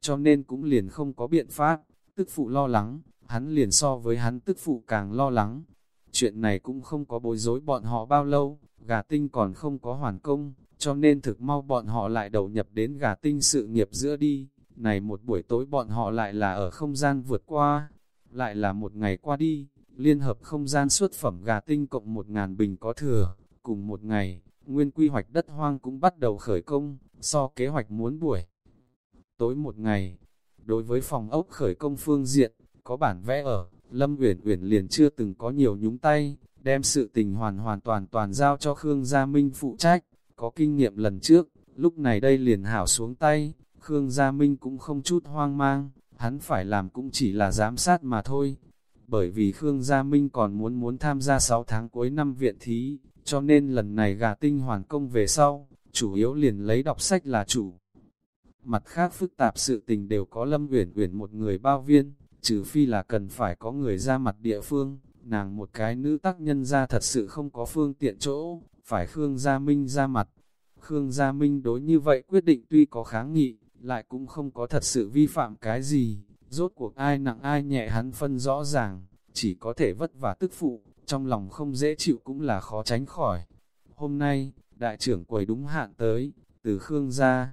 Cho nên cũng liền không có biện pháp, tức phụ lo lắng, hắn liền so với hắn tức phụ càng lo lắng. Chuyện này cũng không có bối rối bọn họ bao lâu, gà tinh còn không có hoàn công, cho nên thực mau bọn họ lại đầu nhập đến gà tinh sự nghiệp giữa đi. Này một buổi tối bọn họ lại là ở không gian vượt qua, lại là một ngày qua đi, liên hợp không gian xuất phẩm gà tinh cộng một ngàn bình có thừa, cùng một ngày, nguyên quy hoạch đất hoang cũng bắt đầu khởi công, so kế hoạch muốn buổi. Tối một ngày, đối với phòng ốc khởi công phương diện, có bản vẽ ở, Lâm Uyển Uyển liền chưa từng có nhiều nhúng tay, đem sự tình hoàn hoàn toàn toàn giao cho Khương Gia Minh phụ trách, có kinh nghiệm lần trước, lúc này đây liền hảo xuống tay, Khương Gia Minh cũng không chút hoang mang, hắn phải làm cũng chỉ là giám sát mà thôi. Bởi vì Khương Gia Minh còn muốn muốn tham gia 6 tháng cuối năm viện thí, cho nên lần này gà tinh hoàn công về sau, chủ yếu liền lấy đọc sách là chủ. Mặt khác phức tạp sự tình đều có Lâm Uyển Uyển một người bao viên, trừ phi là cần phải có người ra mặt địa phương, nàng một cái nữ tác nhân ra thật sự không có phương tiện chỗ, phải Khương Gia Minh ra mặt. Khương Gia Minh đối như vậy quyết định tuy có kháng nghị, lại cũng không có thật sự vi phạm cái gì, rốt cuộc ai nặng ai nhẹ hắn phân rõ ràng, chỉ có thể vất vả tức phụ, trong lòng không dễ chịu cũng là khó tránh khỏi. Hôm nay, đại trưởng quầy đúng hạn tới, từ Khương Gia.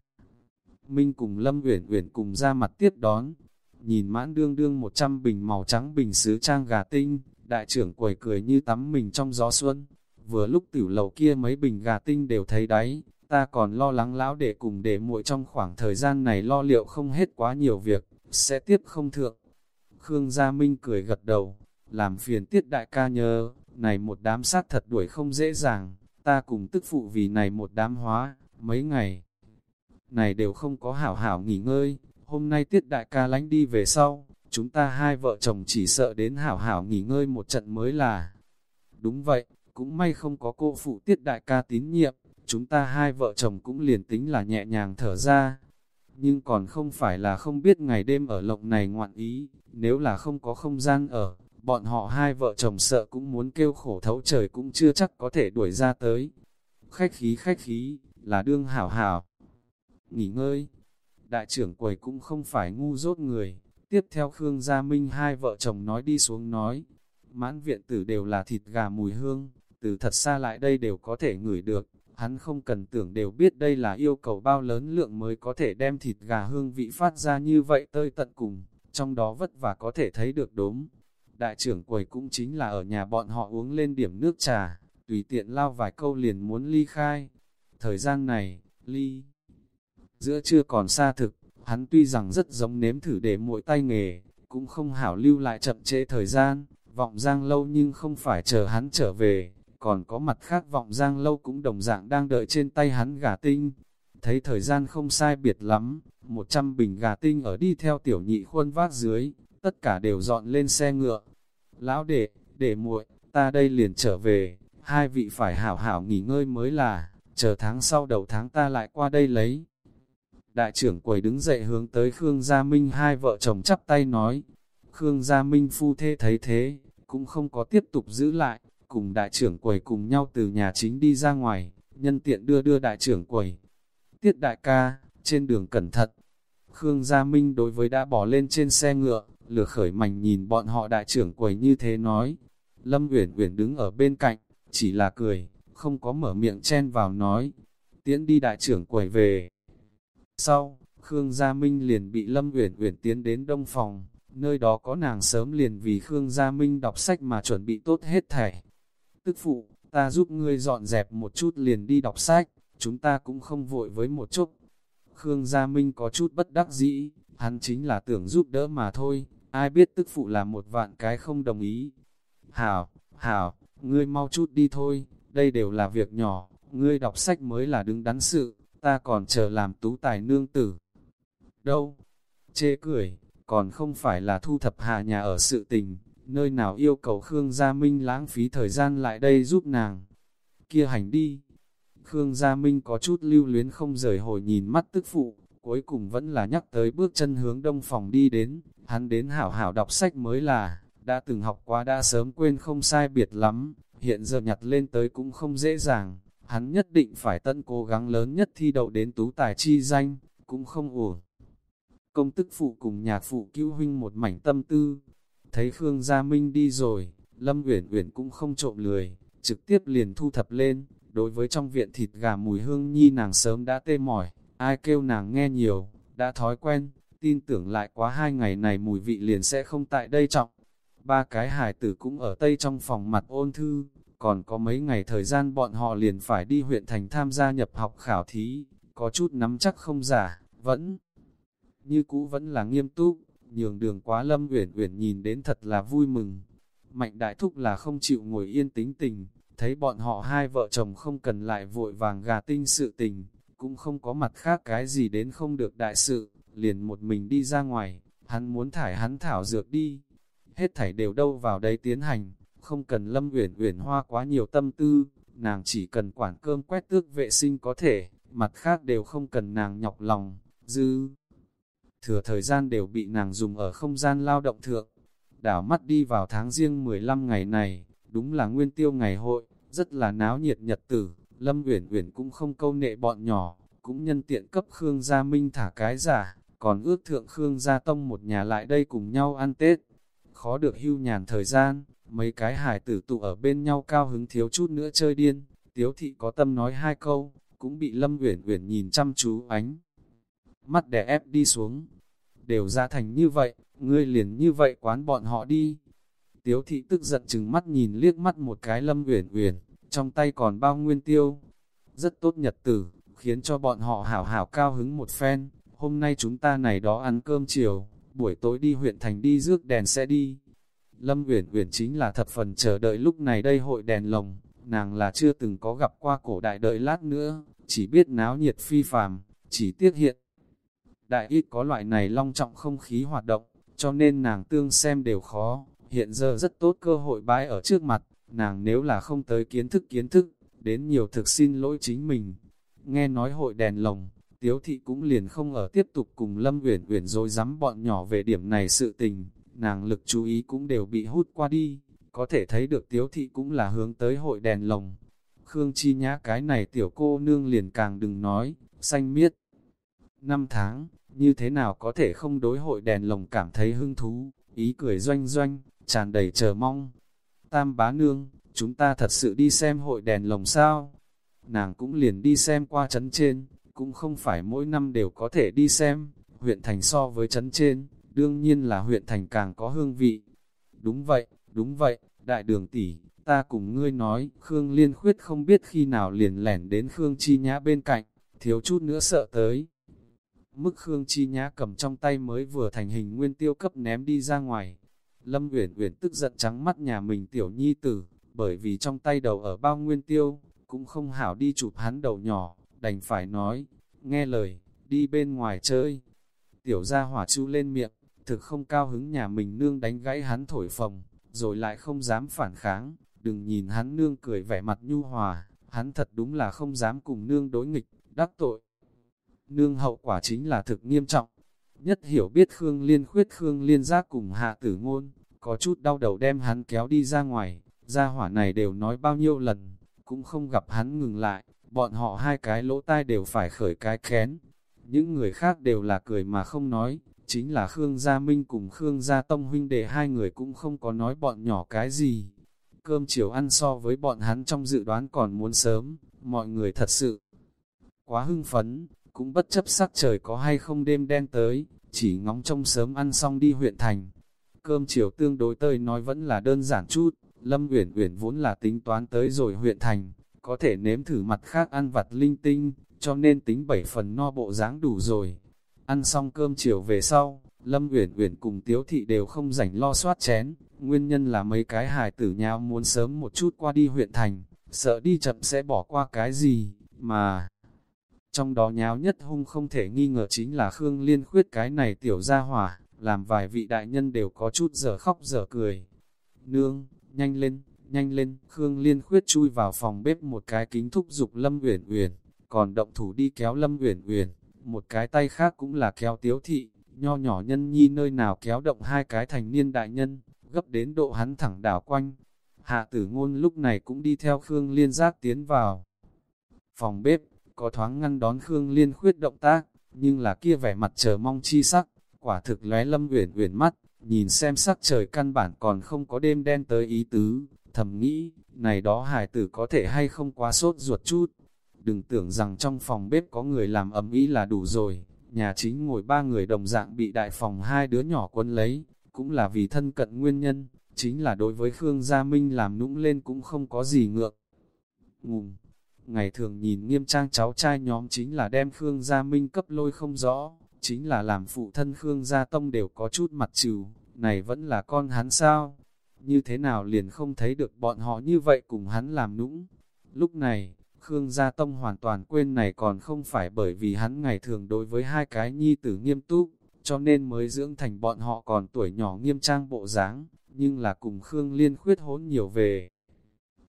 Minh cùng Lâm Uyển Uyển cùng ra mặt tiếp đón, nhìn mãn đương đương 100 bình màu trắng bình sứ trang gà tinh, đại trưởng quầy cười như tắm mình trong gió xuân. Vừa lúc tiểu lầu kia mấy bình gà tinh đều thấy đáy, ta còn lo lắng lão để cùng để muội trong khoảng thời gian này lo liệu không hết quá nhiều việc, sẽ tiếp không thượng. Khương Gia Minh cười gật đầu, làm phiền tiết đại ca nhớ, này một đám sát thật đuổi không dễ dàng, ta cùng tức phụ vì này một đám hóa, mấy ngày này đều không có hảo hảo nghỉ ngơi, hôm nay tiết đại ca lánh đi về sau, chúng ta hai vợ chồng chỉ sợ đến hảo hảo nghỉ ngơi một trận mới là. Đúng vậy, cũng may không có cô phụ tiết đại ca tín nhiệm, chúng ta hai vợ chồng cũng liền tính là nhẹ nhàng thở ra. Nhưng còn không phải là không biết ngày đêm ở lộng này ngoạn ý, nếu là không có không gian ở, bọn họ hai vợ chồng sợ cũng muốn kêu khổ thấu trời cũng chưa chắc có thể đuổi ra tới. Khách khí khách khí, là đương hảo hảo. Nghỉ ngơi, đại trưởng quầy cũng không phải ngu dốt người. Tiếp theo Khương Gia Minh hai vợ chồng nói đi xuống nói, mãn viện tử đều là thịt gà mùi hương, từ thật xa lại đây đều có thể ngửi được, hắn không cần tưởng đều biết đây là yêu cầu bao lớn lượng mới có thể đem thịt gà hương vị phát ra như vậy tơi tận cùng, trong đó vất vả có thể thấy được đốm. Đại trưởng quầy cũng chính là ở nhà bọn họ uống lên điểm nước trà, tùy tiện lao vài câu liền muốn ly khai. Thời gian này, ly giữa chưa còn xa thực, hắn tuy rằng rất giống nếm thử để mỗi tay nghề, cũng không hảo lưu lại chậm trễ thời gian, vọng giang lâu nhưng không phải chờ hắn trở về, còn có mặt khác vọng giang lâu cũng đồng dạng đang đợi trên tay hắn gà tinh. Thấy thời gian không sai biệt lắm, 100 bình gà tinh ở đi theo tiểu nhị khuôn vác dưới, tất cả đều dọn lên xe ngựa. Lão đệ, để muội, ta đây liền trở về, hai vị phải hảo hảo nghỉ ngơi mới là, chờ tháng sau đầu tháng ta lại qua đây lấy. Đại trưởng quầy đứng dậy hướng tới Khương Gia Minh hai vợ chồng chắp tay nói. Khương Gia Minh phu thê thấy thế, cũng không có tiếp tục giữ lại, cùng đại trưởng quầy cùng nhau từ nhà chính đi ra ngoài, nhân tiện đưa đưa đại trưởng quầy. Tiết đại ca, trên đường cẩn thận. Khương Gia Minh đối với đã bỏ lên trên xe ngựa, lửa khởi mảnh nhìn bọn họ đại trưởng quầy như thế nói. Lâm Uyển Uyển đứng ở bên cạnh, chỉ là cười, không có mở miệng chen vào nói. Tiễn đi đại trưởng quầy về. Sau, Khương Gia Minh liền bị Lâm Uyển Uyển tiến đến đông phòng, nơi đó có nàng sớm liền vì Khương Gia Minh đọc sách mà chuẩn bị tốt hết thảy. Tức phụ, ta giúp ngươi dọn dẹp một chút liền đi đọc sách, chúng ta cũng không vội với một chút. Khương Gia Minh có chút bất đắc dĩ, hắn chính là tưởng giúp đỡ mà thôi, ai biết tức phụ là một vạn cái không đồng ý. Hảo, hảo, ngươi mau chút đi thôi, đây đều là việc nhỏ, ngươi đọc sách mới là đứng đắn sự ta còn chờ làm tú tài nương tử. Đâu? Chê cười, còn không phải là thu thập hạ nhà ở sự tình, nơi nào yêu cầu Khương Gia Minh lãng phí thời gian lại đây giúp nàng. Kia hành đi. Khương Gia Minh có chút lưu luyến không rời hồi nhìn mắt tức phụ, cuối cùng vẫn là nhắc tới bước chân hướng đông phòng đi đến, hắn đến hảo hảo đọc sách mới là, đã từng học quá đã sớm quên không sai biệt lắm, hiện giờ nhặt lên tới cũng không dễ dàng hắn nhất định phải tân cố gắng lớn nhất thi đậu đến tú tài chi danh, cũng không ổn. Công tức phụ cùng nhạc phụ cứu huynh một mảnh tâm tư, thấy Khương Gia Minh đi rồi, Lâm Uyển Uyển cũng không trộm lười, trực tiếp liền thu thập lên, đối với trong viện thịt gà mùi hương nhi nàng sớm đã tê mỏi, ai kêu nàng nghe nhiều, đã thói quen, tin tưởng lại quá hai ngày này mùi vị liền sẽ không tại đây trọng. Ba cái hải tử cũng ở tây trong phòng mặt ôn thư, còn có mấy ngày thời gian bọn họ liền phải đi huyện thành tham gia nhập học khảo thí, có chút nắm chắc không giả, vẫn như cũ vẫn là nghiêm túc, nhường đường quá lâm uyển uyển nhìn đến thật là vui mừng. Mạnh đại thúc là không chịu ngồi yên tính tình, thấy bọn họ hai vợ chồng không cần lại vội vàng gà tinh sự tình, cũng không có mặt khác cái gì đến không được đại sự, liền một mình đi ra ngoài, hắn muốn thải hắn thảo dược đi. Hết thảy đều đâu vào đây tiến hành, không cần Lâm Uyển Uyển hoa quá nhiều tâm tư, nàng chỉ cần quản cơm quét tước vệ sinh có thể, mặt khác đều không cần nàng nhọc lòng, dư. Thừa thời gian đều bị nàng dùng ở không gian lao động thượng. Đảo mắt đi vào tháng riêng 15 ngày này, đúng là nguyên tiêu ngày hội, rất là náo nhiệt nhật tử, Lâm Uyển Uyển cũng không câu nệ bọn nhỏ, cũng nhân tiện cấp Khương Gia Minh thả cái giả, còn ước thượng Khương Gia Tông một nhà lại đây cùng nhau ăn Tết. Khó được hưu nhàn thời gian, Mấy cái hải tử tụ ở bên nhau cao hứng thiếu chút nữa chơi điên, tiếu thị có tâm nói hai câu, cũng bị Lâm Uyển Uyển nhìn chăm chú ánh. Mắt đè ép đi xuống, đều ra thành như vậy, ngươi liền như vậy quán bọn họ đi. Tiếu thị tức giận chừng mắt nhìn liếc mắt một cái Lâm Uyển Uyển, trong tay còn bao nguyên tiêu. Rất tốt nhật tử, khiến cho bọn họ hảo hảo cao hứng một phen. Hôm nay chúng ta này đó ăn cơm chiều, buổi tối đi huyện thành đi rước đèn sẽ đi. Lâm Uyển Uyển chính là thập phần chờ đợi lúc này đây hội đèn lồng, nàng là chưa từng có gặp qua cổ đại đợi lát nữa, chỉ biết náo nhiệt phi phàm, chỉ tiếc hiện. Đại ít có loại này long trọng không khí hoạt động, cho nên nàng tương xem đều khó, hiện giờ rất tốt cơ hội bãi ở trước mặt, nàng nếu là không tới kiến thức kiến thức, đến nhiều thực xin lỗi chính mình. Nghe nói hội đèn lồng, Tiếu thị cũng liền không ở tiếp tục cùng Lâm Uyển Uyển rồi dám bọn nhỏ về điểm này sự tình, nàng lực chú ý cũng đều bị hút qua đi, có thể thấy được Tiếu thị cũng là hướng tới hội đèn lồng. Khương Chi Nhã cái này tiểu cô nương liền càng đừng nói, xanh miết. Năm tháng, như thế nào có thể không đối hội đèn lồng cảm thấy hứng thú, ý cười doanh doanh, tràn đầy chờ mong. Tam bá nương, chúng ta thật sự đi xem hội đèn lồng sao? Nàng cũng liền đi xem qua chấn trên, cũng không phải mỗi năm đều có thể đi xem, huyện thành so với chấn trên, đương nhiên là huyện thành càng có hương vị. Đúng vậy, đúng vậy, đại đường tỷ, ta cùng ngươi nói, Khương Liên Khuyết không biết khi nào liền lẻn đến Khương Chi Nhã bên cạnh, thiếu chút nữa sợ tới. Mức Khương Chi Nhã cầm trong tay mới vừa thành hình nguyên tiêu cấp ném đi ra ngoài. Lâm Uyển Uyển tức giận trắng mắt nhà mình tiểu nhi tử, bởi vì trong tay đầu ở bao nguyên tiêu, cũng không hảo đi chụp hắn đầu nhỏ, đành phải nói, nghe lời, đi bên ngoài chơi. Tiểu gia hỏa chu lên miệng, thực không cao hứng nhà mình nương đánh gãy hắn thổi phồng, rồi lại không dám phản kháng, đừng nhìn hắn nương cười vẻ mặt nhu hòa, hắn thật đúng là không dám cùng nương đối nghịch, đắc tội. Nương hậu quả chính là thực nghiêm trọng, nhất hiểu biết Khương Liên khuyết Khương Liên giác cùng hạ tử ngôn, có chút đau đầu đem hắn kéo đi ra ngoài, gia hỏa này đều nói bao nhiêu lần, cũng không gặp hắn ngừng lại, bọn họ hai cái lỗ tai đều phải khởi cái kén. Những người khác đều là cười mà không nói, chính là Khương Gia Minh cùng Khương Gia Tông huynh đệ hai người cũng không có nói bọn nhỏ cái gì. Cơm chiều ăn so với bọn hắn trong dự đoán còn muốn sớm, mọi người thật sự quá hưng phấn, cũng bất chấp sắc trời có hay không đêm đen tới, chỉ ngóng trông sớm ăn xong đi huyện thành. Cơm chiều tương đối tơi nói vẫn là đơn giản chút, Lâm Uyển Uyển vốn là tính toán tới rồi huyện thành, có thể nếm thử mặt khác ăn vặt linh tinh, cho nên tính bảy phần no bộ dáng đủ rồi. Ăn xong cơm chiều về sau, Lâm Uyển Uyển cùng Tiếu Thị đều không rảnh lo soát chén, nguyên nhân là mấy cái hài tử nhau muốn sớm một chút qua đi huyện thành, sợ đi chậm sẽ bỏ qua cái gì, mà... Trong đó nháo nhất hung không thể nghi ngờ chính là Khương Liên khuyết cái này tiểu gia hỏa, làm vài vị đại nhân đều có chút giờ khóc giờ cười. Nương, nhanh lên, nhanh lên, Khương Liên khuyết chui vào phòng bếp một cái kính thúc dục Lâm Uyển Uyển, còn động thủ đi kéo Lâm Uyển Uyển, một cái tay khác cũng là kéo Tiếu thị, nho nhỏ nhân nhi nơi nào kéo động hai cái thành niên đại nhân, gấp đến độ hắn thẳng đảo quanh. Hạ tử ngôn lúc này cũng đi theo Khương Liên giác tiến vào. Phòng bếp, có thoáng ngăn đón Khương Liên khuyết động tác, nhưng là kia vẻ mặt chờ mong chi sắc, quả thực lóe Lâm Uyển Uyển mắt, nhìn xem sắc trời căn bản còn không có đêm đen tới ý tứ, thầm nghĩ, này đó Hải tử có thể hay không quá sốt ruột chút. Đừng tưởng rằng trong phòng bếp có người làm ấm ý là đủ rồi, nhà chính ngồi ba người đồng dạng bị đại phòng hai đứa nhỏ quân lấy, cũng là vì thân cận nguyên nhân, chính là đối với Khương Gia Minh làm nũng lên cũng không có gì ngượng. Ngùng, ngày thường nhìn nghiêm trang cháu trai nhóm chính là đem Khương Gia Minh cấp lôi không rõ, chính là làm phụ thân Khương Gia Tông đều có chút mặt trừ, này vẫn là con hắn sao? Như thế nào liền không thấy được bọn họ như vậy cùng hắn làm nũng? Lúc này, Khương Gia Tông hoàn toàn quên này còn không phải bởi vì hắn ngày thường đối với hai cái nhi tử nghiêm túc, cho nên mới dưỡng thành bọn họ còn tuổi nhỏ nghiêm trang bộ dáng, nhưng là cùng Khương Liên khuyết hốn nhiều về.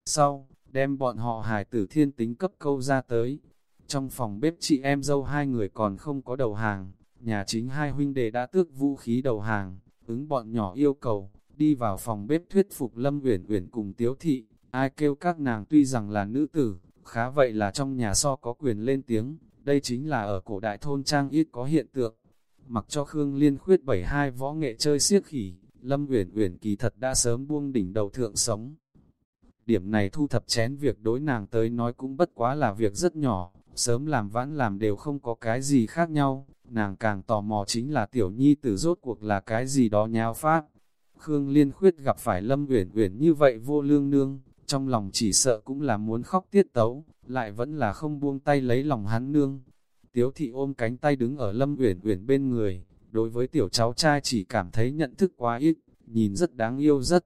Sau, đem bọn họ hài tử thiên tính cấp câu ra tới. Trong phòng bếp chị em dâu hai người còn không có đầu hàng, nhà chính hai huynh đệ đã tước vũ khí đầu hàng, ứng bọn nhỏ yêu cầu, đi vào phòng bếp thuyết phục Lâm Uyển Uyển cùng Tiếu Thị, ai kêu các nàng tuy rằng là nữ tử, khá vậy là trong nhà so có quyền lên tiếng, đây chính là ở cổ đại thôn trang ít có hiện tượng. Mặc cho Khương Liên khuyết bảy hai võ nghệ chơi siếc khỉ, Lâm Uyển Uyển kỳ thật đã sớm buông đỉnh đầu thượng sống. Điểm này thu thập chén việc đối nàng tới nói cũng bất quá là việc rất nhỏ, sớm làm vãn làm đều không có cái gì khác nhau, nàng càng tò mò chính là tiểu nhi tử rốt cuộc là cái gì đó nháo pháp. Khương Liên Khuyết gặp phải Lâm Uyển Uyển như vậy vô lương nương, trong lòng chỉ sợ cũng là muốn khóc tiết tấu, lại vẫn là không buông tay lấy lòng hắn nương. Tiếu thị ôm cánh tay đứng ở Lâm Uyển Uyển bên người, đối với tiểu cháu trai chỉ cảm thấy nhận thức quá ít, nhìn rất đáng yêu rất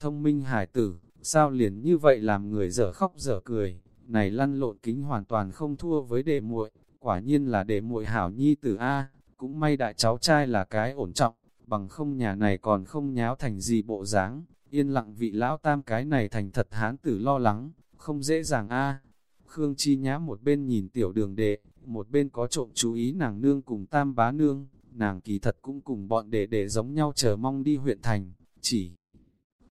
thông minh hải tử, sao liền như vậy làm người dở khóc dở cười, này lăn lộn kính hoàn toàn không thua với đệ muội, quả nhiên là đệ muội hảo nhi tử A, cũng may đại cháu trai là cái ổn trọng, bằng không nhà này còn không nháo thành gì bộ dáng, yên lặng vị lão tam cái này thành thật hán tử lo lắng, không dễ dàng A. Khương Chi Nhã một bên nhìn tiểu đường đệ, một bên có trộm chú ý nàng nương cùng tam bá nương, nàng kỳ thật cũng cùng bọn đệ đệ giống nhau chờ mong đi huyện thành, chỉ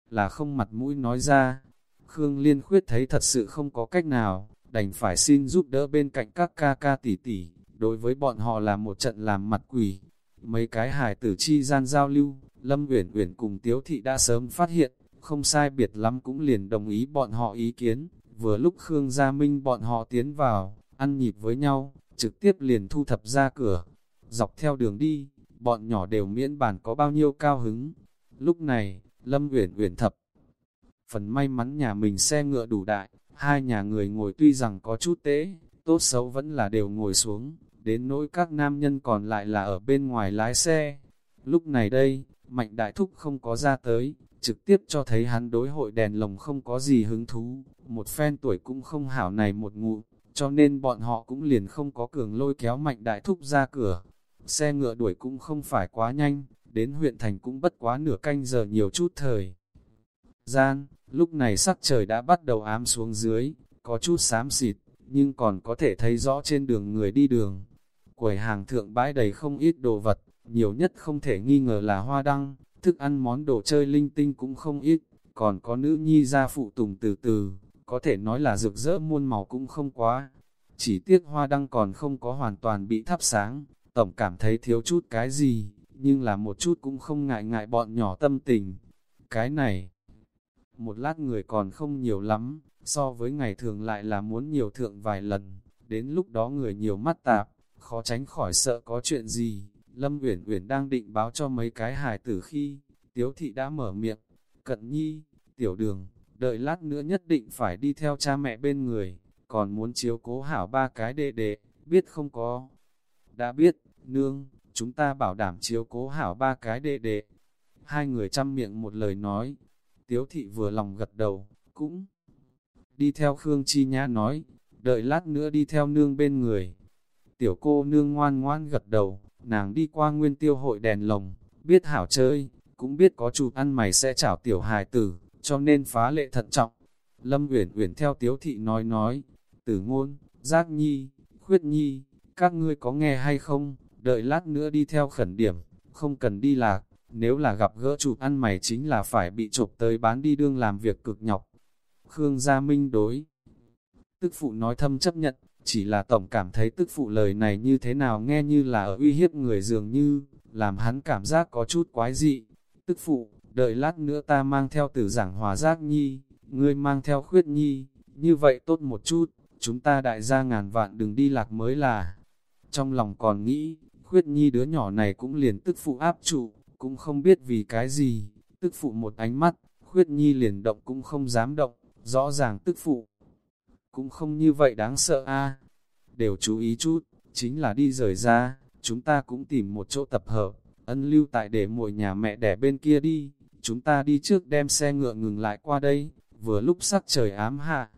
là không mặt mũi nói ra. Khương Liên Khuyết thấy thật sự không có cách nào, đành phải xin giúp đỡ bên cạnh các ca ca tỷ tỷ, đối với bọn họ là một trận làm mặt quỷ. Mấy cái hài tử chi gian giao lưu, Lâm Uyển Uyển cùng Tiếu Thị đã sớm phát hiện, không sai biệt lắm cũng liền đồng ý bọn họ ý kiến. Vừa lúc Khương Gia Minh bọn họ tiến vào, ăn nhịp với nhau, trực tiếp liền thu thập ra cửa. Dọc theo đường đi, bọn nhỏ đều miễn bản có bao nhiêu cao hứng. Lúc này, Lâm Uyển Uyển thập phần may mắn nhà mình xe ngựa đủ đại, hai nhà người ngồi tuy rằng có chút tế, tốt xấu vẫn là đều ngồi xuống, đến nỗi các nam nhân còn lại là ở bên ngoài lái xe. Lúc này đây, Mạnh Đại Thúc không có ra tới, trực tiếp cho thấy hắn đối hội đèn lồng không có gì hứng thú, một phen tuổi cũng không hảo này một ngụ, cho nên bọn họ cũng liền không có cường lôi kéo Mạnh Đại Thúc ra cửa. Xe ngựa đuổi cũng không phải quá nhanh, đến huyện thành cũng bất quá nửa canh giờ nhiều chút thời. Gian, lúc này sắc trời đã bắt đầu ám xuống dưới, có chút xám xịt, nhưng còn có thể thấy rõ trên đường người đi đường. Quầy hàng thượng bãi đầy không ít đồ vật, nhiều nhất không thể nghi ngờ là hoa đăng, thức ăn món đồ chơi linh tinh cũng không ít, còn có nữ nhi ra phụ tùng từ từ, có thể nói là rực rỡ muôn màu cũng không quá. Chỉ tiếc hoa đăng còn không có hoàn toàn bị thắp sáng, tổng cảm thấy thiếu chút cái gì, nhưng là một chút cũng không ngại ngại bọn nhỏ tâm tình. Cái này, một lát người còn không nhiều lắm, so với ngày thường lại là muốn nhiều thượng vài lần, đến lúc đó người nhiều mắt tạp, khó tránh khỏi sợ có chuyện gì. Lâm Uyển Uyển đang định báo cho mấy cái hài tử khi, Tiếu Thị đã mở miệng, cận nhi, tiểu đường, đợi lát nữa nhất định phải đi theo cha mẹ bên người, còn muốn chiếu cố hảo ba cái đệ đệ, biết không có. Đã biết, nương, chúng ta bảo đảm chiếu cố hảo ba cái đệ đệ. Hai người chăm miệng một lời nói, tiếu thị vừa lòng gật đầu, cũng đi theo Khương Chi Nhã nói, đợi lát nữa đi theo nương bên người. Tiểu cô nương ngoan ngoan gật đầu, nàng đi qua nguyên tiêu hội đèn lồng, biết hảo chơi, cũng biết có chụp ăn mày sẽ chảo tiểu hài tử, cho nên phá lệ thận trọng. Lâm Uyển Uyển theo Tiếu thị nói nói, Tử ngôn, Giác Nhi, Khuyết Nhi, các ngươi có nghe hay không? Đợi lát nữa đi theo khẩn điểm, không cần đi lạc, nếu là gặp gỡ chụp ăn mày chính là phải bị chụp tới bán đi đương làm việc cực nhọc. Khương Gia Minh đối. Tức phụ nói thâm chấp nhận, chỉ là tổng cảm thấy tức phụ lời này như thế nào nghe như là ở uy hiếp người dường như, làm hắn cảm giác có chút quái dị. Tức phụ, đợi lát nữa ta mang theo tử giảng hòa giác nhi, ngươi mang theo khuyết nhi, như vậy tốt một chút, chúng ta đại gia ngàn vạn đừng đi lạc mới là. Trong lòng còn nghĩ, khuyết nhi đứa nhỏ này cũng liền tức phụ áp trụ, cũng không biết vì cái gì, tức phụ một ánh mắt, khuyết nhi liền động cũng không dám động, rõ ràng tức phụ. Cũng không như vậy đáng sợ a đều chú ý chút, chính là đi rời ra, chúng ta cũng tìm một chỗ tập hợp, ân lưu tại để muội nhà mẹ đẻ bên kia đi, chúng ta đi trước đem xe ngựa ngừng lại qua đây, vừa lúc sắc trời ám hạ.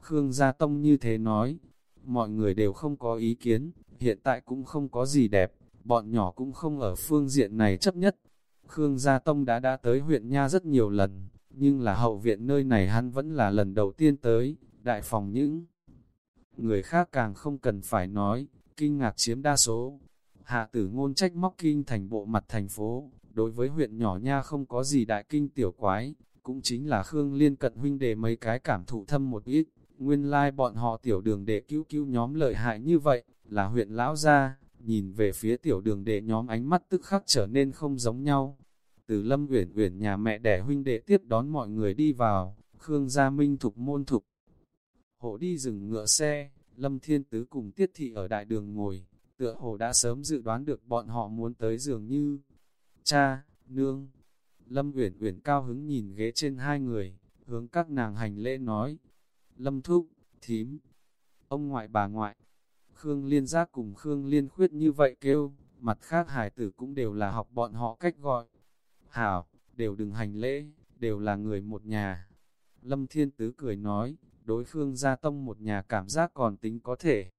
Khương Gia Tông như thế nói, mọi người đều không có ý kiến, hiện tại cũng không có gì đẹp, bọn nhỏ cũng không ở phương diện này chấp nhất. Khương Gia Tông đã đã tới huyện Nha rất nhiều lần, nhưng là hậu viện nơi này hắn vẫn là lần đầu tiên tới, đại phòng những người khác càng không cần phải nói, kinh ngạc chiếm đa số. Hạ tử ngôn trách móc kinh thành bộ mặt thành phố, đối với huyện nhỏ nha không có gì đại kinh tiểu quái, cũng chính là Khương Liên cận huynh đề mấy cái cảm thụ thâm một ít, nguyên lai like bọn họ tiểu đường để cứu cứu nhóm lợi hại như vậy, là huyện lão gia, nhìn về phía tiểu đường đệ nhóm ánh mắt tức khắc trở nên không giống nhau. Từ lâm uyển uyển nhà mẹ đẻ huynh đệ tiếp đón mọi người đi vào, Khương Gia Minh thục môn thục. Hộ đi dừng ngựa xe, Lâm Thiên Tứ cùng Tiết Thị ở đại đường ngồi, tựa hồ đã sớm dự đoán được bọn họ muốn tới dường như. Cha, nương, Lâm Uyển Uyển cao hứng nhìn ghế trên hai người, hướng các nàng hành lễ nói. Lâm Thúc, Thím, ông ngoại bà ngoại, Khương Liên Giác cùng Khương Liên Khuyết như vậy kêu, mặt khác hải tử cũng đều là học bọn họ cách gọi. Hảo, đều đừng hành lễ, đều là người một nhà. Lâm Thiên Tứ cười nói, đối Khương Gia Tông một nhà cảm giác còn tính có thể.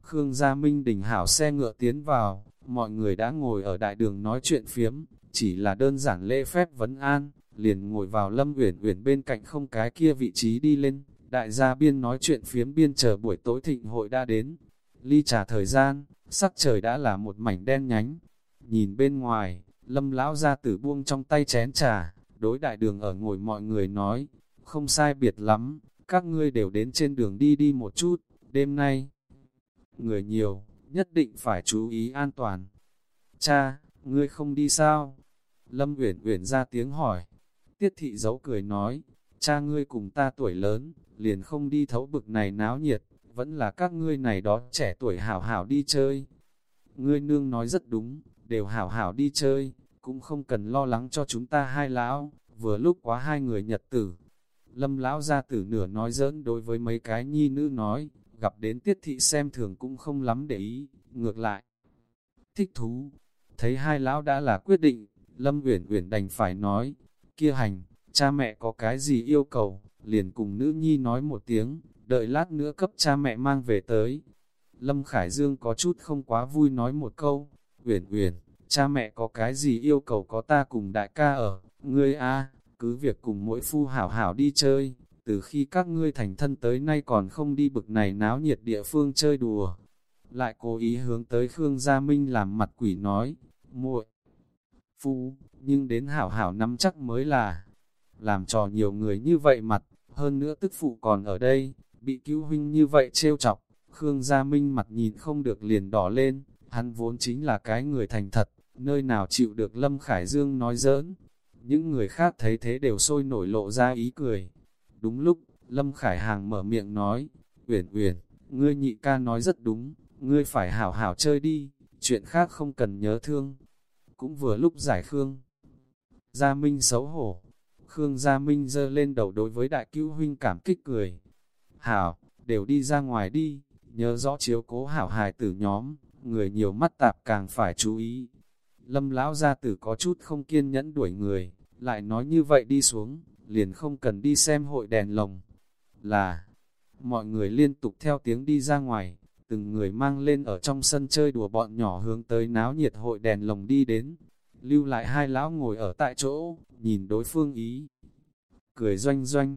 Khương Gia Minh đỉnh hảo xe ngựa tiến vào, mọi người đã ngồi ở đại đường nói chuyện phiếm, chỉ là đơn giản lễ phép vấn an, liền ngồi vào Lâm Uyển Uyển bên cạnh không cái kia vị trí đi lên, đại gia biên nói chuyện phiếm biên chờ buổi tối thịnh hội đã đến. Ly trà thời gian, sắc trời đã là một mảnh đen nhánh. Nhìn bên ngoài, Lâm lão gia tử buông trong tay chén trà, đối đại đường ở ngồi mọi người nói, không sai biệt lắm, các ngươi đều đến trên đường đi đi một chút, đêm nay. Người nhiều, nhất định phải chú ý an toàn. Cha, ngươi không đi sao? Lâm Uyển Uyển ra tiếng hỏi. Tiết thị giấu cười nói, cha ngươi cùng ta tuổi lớn, liền không đi thấu bực này náo nhiệt, vẫn là các ngươi này đó trẻ tuổi hảo hảo đi chơi. Ngươi nương nói rất đúng, đều hảo hảo đi chơi, cũng không cần lo lắng cho chúng ta hai lão, vừa lúc quá hai người nhật tử. Lâm lão ra tử nửa nói giỡn đối với mấy cái nhi nữ nói, gặp đến tiết thị xem thường cũng không lắm để ý, ngược lại. Thích thú, thấy hai lão đã là quyết định, Lâm Uyển Uyển đành phải nói, kia hành, cha mẹ có cái gì yêu cầu, liền cùng nữ nhi nói một tiếng, đợi lát nữa cấp cha mẹ mang về tới. Lâm Khải Dương có chút không quá vui nói một câu, Uyển Uyển, cha mẹ có cái gì yêu cầu có ta cùng đại ca ở, ngươi a, cứ việc cùng mỗi phu hảo hảo đi chơi, từ khi các ngươi thành thân tới nay còn không đi bực này náo nhiệt địa phương chơi đùa. Lại cố ý hướng tới Khương Gia Minh làm mặt quỷ nói, muội phu, nhưng đến hảo hảo nắm chắc mới là, làm trò nhiều người như vậy mặt, hơn nữa tức phụ còn ở đây, bị cứu huynh như vậy trêu chọc, Khương Gia Minh mặt nhìn không được liền đỏ lên, hắn vốn chính là cái người thành thật, nơi nào chịu được Lâm Khải Dương nói giỡn. Những người khác thấy thế đều sôi nổi lộ ra ý cười. Đúng lúc, Lâm Khải Hàng mở miệng nói, Uyển Uyển, ngươi nhị ca nói rất đúng, ngươi phải hảo hảo chơi đi, chuyện khác không cần nhớ thương. Cũng vừa lúc giải Khương. Gia Minh xấu hổ, Khương Gia Minh dơ lên đầu đối với đại cứu huynh cảm kích cười. Hảo, đều đi ra ngoài đi, nhớ rõ chiếu cố hảo hài tử nhóm, người nhiều mắt tạp càng phải chú ý. Lâm lão gia tử có chút không kiên nhẫn đuổi người, lại nói như vậy đi xuống, liền không cần đi xem hội đèn lồng. Là, mọi người liên tục theo tiếng đi ra ngoài, từng người mang lên ở trong sân chơi đùa bọn nhỏ hướng tới náo nhiệt hội đèn lồng đi đến. Lưu lại hai lão ngồi ở tại chỗ, nhìn đối phương ý. Cười doanh doanh,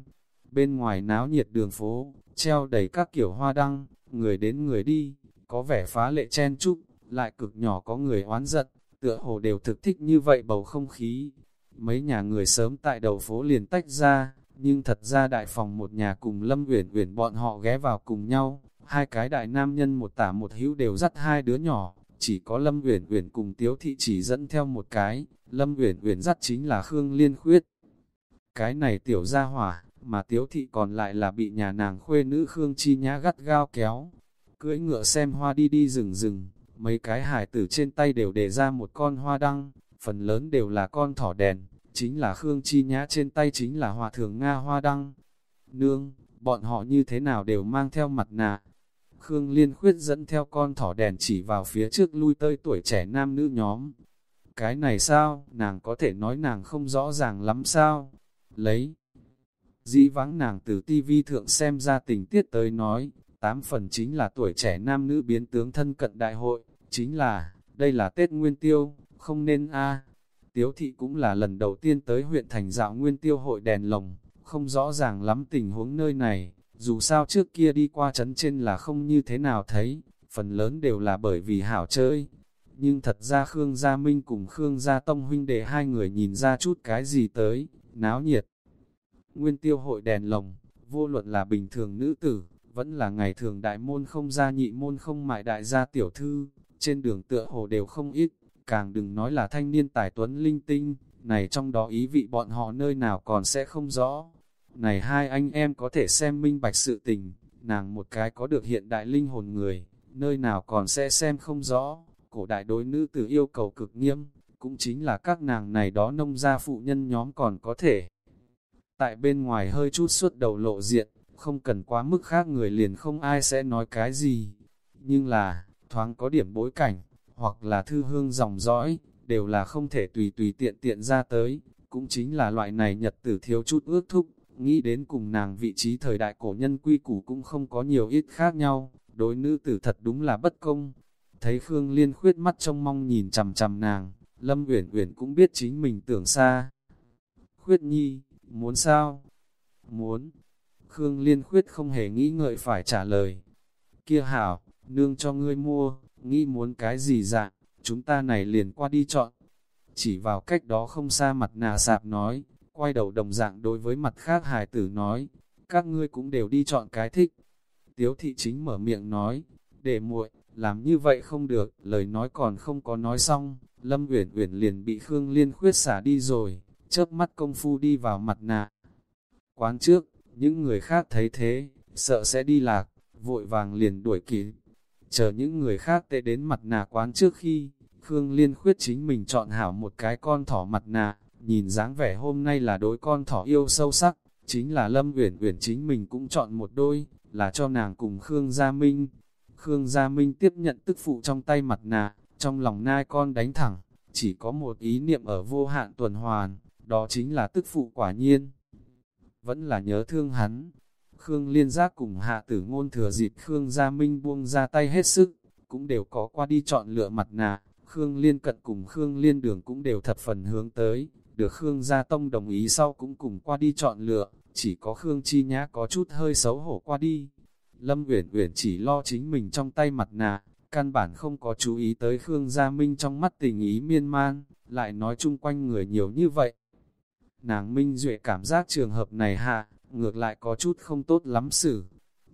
bên ngoài náo nhiệt đường phố, treo đầy các kiểu hoa đăng, người đến người đi, có vẻ phá lệ chen chúc, lại cực nhỏ có người oán giận, tựa hồ đều thực thích như vậy bầu không khí. Mấy nhà người sớm tại đầu phố liền tách ra, nhưng thật ra đại phòng một nhà cùng Lâm Uyển Uyển bọn họ ghé vào cùng nhau, hai cái đại nam nhân một tả một hữu đều dắt hai đứa nhỏ, chỉ có Lâm Uyển Uyển cùng Tiếu thị chỉ dẫn theo một cái, Lâm Uyển Uyển dắt chính là Khương Liên Khuyết. Cái này tiểu gia hỏa, mà Tiếu thị còn lại là bị nhà nàng khuê nữ Khương Chi Nhã gắt gao kéo. Cưỡi ngựa xem hoa đi đi rừng rừng, mấy cái hải tử trên tay đều để ra một con hoa đăng, phần lớn đều là con thỏ đèn, chính là Khương Chi Nhã trên tay chính là hòa thượng Nga hoa đăng. Nương, bọn họ như thế nào đều mang theo mặt nạ, Khương Liên Khuyết dẫn theo con thỏ đèn chỉ vào phía trước lui tơi tuổi trẻ nam nữ nhóm. Cái này sao, nàng có thể nói nàng không rõ ràng lắm sao? Lấy. Dĩ vắng nàng từ tivi thượng xem ra tình tiết tới nói, tám phần chính là tuổi trẻ nam nữ biến tướng thân cận đại hội, chính là, đây là Tết Nguyên Tiêu, không nên a Tiếu thị cũng là lần đầu tiên tới huyện thành dạo Nguyên Tiêu hội đèn lồng, không rõ ràng lắm tình huống nơi này, dù sao trước kia đi qua trấn trên là không như thế nào thấy, phần lớn đều là bởi vì hảo chơi. Nhưng thật ra Khương Gia Minh cùng Khương Gia Tông huynh đệ hai người nhìn ra chút cái gì tới, náo nhiệt. Nguyên tiêu hội đèn lồng, vô luận là bình thường nữ tử, vẫn là ngày thường đại môn không gia nhị môn không mại đại gia tiểu thư, trên đường tựa hồ đều không ít, càng đừng nói là thanh niên tài tuấn linh tinh, này trong đó ý vị bọn họ nơi nào còn sẽ không rõ. Này hai anh em có thể xem minh bạch sự tình, nàng một cái có được hiện đại linh hồn người, nơi nào còn sẽ xem không rõ, cổ đại đối nữ tử yêu cầu cực nghiêm, cũng chính là các nàng này đó nông gia phụ nhân nhóm còn có thể. Tại bên ngoài hơi chút suốt đầu lộ diện, không cần quá mức khác người liền không ai sẽ nói cái gì. Nhưng là, thoáng có điểm bối cảnh, hoặc là thư hương dòng dõi, đều là không thể tùy tùy tiện tiện ra tới, cũng chính là loại này nhật tử thiếu chút ước thúc, nghĩ đến cùng nàng vị trí thời đại cổ nhân quy củ cũng không có nhiều ít khác nhau, đối nữ tử thật đúng là bất công. Thấy Khương Liên khuyết mắt trong mong nhìn chằm chằm nàng, Lâm Uyển Uyển cũng biết chính mình tưởng xa. Khuyết nhi, muốn sao? Muốn. Khương Liên khuyết không hề nghĩ ngợi phải trả lời. Kia hảo, nương cho ngươi mua, nghĩ muốn cái gì dạng, chúng ta này liền qua đi chọn. Chỉ vào cách đó không xa mặt nà sạp nói, quay đầu đồng dạng đối với mặt khác hài tử nói, các ngươi cũng đều đi chọn cái thích. Tiếu thị chính mở miệng nói, để muội làm như vậy không được, lời nói còn không có nói xong, Lâm Uyển Uyển liền bị Khương Liên khuyết xả đi rồi, chớp mắt công phu đi vào mặt nạ. Quán trước, những người khác thấy thế, sợ sẽ đi lạc, vội vàng liền đuổi kịp. Chờ những người khác tệ đến mặt nạ quán trước khi, Khương Liên khuyết chính mình chọn hảo một cái con thỏ mặt nạ, nhìn dáng vẻ hôm nay là đối con thỏ yêu sâu sắc, chính là Lâm Uyển Uyển chính mình cũng chọn một đôi, là cho nàng cùng Khương Gia Minh. Khương Gia Minh tiếp nhận tức phụ trong tay mặt nạ, trong lòng nai con đánh thẳng, chỉ có một ý niệm ở vô hạn tuần hoàn, đó chính là tức phụ quả nhiên. Vẫn là nhớ thương hắn. Khương Liên Giác cùng hạ tử ngôn thừa dịp Khương Gia Minh buông ra tay hết sức, cũng đều có qua đi chọn lựa mặt nạ. Khương Liên Cận cùng Khương Liên Đường cũng đều thật phần hướng tới, được Khương Gia Tông đồng ý sau cũng cùng qua đi chọn lựa, chỉ có Khương Chi Nhã có chút hơi xấu hổ qua đi. Lâm Uyển Uyển chỉ lo chính mình trong tay mặt nạ, căn bản không có chú ý tới Khương Gia Minh trong mắt tình ý miên man, lại nói chung quanh người nhiều như vậy. Nàng Minh Duệ cảm giác trường hợp này hạ, ngược lại có chút không tốt lắm xử.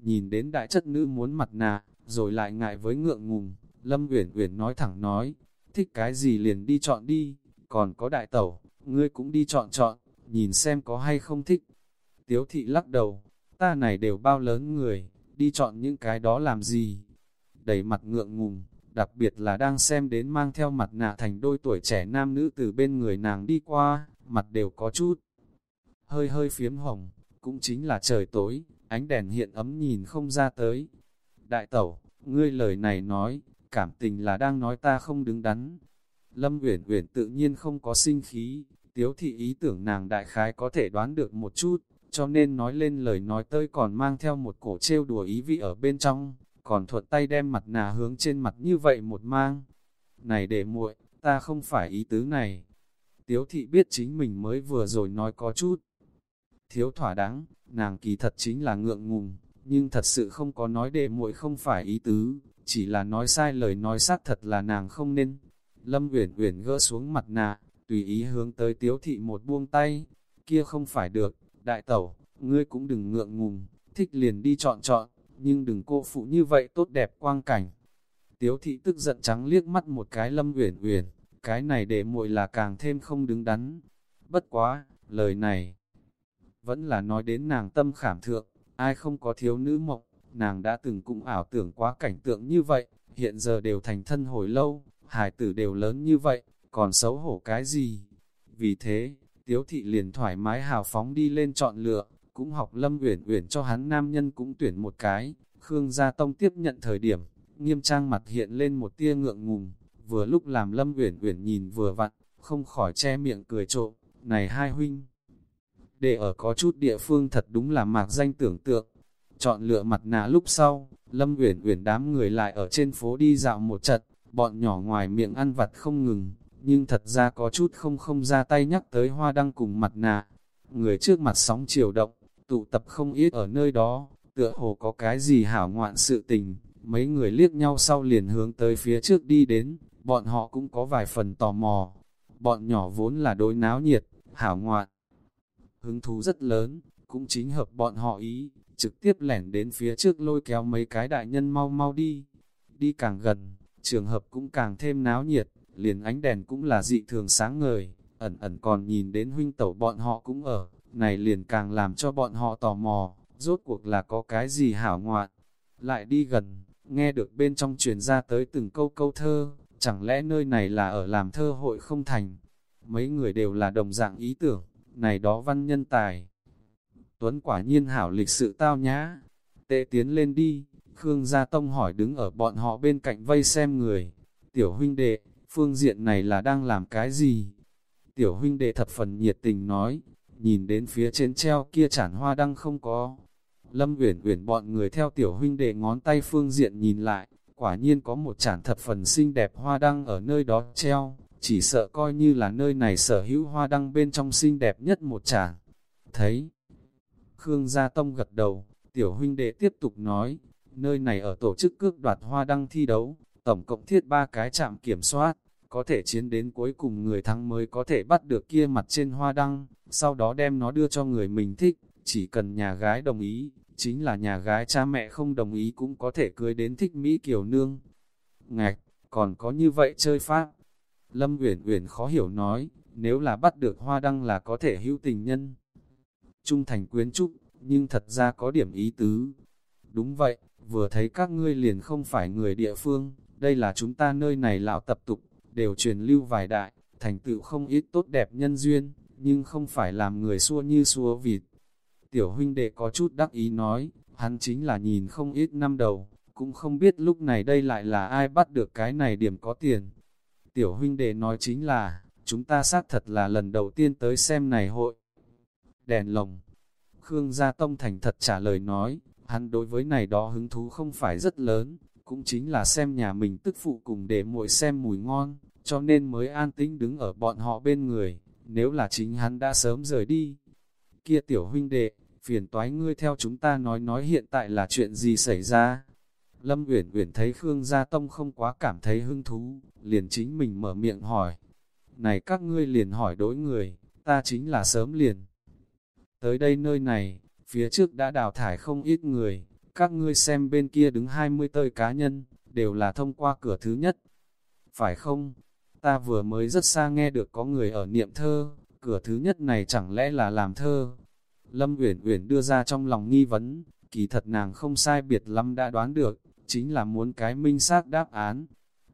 Nhìn đến đại chất nữ muốn mặt nạ, rồi lại ngại với ngượng ngùng, Lâm Uyển Uyển nói thẳng nói, thích cái gì liền đi chọn đi, còn có đại tẩu, ngươi cũng đi chọn chọn, nhìn xem có hay không thích. Tiếu thị lắc đầu, ta này đều bao lớn người, đi chọn những cái đó làm gì? Đầy mặt ngượng ngùng, đặc biệt là đang xem đến mang theo mặt nạ thành đôi tuổi trẻ nam nữ từ bên người nàng đi qua, mặt đều có chút. Hơi hơi phiếm hồng, cũng chính là trời tối, ánh đèn hiện ấm nhìn không ra tới. Đại tẩu, ngươi lời này nói, cảm tình là đang nói ta không đứng đắn. Lâm Uyển Uyển tự nhiên không có sinh khí, tiếu thị ý tưởng nàng đại khái có thể đoán được một chút, cho nên nói lên lời nói tơi còn mang theo một cổ trêu đùa ý vị ở bên trong, còn thuận tay đem mặt nà hướng trên mặt như vậy một mang. Này để muội, ta không phải ý tứ này. Tiếu thị biết chính mình mới vừa rồi nói có chút. Thiếu thỏa đáng, nàng kỳ thật chính là ngượng ngùng, nhưng thật sự không có nói để muội không phải ý tứ, chỉ là nói sai lời nói xác thật là nàng không nên. Lâm Uyển Uyển gỡ xuống mặt nạ, tùy ý hướng tới Tiếu thị một buông tay, kia không phải được, đại tẩu, ngươi cũng đừng ngượng ngùng, thích liền đi chọn chọn, nhưng đừng cô phụ như vậy tốt đẹp quang cảnh. Tiếu thị tức giận trắng liếc mắt một cái Lâm Uyển Uyển, cái này để muội là càng thêm không đứng đắn. Bất quá, lời này vẫn là nói đến nàng tâm khảm thượng, ai không có thiếu nữ mộng, nàng đã từng cũng ảo tưởng quá cảnh tượng như vậy, hiện giờ đều thành thân hồi lâu, hài tử đều lớn như vậy, còn xấu hổ cái gì? Vì thế, Tiếu thị liền thoải mái hào phóng đi lên chọn lựa, cũng học Lâm Uyển Uyển cho hắn nam nhân cũng tuyển một cái. Khương Gia Tông tiếp nhận thời điểm, nghiêm trang mặt hiện lên một tia ngượng ngùng, vừa lúc làm Lâm Uyển Uyển nhìn vừa vặn, không khỏi che miệng cười trộm, này hai huynh. Để ở có chút địa phương thật đúng là mạc danh tưởng tượng. Chọn lựa mặt nạ lúc sau, Lâm Uyển Uyển đám người lại ở trên phố đi dạo một trận, bọn nhỏ ngoài miệng ăn vặt không ngừng, nhưng thật ra có chút không không ra tay nhắc tới hoa đăng cùng mặt nạ. Người trước mặt sóng chiều động, tụ tập không ít ở nơi đó, tựa hồ có cái gì hảo ngoạn sự tình, mấy người liếc nhau sau liền hướng tới phía trước đi đến, bọn họ cũng có vài phần tò mò. Bọn nhỏ vốn là đối náo nhiệt, hảo ngoạn. Hứng thú rất lớn, cũng chính hợp bọn họ ý, trực tiếp lẻn đến phía trước lôi kéo mấy cái đại nhân mau mau đi. Đi càng gần, trường hợp cũng càng thêm náo nhiệt, liền ánh đèn cũng là dị thường sáng ngời, ẩn ẩn còn nhìn đến huynh tẩu bọn họ cũng ở, này liền càng làm cho bọn họ tò mò, rốt cuộc là có cái gì hảo ngoạn. Lại đi gần, nghe được bên trong truyền ra tới từng câu câu thơ, chẳng lẽ nơi này là ở làm thơ hội không thành. Mấy người đều là đồng dạng ý tưởng, này đó văn nhân tài. Tuấn quả nhiên hảo lịch sự tao nhã, tệ tiến lên đi, Khương Gia Tông hỏi đứng ở bọn họ bên cạnh vây xem người. Tiểu huynh đệ, phương diện này là đang làm cái gì? tiểu huynh đệ thập phần nhiệt tình nói, nhìn đến phía trên treo kia chản hoa đăng không có. Lâm Uyển Uyển bọn người theo tiểu huynh đệ ngón tay phương diện nhìn lại, quả nhiên có một chản thập phần xinh đẹp hoa đăng ở nơi đó treo, chỉ sợ coi như là nơi này sở hữu hoa đăng bên trong xinh đẹp nhất một chản. Thấy, Khương Gia Tông gật đầu, tiểu huynh đệ tiếp tục nói, nơi này ở tổ chức cước đoạt hoa đăng thi đấu, tổng cộng thiết ba cái trạm kiểm soát, có thể chiến đến cuối cùng người thắng mới có thể bắt được kia mặt trên hoa đăng, sau đó đem nó đưa cho người mình thích, chỉ cần nhà gái đồng ý, chính là nhà gái cha mẹ không đồng ý cũng có thể cưới đến thích Mỹ Kiều Nương. Ngạch, còn có như vậy chơi pháp. Lâm Uyển Uyển khó hiểu nói, nếu là bắt được hoa đăng là có thể hữu tình nhân. Trung thành quyến trúc, nhưng thật ra có điểm ý tứ. Đúng vậy, vừa thấy các ngươi liền không phải người địa phương, đây là chúng ta nơi này lão tập tục, đều truyền lưu vài đại, thành tựu không ít tốt đẹp nhân duyên, nhưng không phải làm người xua như xua vịt. Tiểu huynh đệ có chút đắc ý nói, hắn chính là nhìn không ít năm đầu, cũng không biết lúc này đây lại là ai bắt được cái này điểm có tiền. Tiểu huynh đệ nói chính là, chúng ta xác thật là lần đầu tiên tới xem này hội. Đèn lồng Khương Gia Tông thành thật trả lời nói, hắn đối với này đó hứng thú không phải rất lớn, cũng chính là xem nhà mình tức phụ cùng để muội xem mùi ngon, cho nên mới an tĩnh đứng ở bọn họ bên người, nếu là chính hắn đã sớm rời đi. Kia tiểu huynh đệ, phiền toái ngươi theo chúng ta nói nói hiện tại là chuyện gì xảy ra. Lâm Uyển Uyển thấy Khương Gia Tông không quá cảm thấy hứng thú, liền chính mình mở miệng hỏi. Này các ngươi liền hỏi đối người, ta chính là sớm liền. Tới đây nơi này, phía trước đã đào thải không ít người, các ngươi xem bên kia đứng 20 tơi cá nhân, đều là thông qua cửa thứ nhất. Phải không? Ta vừa mới rất xa nghe được có người ở niệm thơ, cửa thứ nhất này chẳng lẽ là làm thơ? Lâm Uyển Uyển đưa ra trong lòng nghi vấn, kỳ thật nàng không sai biệt lắm đã đoán được, chính là muốn cái minh xác đáp án.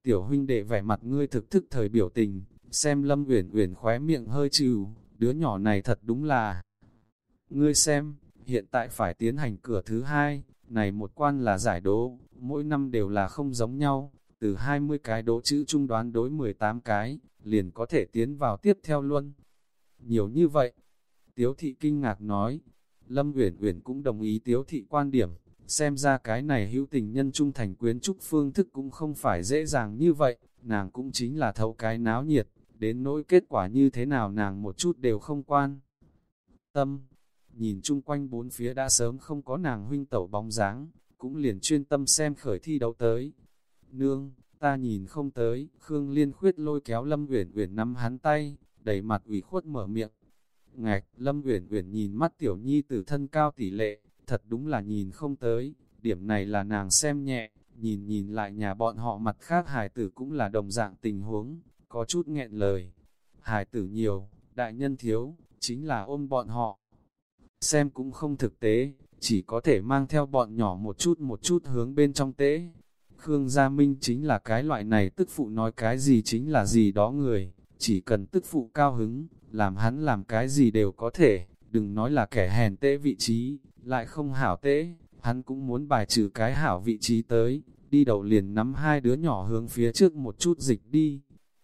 Tiểu huynh đệ vẻ mặt ngươi thực thức thời biểu tình, xem Lâm Uyển Uyển khóe miệng hơi trừ, đứa nhỏ này thật đúng là. Ngươi xem, hiện tại phải tiến hành cửa thứ hai, này một quan là giải đố, mỗi năm đều là không giống nhau, từ 20 cái đố chữ trung đoán đối 18 cái, liền có thể tiến vào tiếp theo luôn. Nhiều như vậy, Tiếu thị kinh ngạc nói, Lâm Uyển Uyển cũng đồng ý Tiếu thị quan điểm, xem ra cái này hữu tình nhân trung thành quyến trúc phương thức cũng không phải dễ dàng như vậy, nàng cũng chính là thấu cái náo nhiệt, đến nỗi kết quả như thế nào nàng một chút đều không quan. Tâm, nhìn chung quanh bốn phía đã sớm không có nàng huynh tẩu bóng dáng, cũng liền chuyên tâm xem khởi thi đấu tới. Nương, ta nhìn không tới, Khương Liên khuyết lôi kéo Lâm Uyển Uyển nắm hắn tay, đầy mặt ủy khuất mở miệng. Ngạch, Lâm Uyển Uyển nhìn mắt tiểu nhi tử thân cao tỷ lệ, thật đúng là nhìn không tới, điểm này là nàng xem nhẹ, nhìn nhìn lại nhà bọn họ mặt khác hài tử cũng là đồng dạng tình huống, có chút nghẹn lời. Hài tử nhiều, đại nhân thiếu, chính là ôm bọn họ xem cũng không thực tế, chỉ có thể mang theo bọn nhỏ một chút một chút hướng bên trong tế. Khương Gia Minh chính là cái loại này tức phụ nói cái gì chính là gì đó người, chỉ cần tức phụ cao hứng, làm hắn làm cái gì đều có thể, đừng nói là kẻ hèn tệ vị trí, lại không hảo tệ, hắn cũng muốn bài trừ cái hảo vị trí tới, đi đầu liền nắm hai đứa nhỏ hướng phía trước một chút dịch đi,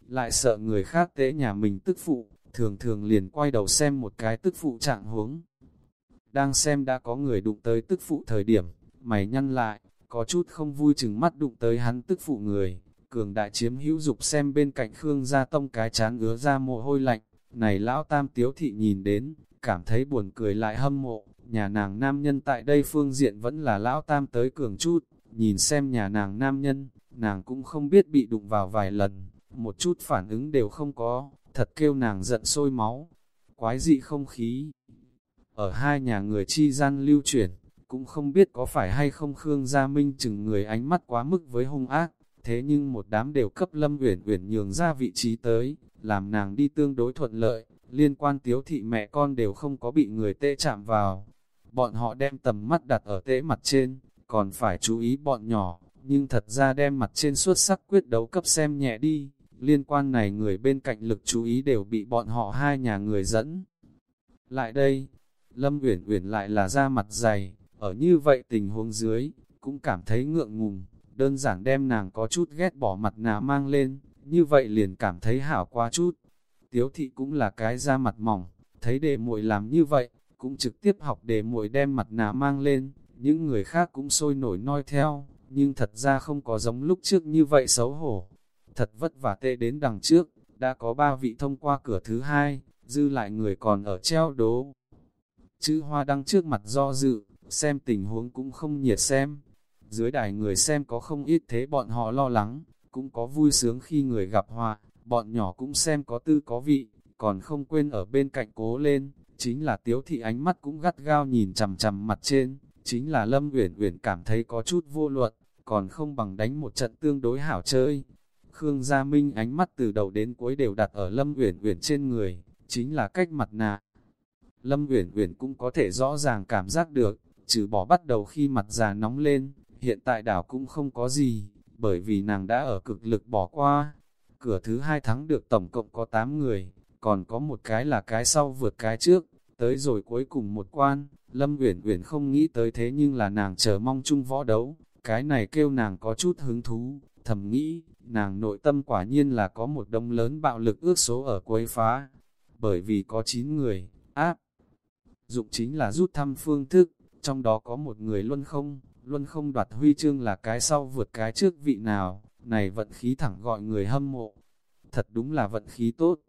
lại sợ người khác tệ nhà mình tức phụ, thường thường liền quay đầu xem một cái tức phụ trạng huống. Đang xem đã có người đụng tới tức phụ thời điểm, mày nhăn lại, có chút không vui chừng mắt đụng tới hắn tức phụ người, cường đại chiếm hữu dục xem bên cạnh Khương Gia Tông cái chán ứa ra mồ hôi lạnh, này lão tam tiếu thị nhìn đến, cảm thấy buồn cười lại hâm mộ, nhà nàng nam nhân tại đây phương diện vẫn là lão tam tới cường chút, nhìn xem nhà nàng nam nhân, nàng cũng không biết bị đụng vào vài lần, một chút phản ứng đều không có, thật kêu nàng giận sôi máu, quái dị không khí. Ở hai nhà người chi gian lưu chuyển, cũng không biết có phải hay không Khương Gia Minh chừng người ánh mắt quá mức với hung ác, thế nhưng một đám đều cấp Lâm Uyển Uyển nhường ra vị trí tới, làm nàng đi tương đối thuận lợi, liên quan tiếu thị mẹ con đều không có bị người tê chạm vào. Bọn họ đem tầm mắt đặt ở tễ mặt trên, còn phải chú ý bọn nhỏ, nhưng thật ra đem mặt trên xuất sắc quyết đấu cấp xem nhẹ đi, liên quan này người bên cạnh lực chú ý đều bị bọn họ hai nhà người dẫn. Lại đây, Lâm Uyển Uyển lại là da mặt dày, ở như vậy tình huống dưới, cũng cảm thấy ngượng ngùng, đơn giản đem nàng có chút ghét bỏ mặt nạ mang lên, như vậy liền cảm thấy hảo quá chút. Tiếu thị cũng là cái da mặt mỏng, thấy đề muội làm như vậy, cũng trực tiếp học đề muội đem mặt nạ mang lên, những người khác cũng sôi nổi noi theo, nhưng thật ra không có giống lúc trước như vậy xấu hổ. Thật vất vả tệ đến đằng trước, đã có ba vị thông qua cửa thứ hai, dư lại người còn ở treo đố. Chữ hoa đăng trước mặt do dự, xem tình huống cũng không nhiệt xem. Dưới đài người xem có không ít thế bọn họ lo lắng, cũng có vui sướng khi người gặp họa, bọn nhỏ cũng xem có tư có vị, còn không quên ở bên cạnh cố lên, chính là tiếu thị ánh mắt cũng gắt gao nhìn chằm chằm mặt trên, chính là Lâm Uyển Uyển cảm thấy có chút vô luật, còn không bằng đánh một trận tương đối hảo chơi. Khương Gia Minh ánh mắt từ đầu đến cuối đều đặt ở Lâm Uyển Uyển trên người, chính là cách mặt nạ. Lâm Uyển Uyển cũng có thể rõ ràng cảm giác được, trừ bỏ bắt đầu khi mặt già nóng lên, hiện tại đảo cũng không có gì, bởi vì nàng đã ở cực lực bỏ qua. Cửa thứ hai thắng được tổng cộng có 8 người, còn có một cái là cái sau vượt cái trước, tới rồi cuối cùng một quan, Lâm Uyển Uyển không nghĩ tới thế nhưng là nàng chờ mong chung võ đấu, cái này kêu nàng có chút hứng thú, thầm nghĩ, nàng nội tâm quả nhiên là có một đông lớn bạo lực ước số ở quấy phá, bởi vì có 9 người, áp. Dụng chính là rút thăm phương thức, trong đó có một người luân không, luân không đoạt huy chương là cái sau vượt cái trước vị nào, này vận khí thẳng gọi người hâm mộ. Thật đúng là vận khí tốt.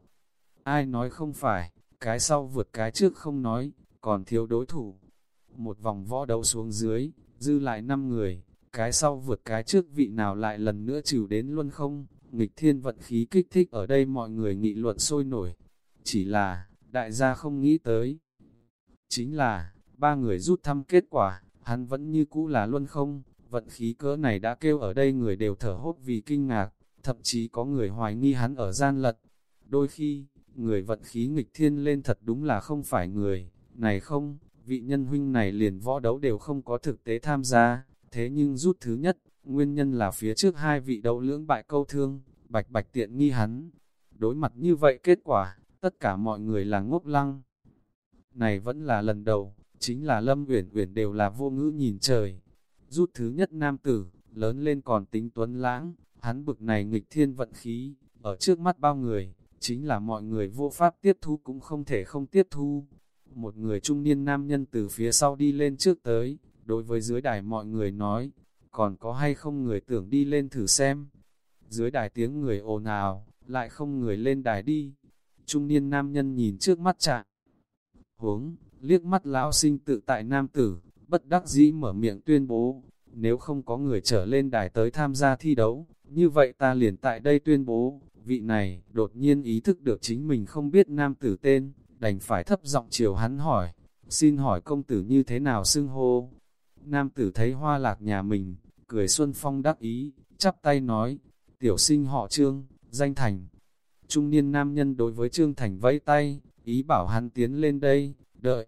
Ai nói không phải, cái sau vượt cái trước không nói, còn thiếu đối thủ. Một vòng võ đấu xuống dưới, dư lại 5 người, cái sau vượt cái trước vị nào lại lần nữa chịu đến luân không, nghịch thiên vận khí kích thích ở đây mọi người nghị luận sôi nổi. Chỉ là, đại gia không nghĩ tới. Chính là, ba người rút thăm kết quả, hắn vẫn như cũ là luân không, vận khí cỡ này đã kêu ở đây người đều thở hốt vì kinh ngạc, thậm chí có người hoài nghi hắn ở gian lật. Đôi khi, người vận khí nghịch thiên lên thật đúng là không phải người, này không, vị nhân huynh này liền võ đấu đều không có thực tế tham gia, thế nhưng rút thứ nhất, nguyên nhân là phía trước hai vị đấu lưỡng bại câu thương, bạch bạch tiện nghi hắn. Đối mặt như vậy kết quả, tất cả mọi người là ngốc lăng. Này vẫn là lần đầu, chính là Lâm Uyển Uyển đều là vô ngữ nhìn trời. Rút thứ nhất nam tử, lớn lên còn tính tuấn lãng, hắn bực này nghịch thiên vận khí, ở trước mắt bao người, chính là mọi người vô pháp tiếp thu cũng không thể không tiếp thu. Một người trung niên nam nhân từ phía sau đi lên trước tới, đối với dưới đài mọi người nói, còn có hay không người tưởng đi lên thử xem. Dưới đài tiếng người ồn ào, lại không người lên đài đi. Trung niên nam nhân nhìn trước mắt chạm. Huống, liếc mắt lão sinh tự tại nam tử, bất đắc dĩ mở miệng tuyên bố, nếu không có người trở lên đài tới tham gia thi đấu, như vậy ta liền tại đây tuyên bố, vị này đột nhiên ý thức được chính mình không biết nam tử tên, đành phải thấp giọng chiều hắn hỏi, xin hỏi công tử như thế nào xưng hô. Nam tử thấy hoa lạc nhà mình, cười xuân phong đắc ý, chắp tay nói, tiểu sinh họ trương, danh thành. Trung niên nam nhân đối với trương thành vẫy tay, ý bảo hắn tiến lên đây, đợi.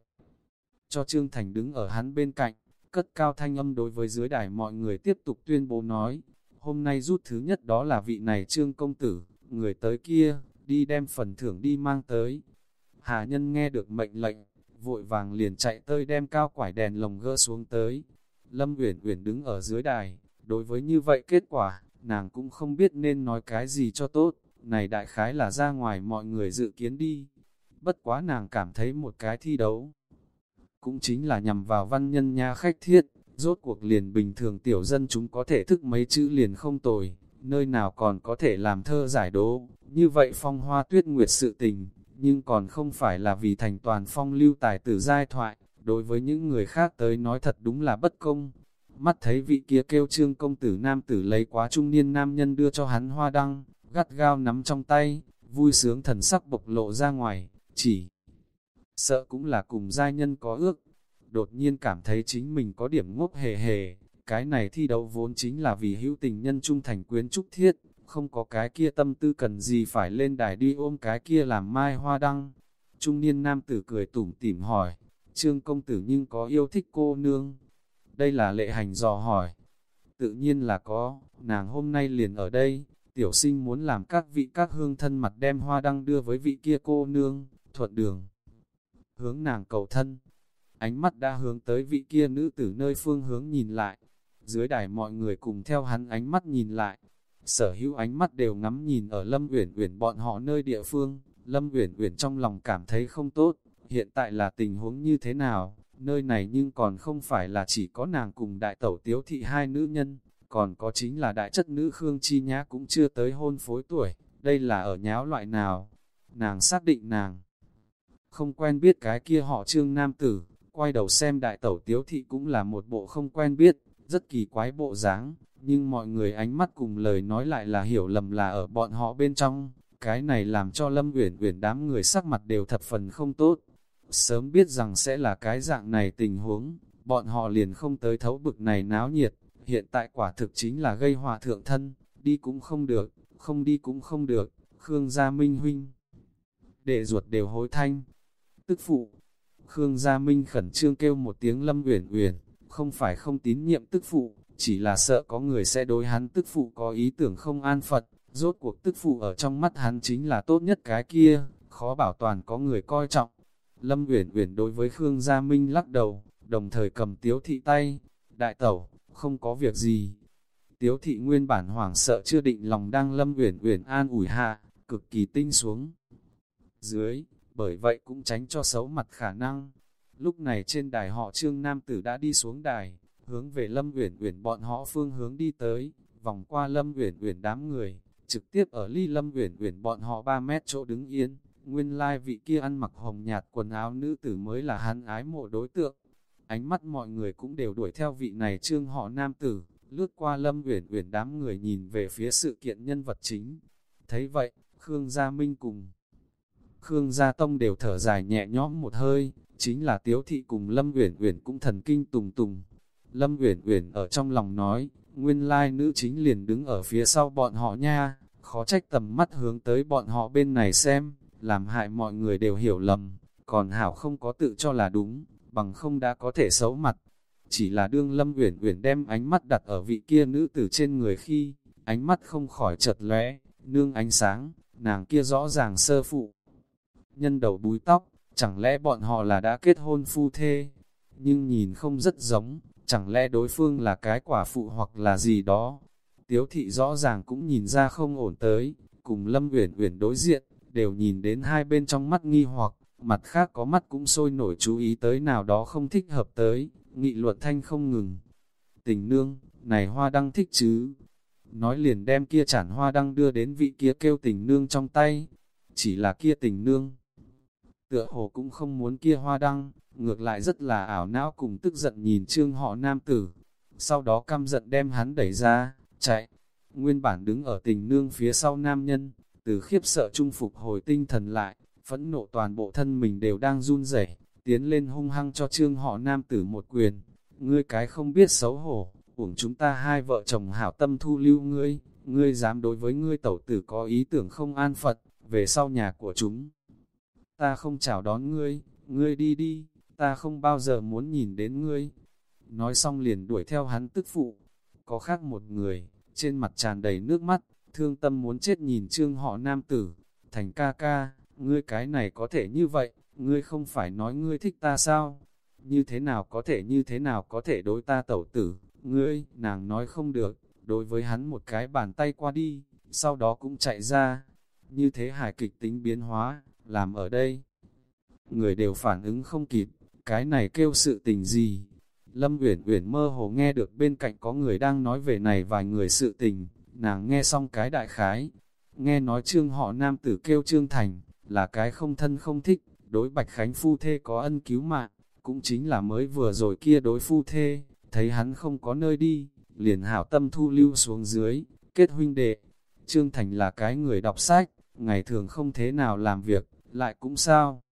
Cho trương thành đứng ở hắn bên cạnh, cất cao thanh âm đối với dưới đài mọi người tiếp tục tuyên bố nói, hôm nay rút thứ nhất đó là vị này trương công tử, người tới kia, đi đem phần thưởng đi mang tới. Hà nhân nghe được mệnh lệnh, vội vàng liền chạy tới đem cao quải đèn lồng gỡ xuống tới. Lâm Uyển Uyển đứng ở dưới đài, đối với như vậy kết quả, nàng cũng không biết nên nói cái gì cho tốt, này đại khái là ra ngoài mọi người dự kiến đi. Bất quá nàng cảm thấy một cái thi đấu, cũng chính là nhằm vào văn nhân nha khách thiết, rốt cuộc liền bình thường tiểu dân chúng có thể thức mấy chữ liền không tồi, nơi nào còn có thể làm thơ giải đố, như vậy phong hoa tuyết nguyệt sự tình, nhưng còn không phải là vì thành toàn phong lưu tài tử giai thoại, đối với những người khác tới nói thật đúng là bất công. Mắt thấy vị kia kêu trương công tử nam tử lấy quá trung niên nam nhân đưa cho hắn hoa đăng, gắt gao nắm trong tay, vui sướng thần sắc bộc lộ ra ngoài, chỉ sợ cũng là cùng giai nhân có ước. Đột nhiên cảm thấy chính mình có điểm ngốc hề hề, cái này thi đấu vốn chính là vì hữu tình nhân trung thành quyến trúc thiết, không có cái kia tâm tư cần gì phải lên đài đi ôm cái kia làm mai hoa đăng. Trung niên nam tử cười tủm tỉm hỏi, trương công tử nhưng có yêu thích cô nương? Đây là lệ hành dò hỏi. Tự nhiên là có, nàng hôm nay liền ở đây, tiểu sinh muốn làm các vị các hương thân mặt đem hoa đăng đưa với vị kia cô nương, thuận đường. Hướng nàng cầu thân, ánh mắt đã hướng tới vị kia nữ tử nơi phương hướng nhìn lại, dưới đài mọi người cùng theo hắn ánh mắt nhìn lại, sở hữu ánh mắt đều ngắm nhìn ở Lâm Uyển Uyển bọn họ nơi địa phương, Lâm Uyển Uyển trong lòng cảm thấy không tốt, hiện tại là tình huống như thế nào, nơi này nhưng còn không phải là chỉ có nàng cùng đại tẩu tiếu thị hai nữ nhân, còn có chính là đại chất nữ Khương Chi Nhã cũng chưa tới hôn phối tuổi, đây là ở nháo loại nào, nàng xác định nàng. Không quen biết cái kia họ trương nam tử, quay đầu xem đại tẩu tiếu thị cũng là một bộ không quen biết, rất kỳ quái bộ dáng, nhưng mọi người ánh mắt cùng lời nói lại là hiểu lầm là ở bọn họ bên trong, cái này làm cho Lâm Uyển Uyển đám người sắc mặt đều thập phần không tốt. Sớm biết rằng sẽ là cái dạng này tình huống, bọn họ liền không tới thấu bực này náo nhiệt, hiện tại quả thực chính là gây hòa thượng thân, đi cũng không được, không đi cũng không được, Khương Gia Minh huynh. Đệ ruột đều hối thanh. Tức phụ, Khương Gia Minh khẩn trương kêu một tiếng Lâm Uyển Uyển, không phải không tín nhiệm tức phụ, chỉ là sợ có người sẽ đối hắn tức phụ có ý tưởng không an Phật, rốt cuộc tức phụ ở trong mắt hắn chính là tốt nhất cái kia, khó bảo toàn có người coi trọng. Lâm Uyển Uyển đối với Khương Gia Minh lắc đầu, đồng thời cầm tiếu thị tay, đại tẩu, không có việc gì. Tiếu thị nguyên bản hoảng sợ chưa định lòng đang Lâm Uyển Uyển an ủi hạ, cực kỳ tinh xuống. Dưới, bởi vậy cũng tránh cho xấu mặt khả năng. Lúc này trên đài họ Trương Nam Tử đã đi xuống đài, hướng về Lâm Uyển Uyển bọn họ phương hướng đi tới, vòng qua Lâm Uyển Uyển đám người, trực tiếp ở ly Lâm Uyển Uyển bọn họ 3 mét chỗ đứng yên. Nguyên lai vị kia ăn mặc hồng nhạt quần áo nữ tử mới là hắn ái mộ đối tượng. Ánh mắt mọi người cũng đều đuổi theo vị này trương họ nam tử, lướt qua Lâm Uyển Uyển đám người nhìn về phía sự kiện nhân vật chính. Thấy vậy, Khương Gia Minh cùng Khương Gia Tông đều thở dài nhẹ nhõm một hơi, chính là Tiếu Thị cùng Lâm Uyển Uyển cũng thần kinh tùng tùng. Lâm Uyển Uyển ở trong lòng nói, nguyên lai nữ chính liền đứng ở phía sau bọn họ nha, khó trách tầm mắt hướng tới bọn họ bên này xem, làm hại mọi người đều hiểu lầm, còn Hảo không có tự cho là đúng, bằng không đã có thể xấu mặt. Chỉ là đương Lâm Uyển Uyển đem ánh mắt đặt ở vị kia nữ tử trên người khi, ánh mắt không khỏi chật lóe, nương ánh sáng, nàng kia rõ ràng sơ phụ. Nhân đầu búi tóc, chẳng lẽ bọn họ là đã kết hôn phu thê, nhưng nhìn không rất giống, chẳng lẽ đối phương là cái quả phụ hoặc là gì đó. Tiếu thị rõ ràng cũng nhìn ra không ổn tới, cùng Lâm Uyển Uyển đối diện, đều nhìn đến hai bên trong mắt nghi hoặc, mặt khác có mắt cũng sôi nổi chú ý tới nào đó không thích hợp tới, nghị luận thanh không ngừng. Tình nương, này hoa đăng thích chứ? Nói liền đem kia chản hoa đăng đưa đến vị kia kêu tình nương trong tay, chỉ là kia tình nương. Tựa hồ cũng không muốn kia hoa đăng, ngược lại rất là ảo não cùng tức giận nhìn trương họ nam tử. Sau đó căm giận đem hắn đẩy ra, chạy. Nguyên bản đứng ở tình nương phía sau nam nhân, từ khiếp sợ trung phục hồi tinh thần lại, phẫn nộ toàn bộ thân mình đều đang run rẩy tiến lên hung hăng cho trương họ nam tử một quyền. Ngươi cái không biết xấu hổ, uổng chúng ta hai vợ chồng hảo tâm thu lưu ngươi, ngươi dám đối với ngươi tẩu tử có ý tưởng không an Phật, về sau nhà của chúng. Ta không chào đón ngươi, ngươi đi đi, ta không bao giờ muốn nhìn đến ngươi. Nói xong liền đuổi theo hắn tức phụ. Có khác một người, trên mặt tràn đầy nước mắt, thương tâm muốn chết nhìn trương họ nam tử. Thành ca ca, ngươi cái này có thể như vậy, ngươi không phải nói ngươi thích ta sao? Như thế nào có thể như thế nào có thể đối ta tẩu tử? Ngươi, nàng nói không được, đối với hắn một cái bàn tay qua đi, sau đó cũng chạy ra. Như thế hài kịch tính biến hóa, làm ở đây. Người đều phản ứng không kịp, cái này kêu sự tình gì? Lâm Uyển Uyển mơ hồ nghe được bên cạnh có người đang nói về này vài người sự tình, nàng nghe xong cái đại khái, nghe nói trương họ nam tử kêu trương thành, là cái không thân không thích, đối Bạch Khánh phu thê có ân cứu mạng, cũng chính là mới vừa rồi kia đối phu thê, thấy hắn không có nơi đi, liền hảo tâm thu lưu xuống dưới, kết huynh đệ. Trương Thành là cái người đọc sách, ngày thường không thế nào làm việc, lại cũng sao.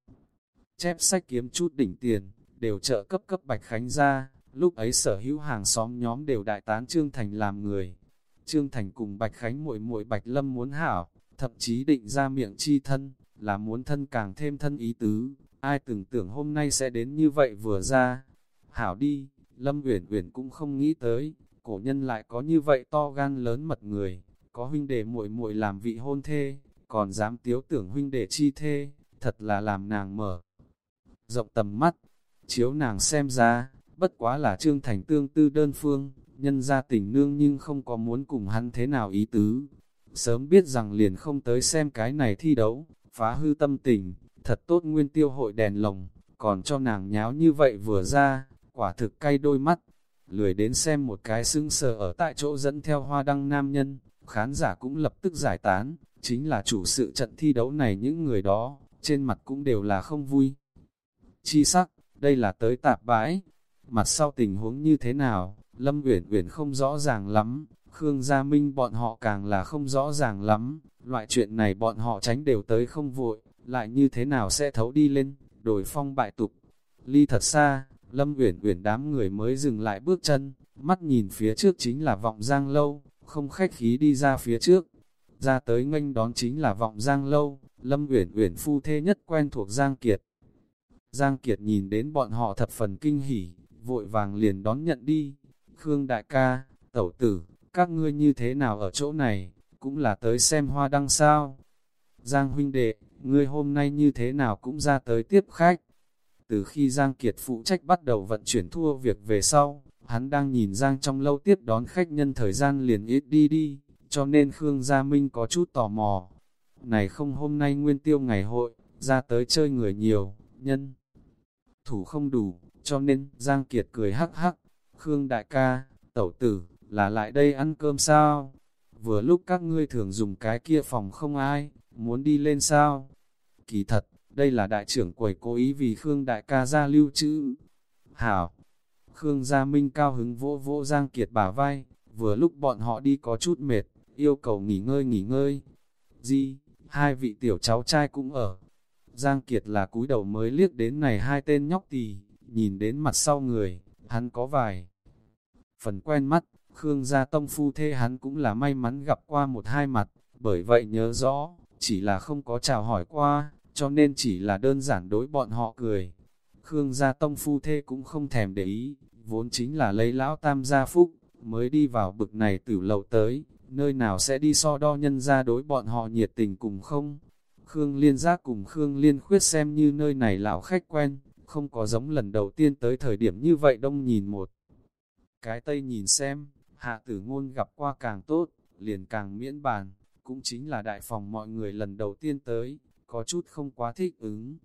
Chép sách kiếm chút đỉnh tiền, đều trợ cấp cấp Bạch Khánh ra, lúc ấy sở hữu hàng xóm nhóm đều đại tán Trương Thành làm người. Trương Thành cùng Bạch Khánh muội muội Bạch Lâm muốn hảo, thậm chí định ra miệng chi thân, là muốn thân càng thêm thân ý tứ, ai tưởng tưởng hôm nay sẽ đến như vậy vừa ra. Hảo đi, Lâm Uyển Uyển cũng không nghĩ tới, cổ nhân lại có như vậy to gan lớn mật người, có huynh đệ muội muội làm vị hôn thê, còn dám tiếu tưởng huynh đệ chi thê, thật là làm nàng mở. Rộng tầm mắt, chiếu nàng xem ra, bất quá là trương thành tương tư đơn phương, nhân ra tình nương nhưng không có muốn cùng hắn thế nào ý tứ. Sớm biết rằng liền không tới xem cái này thi đấu, phá hư tâm tình, thật tốt nguyên tiêu hội đèn lồng, còn cho nàng nháo như vậy vừa ra, quả thực cay đôi mắt, lười đến xem một cái sưng sờ ở tại chỗ dẫn theo hoa đăng nam nhân, khán giả cũng lập tức giải tán, chính là chủ sự trận thi đấu này những người đó, trên mặt cũng đều là không vui. Chi sắc, đây là tới tạp bãi, mặt sau tình huống như thế nào, Lâm Uyển Uyển không rõ ràng lắm, Khương Gia Minh bọn họ càng là không rõ ràng lắm, loại chuyện này bọn họ tránh đều tới không vội, lại như thế nào sẽ thấu đi lên, đổi phong bại tục. Ly thật xa, Lâm Uyển Uyển đám người mới dừng lại bước chân, mắt nhìn phía trước chính là vọng giang lâu, không khách khí đi ra phía trước. Ra tới nghênh đón chính là vọng giang lâu, Lâm Uyển Uyển phu thê nhất quen thuộc Giang Kiệt. Giang Kiệt nhìn đến bọn họ thập phần kinh hỉ, vội vàng liền đón nhận đi. Khương đại ca, tẩu tử, các ngươi như thế nào ở chỗ này, cũng là tới xem hoa đăng sao. Giang huynh đệ, ngươi hôm nay như thế nào cũng ra tới tiếp khách. Từ khi Giang Kiệt phụ trách bắt đầu vận chuyển thua việc về sau, hắn đang nhìn Giang trong lâu tiếp đón khách nhân thời gian liền ít đi đi, cho nên Khương Gia Minh có chút tò mò. Này không hôm nay nguyên tiêu ngày hội, ra tới chơi người nhiều, nhân. Thủ không đủ, cho nên Giang Kiệt cười hắc hắc, Khương đại ca, tẩu tử, là lại đây ăn cơm sao? Vừa lúc các ngươi thường dùng cái kia phòng không ai, muốn đi lên sao? Kỳ thật, đây là đại trưởng quầy cố ý vì Khương đại ca ra lưu trữ. Hảo! Khương Gia Minh cao hứng vỗ vỗ Giang Kiệt bả vai, vừa lúc bọn họ đi có chút mệt, yêu cầu nghỉ ngơi nghỉ ngơi. Di, hai vị tiểu cháu trai cũng ở. Giang Kiệt là cúi đầu mới liếc đến này hai tên nhóc tỳ, nhìn đến mặt sau người, hắn có vài phần quen mắt, Khương gia tông phu thê hắn cũng là may mắn gặp qua một hai mặt, bởi vậy nhớ rõ, chỉ là không có chào hỏi qua, cho nên chỉ là đơn giản đối bọn họ cười. Khương gia tông phu thê cũng không thèm để ý, vốn chính là lấy lão tam gia phúc, mới đi vào bực này tử lầu tới, nơi nào sẽ đi so đo nhân ra đối bọn họ nhiệt tình cùng không. Khương Liên Giác cùng Khương Liên Khuyết xem như nơi này lão khách quen, không có giống lần đầu tiên tới thời điểm như vậy đông nhìn một. Cái tây nhìn xem, hạ tử ngôn gặp qua càng tốt, liền càng miễn bàn, cũng chính là đại phòng mọi người lần đầu tiên tới, có chút không quá thích ứng.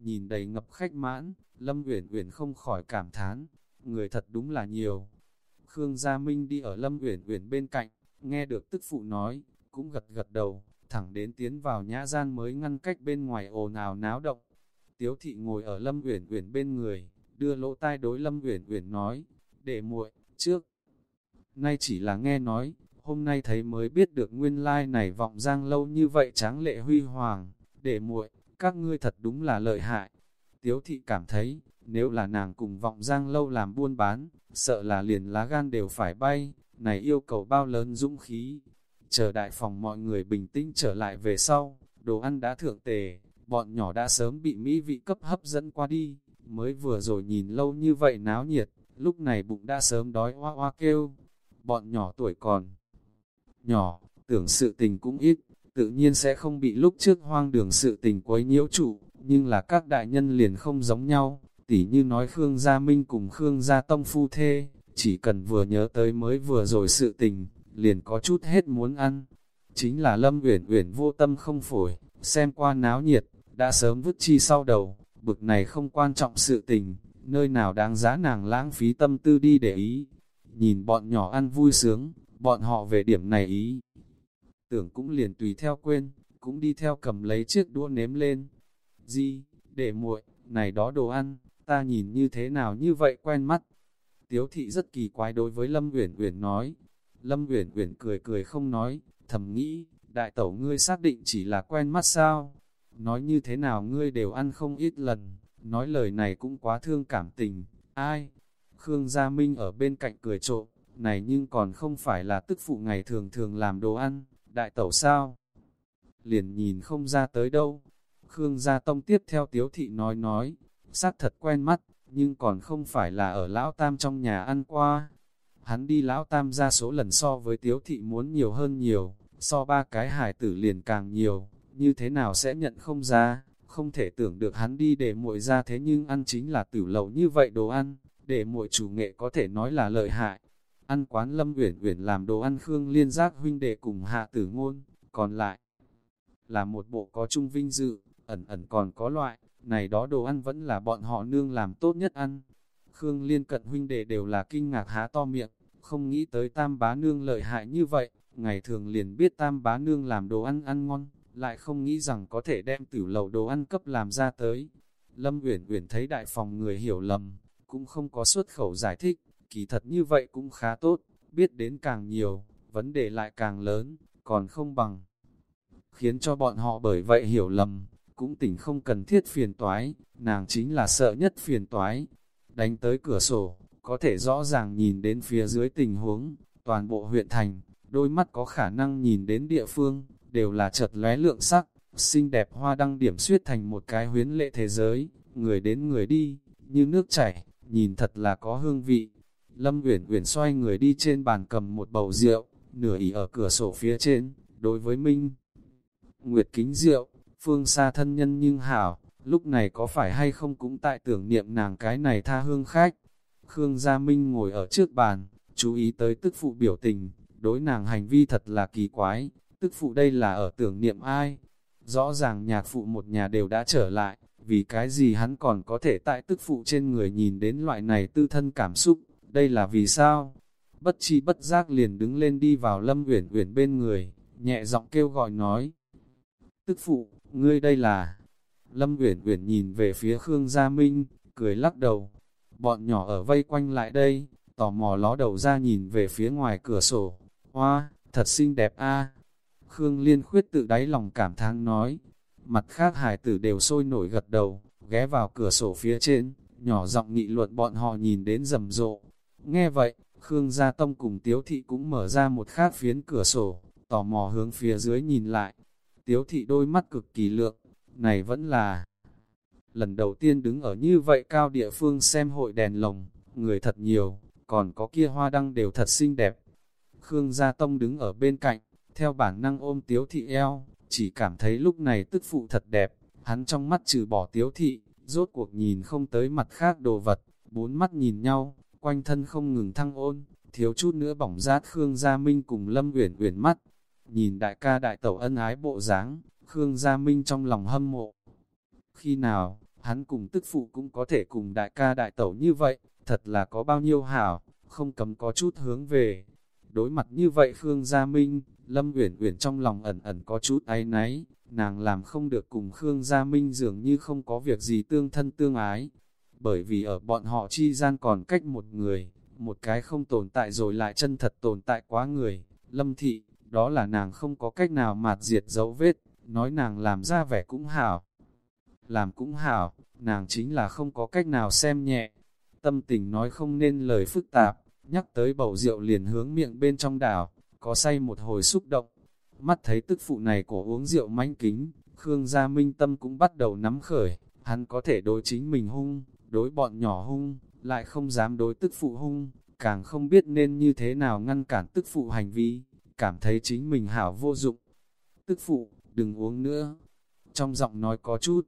Nhìn đầy ngập khách mãn, Lâm Uyển Uyển không khỏi cảm thán, người thật đúng là nhiều. Khương Gia Minh đi ở Lâm Uyển Uyển bên cạnh, nghe được tức phụ nói, cũng gật gật đầu, thẳng đến tiến vào nhã gian mới ngăn cách bên ngoài ồn ào náo động. Tiếu thị ngồi ở Lâm Uyển Uyển bên người, đưa lỗ tai đối Lâm Uyển Uyển nói, "Để muội, trước nay chỉ là nghe nói, hôm nay thấy mới biết được nguyên lai like này vọng giang lâu như vậy tráng lệ huy hoàng, để muội, các ngươi thật đúng là lợi hại." Tiếu thị cảm thấy, nếu là nàng cùng vọng giang lâu làm buôn bán, sợ là liền lá gan đều phải bay, này yêu cầu bao lớn dũng khí. Chờ đại phòng mọi người bình tĩnh trở lại về sau, đồ ăn đã thượng tề, bọn nhỏ đã sớm bị mỹ vị cấp hấp dẫn qua đi, mới vừa rồi nhìn lâu như vậy náo nhiệt, lúc này bụng đã sớm đói hoa hoa kêu. Bọn nhỏ tuổi còn nhỏ, tưởng sự tình cũng ít, tự nhiên sẽ không bị lúc trước hoang đường sự tình quấy nhiễu trụ, nhưng là các đại nhân liền không giống nhau, tỉ như nói Khương Gia Minh cùng Khương Gia Tông phu thê, chỉ cần vừa nhớ tới mới vừa rồi sự tình, liền có chút hết muốn ăn. Chính là Lâm Uyển Uyển vô tâm không phổi, xem qua náo nhiệt, đã sớm vứt chi sau đầu, bực này không quan trọng sự tình, nơi nào đáng giá nàng lãng phí tâm tư đi để ý. Nhìn bọn nhỏ ăn vui sướng, bọn họ về điểm này ý. Tưởng cũng liền tùy theo quên, cũng đi theo cầm lấy chiếc đũa nếm lên. Di, để muội, này đó đồ ăn, ta nhìn như thế nào như vậy quen mắt. Tiếu thị rất kỳ quái đối với Lâm Uyển Uyển nói. Lâm Uyển Uyển cười cười không nói, thầm nghĩ, đại tẩu ngươi xác định chỉ là quen mắt sao? Nói như thế nào ngươi đều ăn không ít lần, nói lời này cũng quá thương cảm tình. Ai? Khương Gia Minh ở bên cạnh cười trộm, này nhưng còn không phải là tức phụ ngày thường thường làm đồ ăn, đại tẩu sao? Liền nhìn không ra tới đâu. Khương Gia Tông tiếp theo Tiếu Thị nói nói, xác thật quen mắt, nhưng còn không phải là ở Lão Tam trong nhà ăn qua. Hắn đi Lão Tam ra số lần so với Tiếu Thị muốn nhiều hơn nhiều, so ba cái hải tử liền càng nhiều, như thế nào sẽ nhận không ra, không thể tưởng được hắn đi để muội ra thế nhưng ăn chính là tử lầu như vậy đồ ăn, để muội chủ nghệ có thể nói là lợi hại. Ăn quán Lâm Uyển Uyển làm đồ ăn Khương Liên Giác huynh đệ cùng hạ tử ngôn, còn lại là một bộ có chung vinh dự, ẩn ẩn còn có loại, này đó đồ ăn vẫn là bọn họ nương làm tốt nhất ăn. Khương Liên cận huynh đệ đều là kinh ngạc há to miệng, không nghĩ tới tam bá nương lợi hại như vậy, ngày thường liền biết tam bá nương làm đồ ăn ăn ngon, lại không nghĩ rằng có thể đem tử lầu đồ ăn cấp làm ra tới. Lâm Uyển Uyển thấy đại phòng người hiểu lầm, cũng không có xuất khẩu giải thích, kỳ thật như vậy cũng khá tốt, biết đến càng nhiều, vấn đề lại càng lớn, còn không bằng. Khiến cho bọn họ bởi vậy hiểu lầm, cũng tỉnh không cần thiết phiền toái, nàng chính là sợ nhất phiền toái. Đánh tới cửa sổ, có thể rõ ràng nhìn đến phía dưới tình huống, toàn bộ huyện thành, đôi mắt có khả năng nhìn đến địa phương, đều là chật lóe lượng sắc, xinh đẹp hoa đăng điểm suyết thành một cái huyến lệ thế giới, người đến người đi, như nước chảy, nhìn thật là có hương vị. Lâm Uyển Uyển xoay người đi trên bàn cầm một bầu rượu, nửa ỉ ở cửa sổ phía trên, đối với Minh. Nguyệt kính rượu, phương xa thân nhân nhưng hảo, lúc này có phải hay không cũng tại tưởng niệm nàng cái này tha hương khách. Khương Gia Minh ngồi ở trước bàn, chú ý tới tức phụ biểu tình, đối nàng hành vi thật là kỳ quái, tức phụ đây là ở tưởng niệm ai. Rõ ràng nhạc phụ một nhà đều đã trở lại, vì cái gì hắn còn có thể tại tức phụ trên người nhìn đến loại này tư thân cảm xúc, đây là vì sao? Bất chi bất giác liền đứng lên đi vào Lâm Uyển Uyển bên người, nhẹ giọng kêu gọi nói: "Tức phụ, ngươi đây là?" Lâm Uyển Uyển nhìn về phía Khương Gia Minh, cười lắc đầu. Bọn nhỏ ở vây quanh lại đây, tò mò ló đầu ra nhìn về phía ngoài cửa sổ. Hoa, thật xinh đẹp a. Khương Liên khuyết tự đáy lòng cảm thán nói. Mặt khác hải tử đều sôi nổi gật đầu, ghé vào cửa sổ phía trên, nhỏ giọng nghị luận bọn họ nhìn đến rầm rộ. Nghe vậy, Khương Gia Tông cùng Tiếu Thị cũng mở ra một khác phiến cửa sổ, tò mò hướng phía dưới nhìn lại. Tiếu Thị đôi mắt cực kỳ lượng, này vẫn là lần đầu tiên đứng ở như vậy cao địa phương xem hội đèn lồng, người thật nhiều, còn có kia hoa đăng đều thật xinh đẹp. Khương Gia Tông đứng ở bên cạnh, theo bản năng ôm tiếu thị eo, chỉ cảm thấy lúc này tức phụ thật đẹp, hắn trong mắt trừ bỏ tiếu thị, rốt cuộc nhìn không tới mặt khác đồ vật, bốn mắt nhìn nhau, quanh thân không ngừng thăng ôn, thiếu chút nữa bỏng rát Khương Gia Minh cùng Lâm Uyển Uyển mắt. Nhìn đại ca đại tẩu ân ái bộ dáng, Khương Gia Minh trong lòng hâm mộ. Khi nào, hắn cùng tức phụ cũng có thể cùng đại ca đại tẩu như vậy, thật là có bao nhiêu hảo, không cấm có chút hướng về. Đối mặt như vậy Khương Gia Minh, Lâm Uyển Uyển trong lòng ẩn ẩn có chút áy náy, nàng làm không được cùng Khương Gia Minh dường như không có việc gì tương thân tương ái. Bởi vì ở bọn họ chi gian còn cách một người, một cái không tồn tại rồi lại chân thật tồn tại quá người, Lâm Thị, đó là nàng không có cách nào mạt diệt dấu vết, nói nàng làm ra vẻ cũng hảo. Làm cũng hảo, nàng chính là không có cách nào xem nhẹ. Tâm tình nói không nên lời phức tạp, nhắc tới bầu rượu liền hướng miệng bên trong đảo, có say một hồi xúc động. Mắt thấy tức phụ này cổ uống rượu manh kính, Khương Gia Minh tâm cũng bắt đầu nắm khởi, hắn có thể đối chính mình hung, đối bọn nhỏ hung, lại không dám đối tức phụ hung, càng không biết nên như thế nào ngăn cản tức phụ hành vi, cảm thấy chính mình hảo vô dụng. Tức phụ, đừng uống nữa. Trong giọng nói có chút,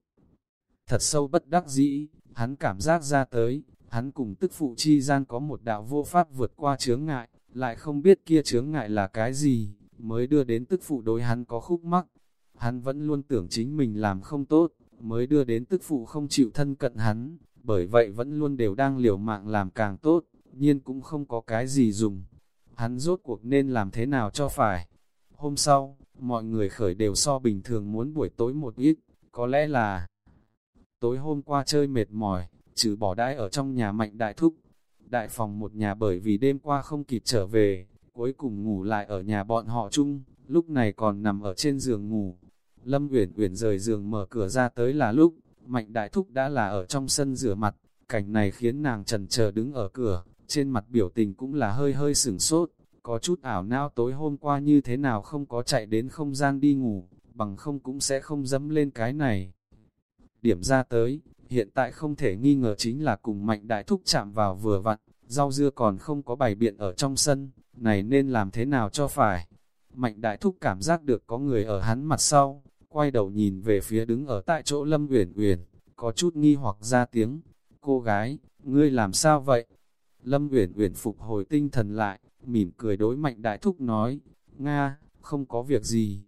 thật sâu bất đắc dĩ, hắn cảm giác ra tới, hắn cùng tức phụ chi gian có một đạo vô pháp vượt qua chướng ngại, lại không biết kia chướng ngại là cái gì, mới đưa đến tức phụ đối hắn có khúc mắc. Hắn vẫn luôn tưởng chính mình làm không tốt, mới đưa đến tức phụ không chịu thân cận hắn, bởi vậy vẫn luôn đều đang liều mạng làm càng tốt, nhiên cũng không có cái gì dùng. Hắn rốt cuộc nên làm thế nào cho phải. Hôm sau, mọi người khởi đều so bình thường muốn buổi tối một ít, có lẽ là tối hôm qua chơi mệt mỏi, trừ bỏ đãi ở trong nhà mạnh đại thúc. Đại phòng một nhà bởi vì đêm qua không kịp trở về, cuối cùng ngủ lại ở nhà bọn họ chung, lúc này còn nằm ở trên giường ngủ. Lâm Uyển Uyển rời giường mở cửa ra tới là lúc, Mạnh Đại Thúc đã là ở trong sân rửa mặt, cảnh này khiến nàng trần chờ đứng ở cửa, trên mặt biểu tình cũng là hơi hơi sửng sốt, có chút ảo não tối hôm qua như thế nào không có chạy đến không gian đi ngủ, bằng không cũng sẽ không dẫm lên cái này. Điểm ra tới, hiện tại không thể nghi ngờ chính là cùng mạnh đại thúc chạm vào vừa vặn, rau dưa còn không có bày biện ở trong sân, này nên làm thế nào cho phải. Mạnh đại thúc cảm giác được có người ở hắn mặt sau, quay đầu nhìn về phía đứng ở tại chỗ Lâm Uyển Uyển, có chút nghi hoặc ra tiếng, cô gái, ngươi làm sao vậy? Lâm Uyển Uyển phục hồi tinh thần lại, mỉm cười đối mạnh đại thúc nói, Nga, không có việc gì.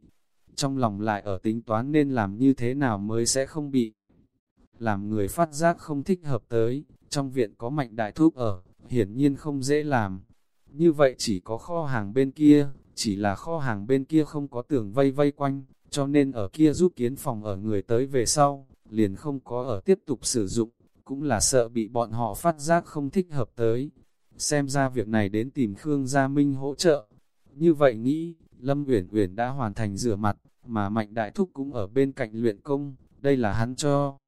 trong lòng lại ở tính toán nên làm như thế nào mới sẽ không bị làm người phát giác không thích hợp tới, trong viện có mạnh đại thúc ở, hiển nhiên không dễ làm. Như vậy chỉ có kho hàng bên kia, chỉ là kho hàng bên kia không có tường vây vây quanh, cho nên ở kia giúp kiến phòng ở người tới về sau, liền không có ở tiếp tục sử dụng, cũng là sợ bị bọn họ phát giác không thích hợp tới. Xem ra việc này đến tìm Khương Gia Minh hỗ trợ. Như vậy nghĩ, Lâm Uyển Uyển đã hoàn thành rửa mặt, mà Mạnh Đại Thúc cũng ở bên cạnh luyện công, đây là hắn cho.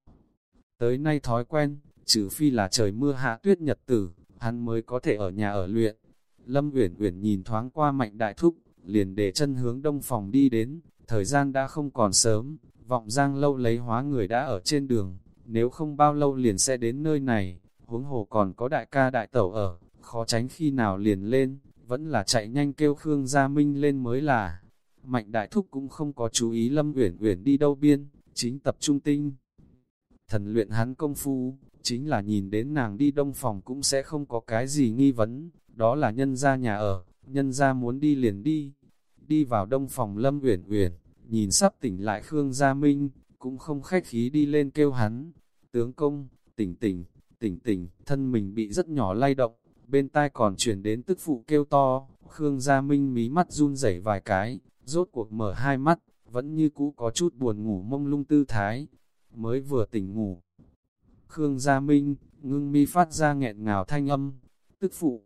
Tới nay thói quen, trừ phi là trời mưa hạ tuyết nhật tử, hắn mới có thể ở nhà ở luyện. Lâm Uyển Uyển nhìn thoáng qua Mạnh Đại Thúc, liền để chân hướng đông phòng đi đến, thời gian đã không còn sớm, vọng giang lâu lấy hóa người đã ở trên đường, nếu không bao lâu liền sẽ đến nơi này, huống hồ còn có đại ca đại tẩu ở, khó tránh khi nào liền lên, vẫn là chạy nhanh kêu Khương Gia Minh lên mới là. Mạnh đại thúc cũng không có chú ý Lâm Uyển Uyển đi đâu biên, chính tập trung tinh. Thần luyện hắn công phu, chính là nhìn đến nàng đi đông phòng cũng sẽ không có cái gì nghi vấn, đó là nhân gia nhà ở, nhân gia muốn đi liền đi. Đi vào đông phòng Lâm Uyển Uyển, nhìn sắp tỉnh lại Khương Gia Minh, cũng không khách khí đi lên kêu hắn. Tướng công, tỉnh tỉnh, tỉnh tỉnh, thân mình bị rất nhỏ lay động, bên tai còn chuyển đến tức phụ kêu to, Khương Gia Minh mí mắt run rẩy vài cái, rốt cuộc mở hai mắt, vẫn như cũ có chút buồn ngủ mông lung tư thái, mới vừa tỉnh ngủ. Khương Gia Minh, ngưng mi phát ra nghẹn ngào thanh âm, tức phụ,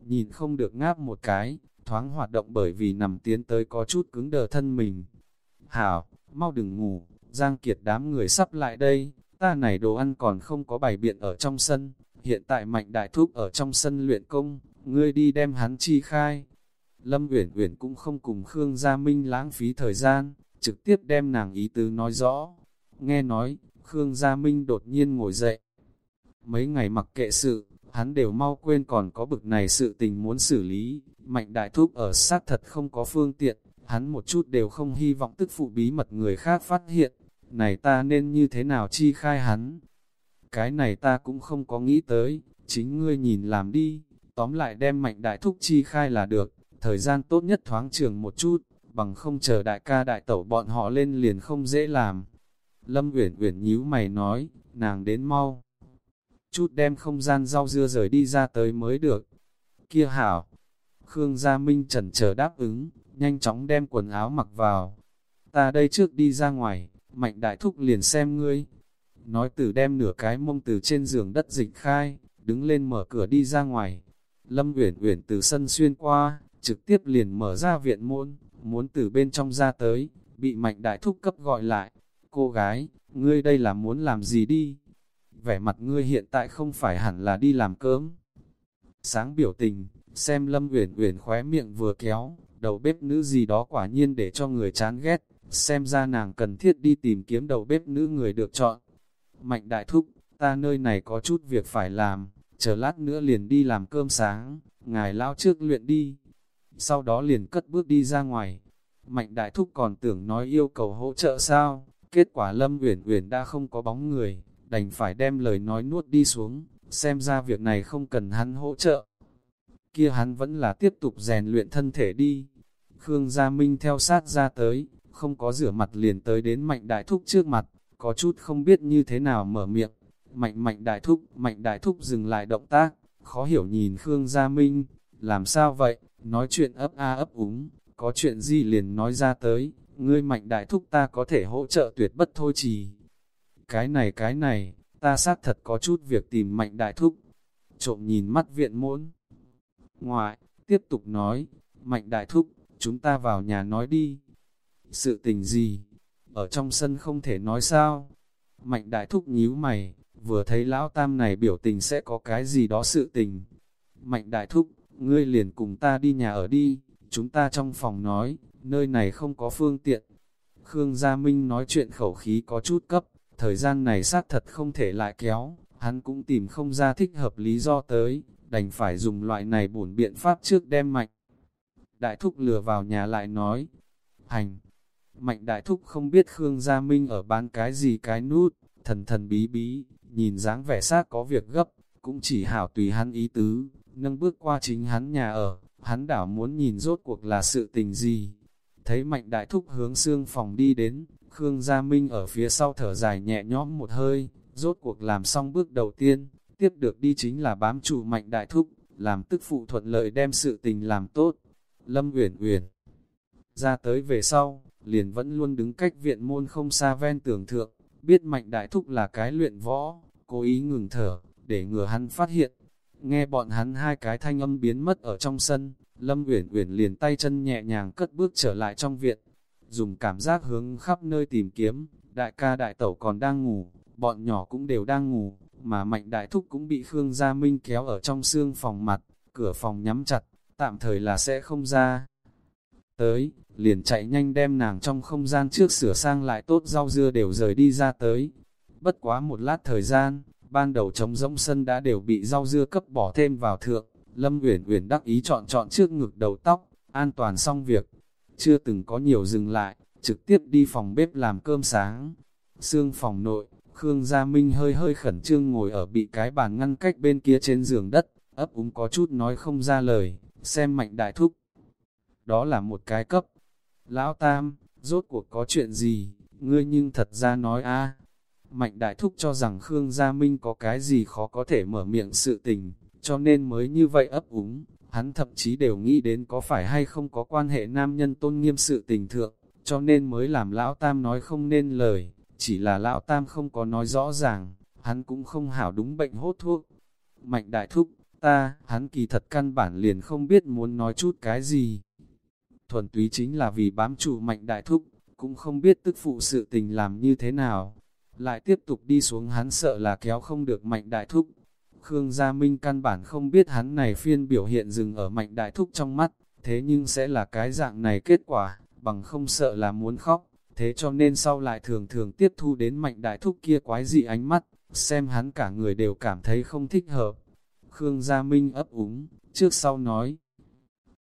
nhìn không được ngáp một cái, thoáng hoạt động bởi vì nằm tiến tới có chút cứng đờ thân mình. Hảo, mau đừng ngủ, Giang Kiệt đám người sắp lại đây, ta này đồ ăn còn không có bài biện ở trong sân, hiện tại mạnh đại thúc ở trong sân luyện công, ngươi đi đem hắn chi khai. Lâm Uyển Uyển cũng không cùng Khương Gia Minh lãng phí thời gian, trực tiếp đem nàng ý tứ nói rõ. Nghe nói, Khương Gia Minh đột nhiên ngồi dậy. Mấy ngày mặc kệ sự, hắn đều mau quên còn có bực này sự tình muốn xử lý. Mạnh đại thúc ở sát thật không có phương tiện, hắn một chút đều không hy vọng tức phụ bí mật người khác phát hiện. Này ta nên như thế nào chi khai hắn? Cái này ta cũng không có nghĩ tới, chính ngươi nhìn làm đi, tóm lại đem mạnh đại thúc chi khai là được, thời gian tốt nhất thoáng trường một chút, bằng không chờ đại ca đại tẩu bọn họ lên liền không dễ làm. Lâm Uyển Uyển nhíu mày nói, nàng đến mau. Chút đem không gian rau dưa rời đi ra tới mới được. Kia hảo. Khương Gia Minh trần chờ đáp ứng, nhanh chóng đem quần áo mặc vào. Ta đây trước đi ra ngoài, mạnh đại thúc liền xem ngươi, nói từ đem nửa cái mông từ trên giường đất dịch khai, đứng lên mở cửa đi ra ngoài. Lâm Uyển Uyển từ sân xuyên qua, trực tiếp liền mở ra viện môn, muốn từ bên trong ra tới, bị mạnh đại thúc cấp gọi lại. Cô gái, ngươi đây là muốn làm gì đi? Vẻ mặt ngươi hiện tại không phải hẳn là đi làm cơm. Sáng biểu tình, xem Lâm Uyển Uyển khóe miệng vừa kéo, đầu bếp nữ gì đó quả nhiên để cho người chán ghét, xem ra nàng cần thiết đi tìm kiếm đầu bếp nữ người được chọn. Mạnh đại thúc, ta nơi này có chút việc phải làm, chờ lát nữa liền đi làm cơm sáng, ngài lao trước luyện đi. Sau đó liền cất bước đi ra ngoài. Mạnh đại thúc còn tưởng nói yêu cầu hỗ trợ sao, kết quả Lâm Uyển Uyển đã không có bóng người, đành phải đem lời nói nuốt đi xuống, xem ra việc này không cần hắn hỗ trợ. Kia hắn vẫn là tiếp tục rèn luyện thân thể đi. Khương Gia Minh theo sát ra tới, không có rửa mặt liền tới đến mạnh đại thúc trước mặt, có chút không biết như thế nào mở miệng. Mạnh mạnh đại thúc, mạnh đại thúc dừng lại động tác, khó hiểu nhìn Khương Gia Minh, làm sao vậy, nói chuyện ấp a ấp úng, có chuyện gì liền nói ra tới, ngươi mạnh đại thúc ta có thể hỗ trợ tuyệt bất thôi chỉ Cái này cái này, ta xác thật có chút việc tìm mạnh đại thúc, trộm nhìn mắt viện môn. Ngoại, tiếp tục nói, mạnh đại thúc, chúng ta vào nhà nói đi. Sự tình gì? ở trong sân không thể nói sao. Mạnh đại thúc nhíu mày, vừa thấy lão tam này biểu tình sẽ có cái gì đó sự tình. Mạnh đại thúc, ngươi liền cùng ta đi nhà ở đi, chúng ta trong phòng nói, nơi này không có phương tiện. Khương Gia Minh nói chuyện khẩu khí có chút cấp, thời gian này xác thật không thể lại kéo, hắn cũng tìm không ra thích hợp lý do tới, đành phải dùng loại này bổn biện pháp trước đem mạnh. Đại thúc lừa vào nhà lại nói, hành, Mạnh đại thúc không biết Khương Gia Minh ở bán cái gì cái nút, thần thần bí bí, nhìn dáng vẻ xác có việc gấp, cũng chỉ hảo tùy hắn ý tứ, nâng bước qua chính hắn nhà ở, hắn đảo muốn nhìn rốt cuộc là sự tình gì. Thấy mạnh đại thúc hướng xương phòng đi đến, Khương Gia Minh ở phía sau thở dài nhẹ nhõm một hơi, rốt cuộc làm xong bước đầu tiên, tiếp được đi chính là bám trụ mạnh đại thúc, làm tức phụ thuận lợi đem sự tình làm tốt. Lâm Uyển Uyển ra tới về sau, liền vẫn luôn đứng cách viện môn không xa ven tường thượng, biết mạnh đại thúc là cái luyện võ, cố ý ngừng thở, để ngừa hắn phát hiện. Nghe bọn hắn hai cái thanh âm biến mất ở trong sân, Lâm Uyển Uyển liền tay chân nhẹ nhàng cất bước trở lại trong viện, dùng cảm giác hướng khắp nơi tìm kiếm, đại ca đại tẩu còn đang ngủ, bọn nhỏ cũng đều đang ngủ, mà mạnh đại thúc cũng bị Khương Gia Minh kéo ở trong xương phòng mặt, cửa phòng nhắm chặt, tạm thời là sẽ không ra. Tới, liền chạy nhanh đem nàng trong không gian trước sửa sang lại tốt rau dưa đều rời đi ra tới. Bất quá một lát thời gian, ban đầu trống rỗng sân đã đều bị rau dưa cấp bỏ thêm vào thượng, Lâm Uyển Uyển đắc ý chọn chọn trước ngực đầu tóc, an toàn xong việc, chưa từng có nhiều dừng lại, trực tiếp đi phòng bếp làm cơm sáng. Sương phòng nội, Khương Gia Minh hơi hơi khẩn trương ngồi ở bị cái bàn ngăn cách bên kia trên giường đất, ấp úng có chút nói không ra lời, xem mạnh đại thúc. Đó là một cái cấp. Lão Tam, rốt cuộc có chuyện gì, ngươi nhưng thật ra nói a Mạnh đại thúc cho rằng Khương Gia Minh có cái gì khó có thể mở miệng sự tình, cho nên mới như vậy ấp úng, hắn thậm chí đều nghĩ đến có phải hay không có quan hệ nam nhân tôn nghiêm sự tình thượng, cho nên mới làm lão tam nói không nên lời, chỉ là lão tam không có nói rõ ràng, hắn cũng không hảo đúng bệnh hốt thuốc. Mạnh đại thúc, ta, hắn kỳ thật căn bản liền không biết muốn nói chút cái gì. Thuần túy chính là vì bám trụ mạnh đại thúc, cũng không biết tức phụ sự tình làm như thế nào. Lại tiếp tục đi xuống hắn sợ là kéo không được mạnh đại thúc, Khương Gia Minh căn bản không biết hắn này phiên biểu hiện dừng ở mạnh đại thúc trong mắt, thế nhưng sẽ là cái dạng này kết quả, bằng không sợ là muốn khóc, thế cho nên sau lại thường thường tiếp thu đến mạnh đại thúc kia quái dị ánh mắt, xem hắn cả người đều cảm thấy không thích hợp. Khương Gia Minh ấp úng, trước sau nói,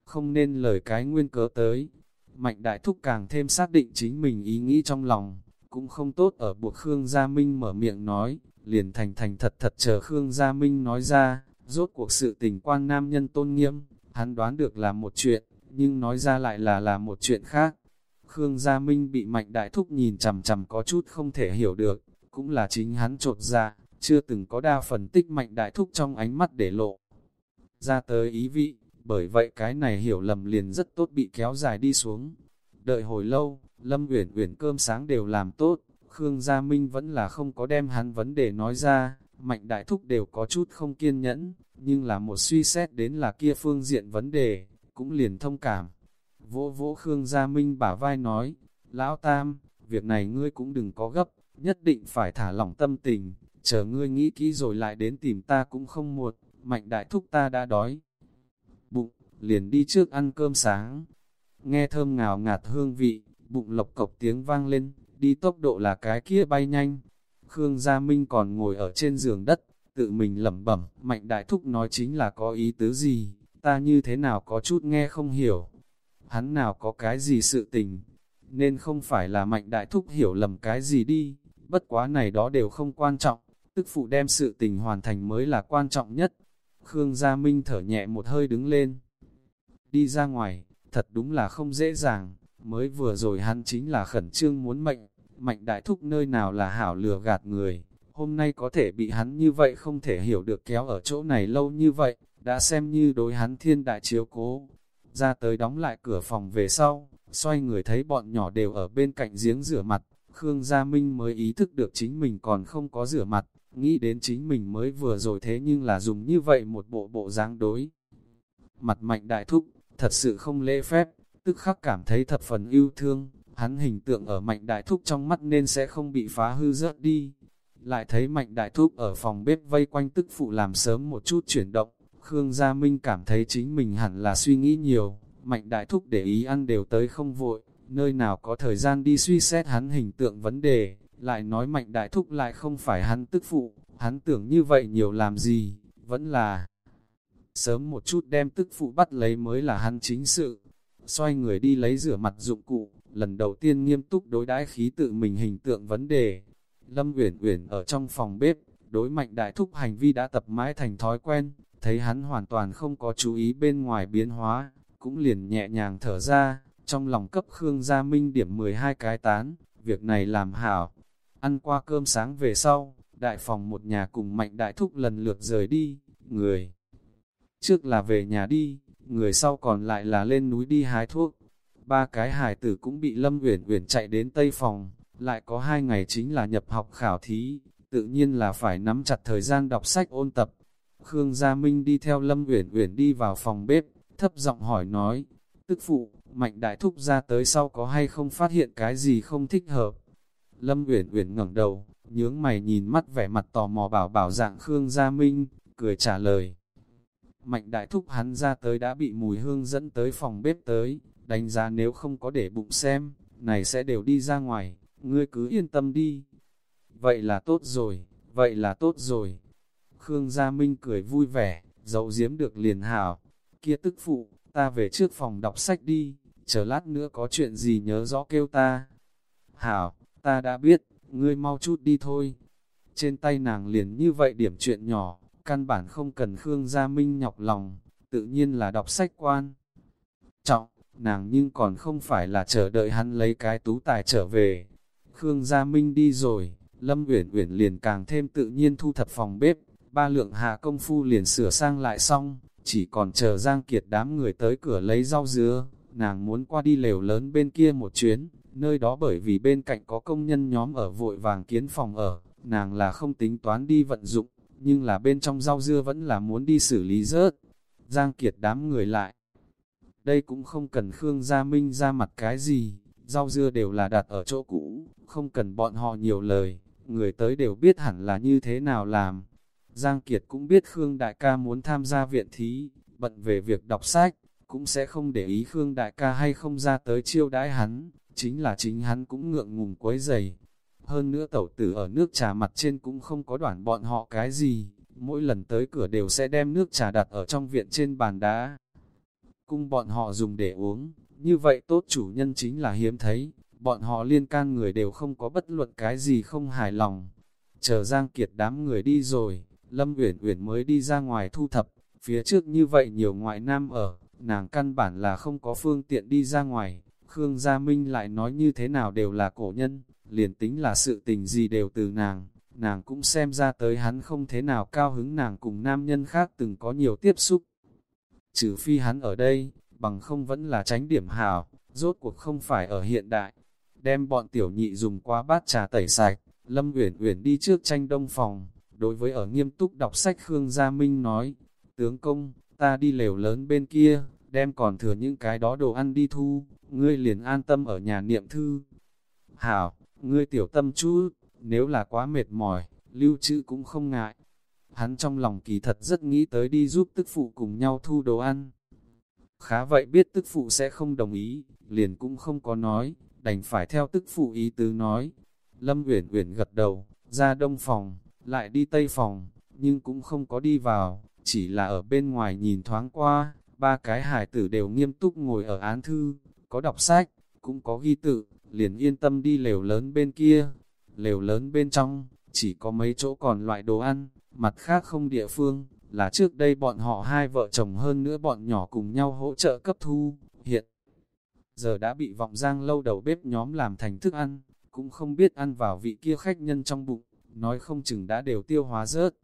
không nên lời cái nguyên cớ tới. Mạnh đại thúc càng thêm xác định chính mình ý nghĩ trong lòng, cũng không tốt ở buộc Khương Gia Minh mở miệng nói, liền thành thành thật thật chờ Khương Gia Minh nói ra, rốt cuộc sự tình quan nam nhân tôn nghiêm, hắn đoán được là một chuyện, nhưng nói ra lại là là một chuyện khác. Khương Gia Minh bị mạnh đại thúc nhìn chằm chằm có chút không thể hiểu được, cũng là chính hắn trột ra, chưa từng có đa phần tích mạnh đại thúc trong ánh mắt để lộ. Ra tới ý vị, bởi vậy cái này hiểu lầm liền rất tốt bị kéo dài đi xuống. Đợi hồi lâu, Lâm Uyển Uyển cơm sáng đều làm tốt, Khương Gia Minh vẫn là không có đem hắn vấn đề nói ra, mạnh đại thúc đều có chút không kiên nhẫn, nhưng là một suy xét đến là kia phương diện vấn đề, cũng liền thông cảm. Vỗ vỗ Khương Gia Minh bả vai nói, Lão Tam, việc này ngươi cũng đừng có gấp, nhất định phải thả lỏng tâm tình, chờ ngươi nghĩ kỹ rồi lại đến tìm ta cũng không muộn, mạnh đại thúc ta đã đói. Liền đi trước ăn cơm sáng. Nghe thơm ngào ngạt hương vị, bụng lộc cộc tiếng vang lên, đi tốc độ là cái kia bay nhanh. Khương Gia Minh còn ngồi ở trên giường đất, tự mình lẩm bẩm, mạnh đại thúc nói chính là có ý tứ gì, ta như thế nào có chút nghe không hiểu. Hắn nào có cái gì sự tình, nên không phải là mạnh đại thúc hiểu lầm cái gì đi, bất quá này đó đều không quan trọng, tức phụ đem sự tình hoàn thành mới là quan trọng nhất. Khương Gia Minh thở nhẹ một hơi đứng lên, đi ra ngoài, thật đúng là không dễ dàng, Mới vừa rồi hắn chính là khẩn trương muốn mệnh, mạnh đại thúc nơi nào là hảo lừa gạt người. Hôm nay có thể bị hắn như vậy không thể hiểu được kéo ở chỗ này lâu như vậy, đã xem như đối hắn thiên đại chiếu cố. Ra tới đóng lại cửa phòng về sau, xoay người thấy bọn nhỏ đều ở bên cạnh giếng rửa mặt, Khương Gia Minh mới ý thức được chính mình còn không có rửa mặt, nghĩ đến chính mình mới vừa rồi thế nhưng là dùng như vậy một bộ bộ dáng đối. Mặt mạnh đại thúc, thật sự không lễ phép, tức khắc cảm thấy thập phần yêu thương, hắn hình tượng ở mạnh đại thúc trong mắt nên sẽ không bị phá hư rớt đi. Lại thấy mạnh đại thúc ở phòng bếp vây quanh tức phụ làm sớm một chút chuyển động, Khương Gia Minh cảm thấy chính mình hẳn là suy nghĩ nhiều, mạnh đại thúc để ý ăn đều tới không vội, nơi nào có thời gian đi suy xét hắn hình tượng vấn đề, lại nói mạnh đại thúc lại không phải hắn tức phụ, hắn tưởng như vậy nhiều làm gì, vẫn là sớm một chút đem tức phụ bắt lấy mới là hắn chính sự xoay người đi lấy rửa mặt dụng cụ, lần đầu tiên nghiêm túc đối đãi khí tự mình hình tượng vấn đề. Lâm Uyển Uyển ở trong phòng bếp, đối mạnh đại thúc hành vi đã tập mãi thành thói quen, thấy hắn hoàn toàn không có chú ý bên ngoài biến hóa, cũng liền nhẹ nhàng thở ra, trong lòng cấp Khương Gia Minh điểm 12 cái tán, việc này làm hảo. Ăn qua cơm sáng về sau, đại phòng một nhà cùng mạnh đại thúc lần lượt rời đi, người. Trước là về nhà đi, người sau còn lại là lên núi đi hái thuốc. Ba cái hài tử cũng bị Lâm Uyển Uyển chạy đến Tây phòng, lại có hai ngày chính là nhập học khảo thí, tự nhiên là phải nắm chặt thời gian đọc sách ôn tập. Khương Gia Minh đi theo Lâm Uyển Uyển đi vào phòng bếp, thấp giọng hỏi nói, tức phụ, mạnh đại thúc ra tới sau có hay không phát hiện cái gì không thích hợp. Lâm Uyển Uyển ngẩng đầu, nhướng mày nhìn mắt vẻ mặt tò mò bảo bảo dạng Khương Gia Minh, cười trả lời. Mạnh đại thúc hắn ra tới đã bị mùi hương dẫn tới phòng bếp tới, đánh giá nếu không có để bụng xem, này sẽ đều đi ra ngoài, ngươi cứ yên tâm đi. Vậy là tốt rồi, vậy là tốt rồi. Khương Gia Minh cười vui vẻ, dậu diếm được liền hảo. Kia tức phụ, ta về trước phòng đọc sách đi, chờ lát nữa có chuyện gì nhớ rõ kêu ta. Hảo, ta đã biết, ngươi mau chút đi thôi. Trên tay nàng liền như vậy điểm chuyện nhỏ, căn bản không cần Khương Gia Minh nhọc lòng, tự nhiên là đọc sách quan. Trọng, nàng nhưng còn không phải là chờ đợi hắn lấy cái tú tài trở về. Khương Gia Minh đi rồi, Lâm Uyển Uyển liền càng thêm tự nhiên thu thập phòng bếp, ba lượng hạ công phu liền sửa sang lại xong, chỉ còn chờ Giang Kiệt đám người tới cửa lấy rau dứa, nàng muốn qua đi lều lớn bên kia một chuyến, nơi đó bởi vì bên cạnh có công nhân nhóm ở vội vàng kiến phòng ở, nàng là không tính toán đi vận dụng, nhưng là bên trong rau dưa vẫn là muốn đi xử lý rớt. Giang Kiệt đám người lại. Đây cũng không cần Khương Gia Minh ra mặt cái gì, rau dưa đều là đặt ở chỗ cũ, không cần bọn họ nhiều lời, người tới đều biết hẳn là như thế nào làm. Giang Kiệt cũng biết Khương Đại ca muốn tham gia viện thí, bận về việc đọc sách, cũng sẽ không để ý Khương Đại ca hay không ra tới chiêu đãi hắn, chính là chính hắn cũng ngượng ngùng quấy giày. Hơn nữa tẩu tử ở nước trà mặt trên cũng không có đoạn bọn họ cái gì, mỗi lần tới cửa đều sẽ đem nước trà đặt ở trong viện trên bàn đá. Cung bọn họ dùng để uống, như vậy tốt chủ nhân chính là hiếm thấy, bọn họ liên can người đều không có bất luận cái gì không hài lòng. Chờ Giang Kiệt đám người đi rồi, Lâm Uyển Uyển mới đi ra ngoài thu thập, phía trước như vậy nhiều ngoại nam ở, nàng căn bản là không có phương tiện đi ra ngoài, Khương Gia Minh lại nói như thế nào đều là cổ nhân, liền tính là sự tình gì đều từ nàng, nàng cũng xem ra tới hắn không thế nào cao hứng nàng cùng nam nhân khác từng có nhiều tiếp xúc. Trừ phi hắn ở đây, bằng không vẫn là tránh điểm hào, rốt cuộc không phải ở hiện đại. Đem bọn tiểu nhị dùng qua bát trà tẩy sạch, Lâm Uyển Uyển đi trước tranh đông phòng, đối với ở nghiêm túc đọc sách Khương Gia Minh nói, tướng công, ta đi lều lớn bên kia, đem còn thừa những cái đó đồ ăn đi thu, ngươi liền an tâm ở nhà niệm thư. Hảo, ngươi tiểu tâm chú nếu là quá mệt mỏi, lưu trữ cũng không ngại. Hắn trong lòng kỳ thật rất nghĩ tới đi giúp tức phụ cùng nhau thu đồ ăn. Khá vậy biết tức phụ sẽ không đồng ý, liền cũng không có nói, đành phải theo tức phụ ý tứ nói. Lâm Uyển Uyển gật đầu, ra đông phòng, lại đi tây phòng, nhưng cũng không có đi vào, chỉ là ở bên ngoài nhìn thoáng qua, ba cái hải tử đều nghiêm túc ngồi ở án thư, có đọc sách, cũng có ghi tự, liền yên tâm đi lều lớn bên kia. Lều lớn bên trong, chỉ có mấy chỗ còn loại đồ ăn, mặt khác không địa phương, là trước đây bọn họ hai vợ chồng hơn nữa bọn nhỏ cùng nhau hỗ trợ cấp thu, hiện giờ đã bị vọng giang lâu đầu bếp nhóm làm thành thức ăn, cũng không biết ăn vào vị kia khách nhân trong bụng, nói không chừng đã đều tiêu hóa rớt.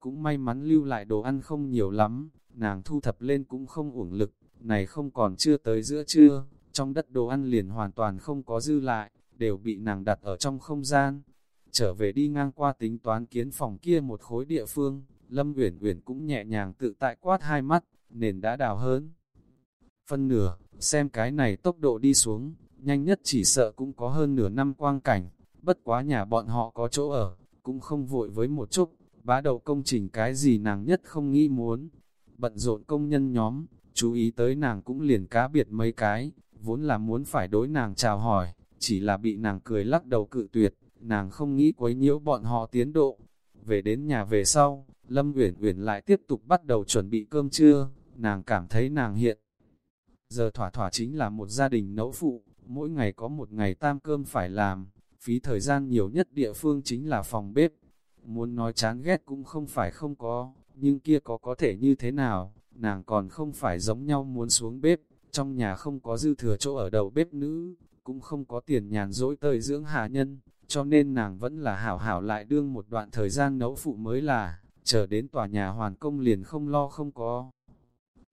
Cũng may mắn lưu lại đồ ăn không nhiều lắm, nàng thu thập lên cũng không uổng lực, này không còn chưa tới giữa trưa, trong đất đồ ăn liền hoàn toàn không có dư lại, đều bị nàng đặt ở trong không gian. Trở về đi ngang qua tính toán kiến phòng kia một khối địa phương, Lâm Uyển Uyển cũng nhẹ nhàng tự tại quát hai mắt, nền đã đào hơn. Phân nửa, xem cái này tốc độ đi xuống, nhanh nhất chỉ sợ cũng có hơn nửa năm quang cảnh, bất quá nhà bọn họ có chỗ ở, cũng không vội với một chút, bá đầu công trình cái gì nàng nhất không nghĩ muốn. Bận rộn công nhân nhóm, chú ý tới nàng cũng liền cá biệt mấy cái, vốn là muốn phải đối nàng chào hỏi, chỉ là bị nàng cười lắc đầu cự tuyệt, nàng không nghĩ quấy nhiễu bọn họ tiến độ. Về đến nhà về sau, Lâm Uyển Uyển lại tiếp tục bắt đầu chuẩn bị cơm trưa, nàng cảm thấy nàng hiện. Giờ thỏa thỏa chính là một gia đình nấu phụ, mỗi ngày có một ngày tam cơm phải làm, phí thời gian nhiều nhất địa phương chính là phòng bếp. Muốn nói chán ghét cũng không phải không có, nhưng kia có có thể như thế nào, nàng còn không phải giống nhau muốn xuống bếp, trong nhà không có dư thừa chỗ ở đầu bếp nữ, cũng không có tiền nhàn dỗi tơi dưỡng hạ nhân, cho nên nàng vẫn là hảo hảo lại đương một đoạn thời gian nấu phụ mới là, chờ đến tòa nhà hoàn công liền không lo không có.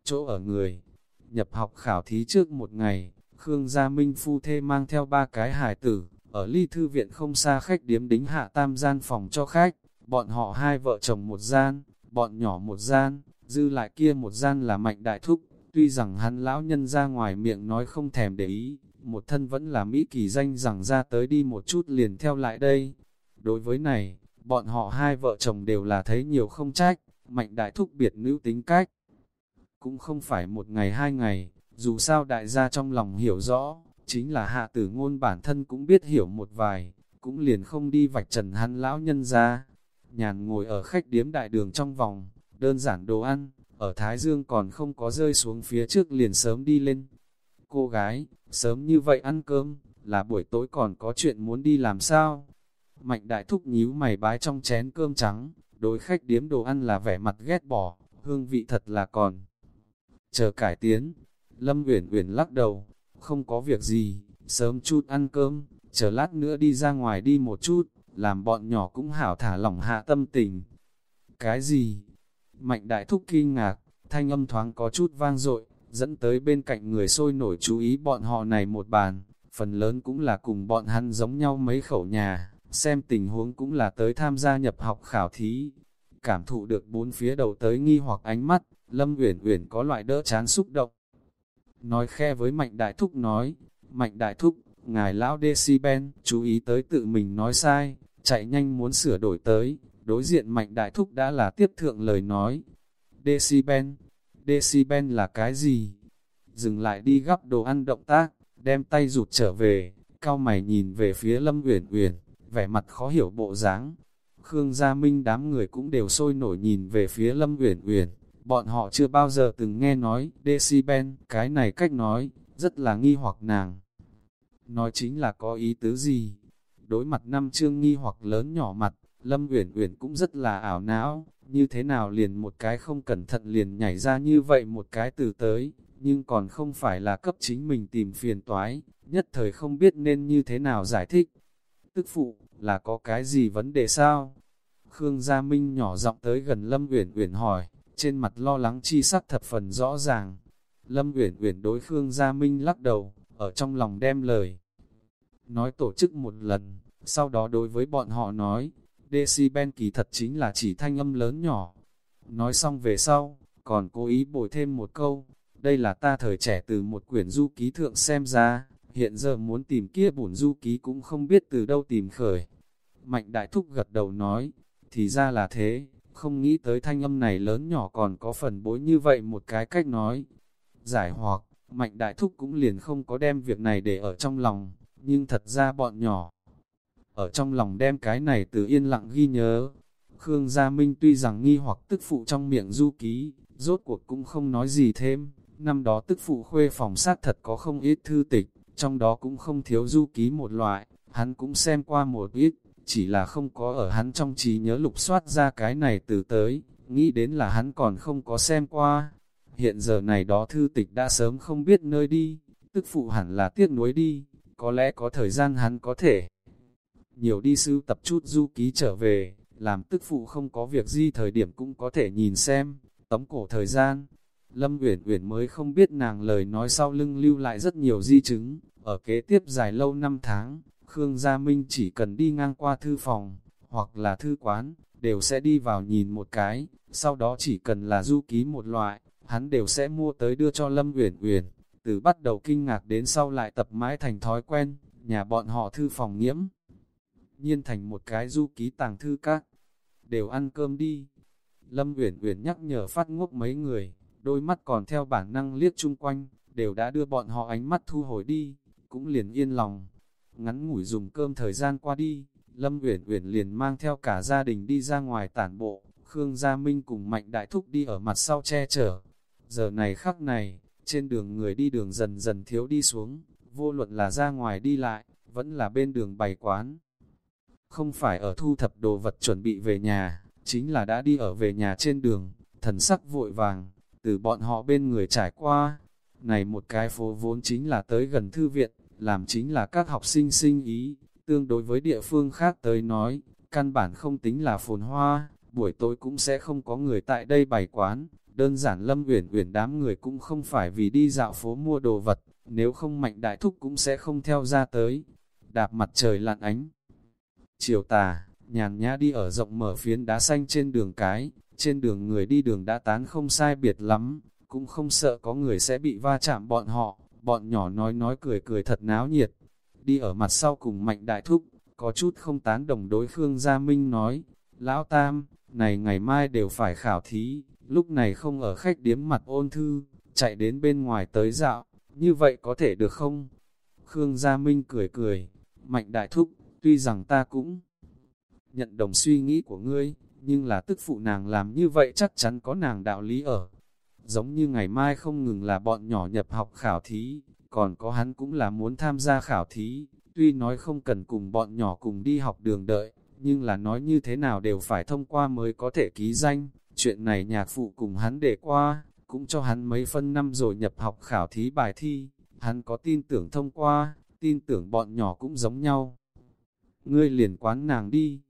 Chỗ ở người, nhập học khảo thí trước một ngày, Khương Gia Minh phu thê mang theo ba cái hài tử, ở ly thư viện không xa khách điếm đính hạ tam gian phòng cho khách, bọn họ hai vợ chồng một gian, bọn nhỏ một gian, dư lại kia một gian là mạnh đại thúc, tuy rằng hắn lão nhân ra ngoài miệng nói không thèm để ý, một thân vẫn là Mỹ kỳ danh rằng ra tới đi một chút liền theo lại đây. Đối với này, bọn họ hai vợ chồng đều là thấy nhiều không trách, mạnh đại thúc biệt nữ tính cách. Cũng không phải một ngày hai ngày, dù sao đại gia trong lòng hiểu rõ, chính là hạ tử ngôn bản thân cũng biết hiểu một vài, cũng liền không đi vạch trần hắn lão nhân ra. Nhàn ngồi ở khách điếm đại đường trong vòng, đơn giản đồ ăn, ở Thái Dương còn không có rơi xuống phía trước liền sớm đi lên. Cô gái, sớm như vậy ăn cơm, là buổi tối còn có chuyện muốn đi làm sao? Mạnh đại thúc nhíu mày bái trong chén cơm trắng, đối khách điếm đồ ăn là vẻ mặt ghét bỏ, hương vị thật là còn. Chờ cải tiến, Lâm Uyển Uyển lắc đầu, không có việc gì, sớm chút ăn cơm, chờ lát nữa đi ra ngoài đi một chút, làm bọn nhỏ cũng hảo thả lỏng hạ tâm tình. Cái gì? Mạnh đại thúc kinh ngạc, thanh âm thoáng có chút vang dội, dẫn tới bên cạnh người sôi nổi chú ý bọn họ này một bàn, phần lớn cũng là cùng bọn hắn giống nhau mấy khẩu nhà, xem tình huống cũng là tới tham gia nhập học khảo thí. Cảm thụ được bốn phía đầu tới nghi hoặc ánh mắt, Lâm Uyển Uyển có loại đỡ chán xúc động. Nói khe với Mạnh Đại Thúc nói, Mạnh Đại Thúc, ngài lão Deciben, chú ý tới tự mình nói sai, chạy nhanh muốn sửa đổi tới, đối diện Mạnh Đại Thúc đã là tiếp thượng lời nói. Decibel, Decibel là cái gì? Dừng lại đi gắp đồ ăn động tác, đem tay rụt trở về, cao mày nhìn về phía Lâm Uyển Uyển, vẻ mặt khó hiểu bộ dáng. Khương Gia Minh đám người cũng đều sôi nổi nhìn về phía Lâm Uyển Uyển, bọn họ chưa bao giờ từng nghe nói decibel, cái này cách nói, rất là nghi hoặc nàng. Nói chính là có ý tứ gì? Đối mặt năm chương nghi hoặc lớn nhỏ mặt, Lâm Uyển Uyển cũng rất là ảo não, như thế nào liền một cái không cẩn thận liền nhảy ra như vậy một cái từ tới, nhưng còn không phải là cấp chính mình tìm phiền toái, nhất thời không biết nên như thế nào giải thích. Tức phụ, là có cái gì vấn đề sao? Khương Gia Minh nhỏ giọng tới gần Lâm Uyển Uyển hỏi, trên mặt lo lắng chi sắc thập phần rõ ràng. Lâm Uyển Uyển đối Khương Gia Minh lắc đầu, ở trong lòng đem lời. Nói tổ chức một lần, sau đó đối với bọn họ nói, decibel kỳ thật chính là chỉ thanh âm lớn nhỏ. Nói xong về sau, còn cố ý bồi thêm một câu, đây là ta thời trẻ từ một quyển du ký thượng xem ra, hiện giờ muốn tìm kia bổn du ký cũng không biết từ đâu tìm khởi. Mạnh đại thúc gật đầu nói, thì ra là thế, không nghĩ tới thanh âm này lớn nhỏ còn có phần bối như vậy một cái cách nói. Giải hoặc, mạnh đại thúc cũng liền không có đem việc này để ở trong lòng, nhưng thật ra bọn nhỏ. Ở trong lòng đem cái này từ yên lặng ghi nhớ. Khương Gia Minh tuy rằng nghi hoặc tức phụ trong miệng du ký, rốt cuộc cũng không nói gì thêm. Năm đó tức phụ khuê phòng sát thật có không ít thư tịch, trong đó cũng không thiếu du ký một loại, hắn cũng xem qua một ít, chỉ là không có ở hắn trong trí nhớ lục soát ra cái này từ tới, nghĩ đến là hắn còn không có xem qua. Hiện giờ này đó thư tịch đã sớm không biết nơi đi, tức phụ hẳn là tiếc nuối đi, có lẽ có thời gian hắn có thể. Nhiều đi sưu tập chút du ký trở về, làm tức phụ không có việc gì thời điểm cũng có thể nhìn xem, tống cổ thời gian. Lâm Uyển Uyển mới không biết nàng lời nói sau lưng lưu lại rất nhiều di chứng, ở kế tiếp dài lâu năm tháng, Khương Gia Minh chỉ cần đi ngang qua thư phòng, hoặc là thư quán, đều sẽ đi vào nhìn một cái, sau đó chỉ cần là du ký một loại, hắn đều sẽ mua tới đưa cho Lâm Uyển Uyển. Từ bắt đầu kinh ngạc đến sau lại tập mãi thành thói quen, nhà bọn họ thư phòng nhiễm. Nhiên thành một cái du ký tàng thư các, đều ăn cơm đi. Lâm Uyển Uyển nhắc nhở phát ngốc mấy người, đôi mắt còn theo bản năng liếc chung quanh, đều đã đưa bọn họ ánh mắt thu hồi đi, cũng liền yên lòng. Ngắn ngủi dùng cơm thời gian qua đi, Lâm Uyển Uyển liền mang theo cả gia đình đi ra ngoài tản bộ, Khương Gia Minh cùng Mạnh Đại Thúc đi ở mặt sau che chở. Giờ này khắc này, trên đường người đi đường dần dần thiếu đi xuống, vô luận là ra ngoài đi lại, vẫn là bên đường bày quán. Không phải ở thu thập đồ vật chuẩn bị về nhà, chính là đã đi ở về nhà trên đường, thần sắc vội vàng, từ bọn họ bên người trải qua. Này một cái phố vốn chính là tới gần thư viện, làm chính là các học sinh sinh ý, tương đối với địa phương khác tới nói, căn bản không tính là phồn hoa, buổi tối cũng sẽ không có người tại đây bày quán, đơn giản Lâm Uyển Uyển đám người cũng không phải vì đi dạo phố mua đồ vật, nếu không mạnh đại thúc cũng sẽ không theo ra tới. Đạp mặt trời lặn ánh. Chiều tà, nhàn nhã đi ở rộng mở phiến đá xanh trên đường cái, trên đường người đi đường đã tán không sai biệt lắm, cũng không sợ có người sẽ bị va chạm bọn họ, bọn nhỏ nói nói cười cười thật náo nhiệt. Đi ở mặt sau cùng mạnh đại thúc, có chút không tán đồng đối Khương Gia Minh nói, Lão Tam, này ngày mai đều phải khảo thí, lúc này không ở khách điếm mặt ôn thư, chạy đến bên ngoài tới dạo, như vậy có thể được không? Khương Gia Minh cười cười, mạnh đại thúc, tuy rằng ta cũng nhận đồng suy nghĩ của ngươi, nhưng là tức phụ nàng làm như vậy chắc chắn có nàng đạo lý ở. Giống như ngày mai không ngừng là bọn nhỏ nhập học khảo thí, còn có hắn cũng là muốn tham gia khảo thí, tuy nói không cần cùng bọn nhỏ cùng đi học đường đợi, nhưng là nói như thế nào đều phải thông qua mới có thể ký danh, chuyện này nhạc phụ cùng hắn để qua, cũng cho hắn mấy phân năm rồi nhập học khảo thí bài thi, hắn có tin tưởng thông qua, tin tưởng bọn nhỏ cũng giống nhau. Ngươi liền quán nàng đi,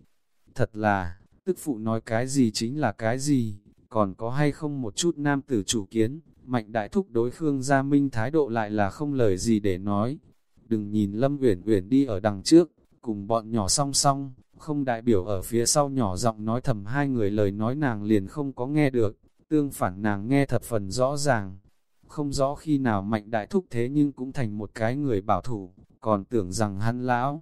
thật là, tức phụ nói cái gì chính là cái gì, còn có hay không một chút nam tử chủ kiến, mạnh đại thúc đối Khương Gia Minh thái độ lại là không lời gì để nói. Đừng nhìn Lâm Uyển Uyển đi ở đằng trước, cùng bọn nhỏ song song, không đại biểu ở phía sau nhỏ giọng nói thầm hai người lời nói nàng liền không có nghe được, tương phản nàng nghe thật phần rõ ràng. Không rõ khi nào mạnh đại thúc thế nhưng cũng thành một cái người bảo thủ, còn tưởng rằng hắn lão.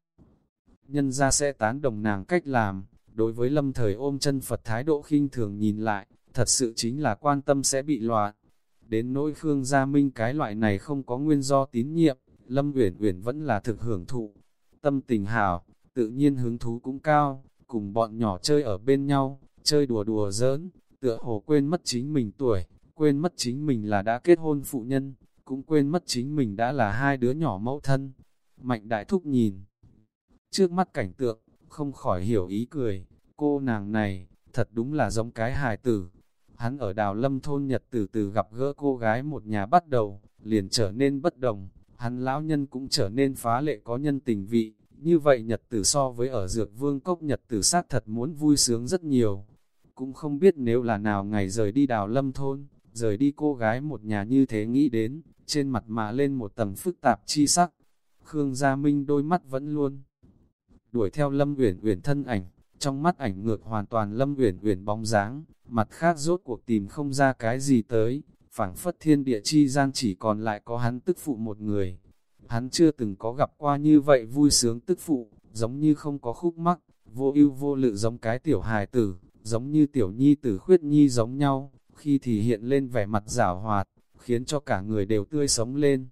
Nhân ra sẽ tán đồng nàng cách làm, đối với lâm thời ôm chân Phật thái độ khinh thường nhìn lại, thật sự chính là quan tâm sẽ bị loạn. Đến nỗi Khương Gia Minh cái loại này không có nguyên do tín nhiệm, Lâm Uyển Uyển vẫn là thực hưởng thụ. Tâm tình hảo, tự nhiên hứng thú cũng cao, cùng bọn nhỏ chơi ở bên nhau, chơi đùa đùa giỡn, tựa hồ quên mất chính mình tuổi, quên mất chính mình là đã kết hôn phụ nhân, cũng quên mất chính mình đã là hai đứa nhỏ mẫu thân. Mạnh đại thúc nhìn, trước mắt cảnh tượng, không khỏi hiểu ý cười, cô nàng này, thật đúng là giống cái hài tử. Hắn ở đào lâm thôn nhật từ từ gặp gỡ cô gái một nhà bắt đầu, liền trở nên bất đồng, hắn lão nhân cũng trở nên phá lệ có nhân tình vị, như vậy nhật tử so với ở dược vương cốc nhật tử sát thật muốn vui sướng rất nhiều. Cũng không biết nếu là nào ngày rời đi đào lâm thôn, rời đi cô gái một nhà như thế nghĩ đến, trên mặt mà lên một tầng phức tạp chi sắc. Khương Gia Minh đôi mắt vẫn luôn đuổi theo Lâm Uyển Uyển thân ảnh, trong mắt ảnh ngược hoàn toàn Lâm Uyển Uyển bóng dáng, mặt khác rốt cuộc tìm không ra cái gì tới, phảng phất thiên địa chi gian chỉ còn lại có hắn tức phụ một người. Hắn chưa từng có gặp qua như vậy vui sướng tức phụ, giống như không có khúc mắc, vô ưu vô lự giống cái tiểu hài tử, giống như tiểu nhi tử khuyết nhi giống nhau, khi thì hiện lên vẻ mặt giả hoạt, khiến cho cả người đều tươi sống lên.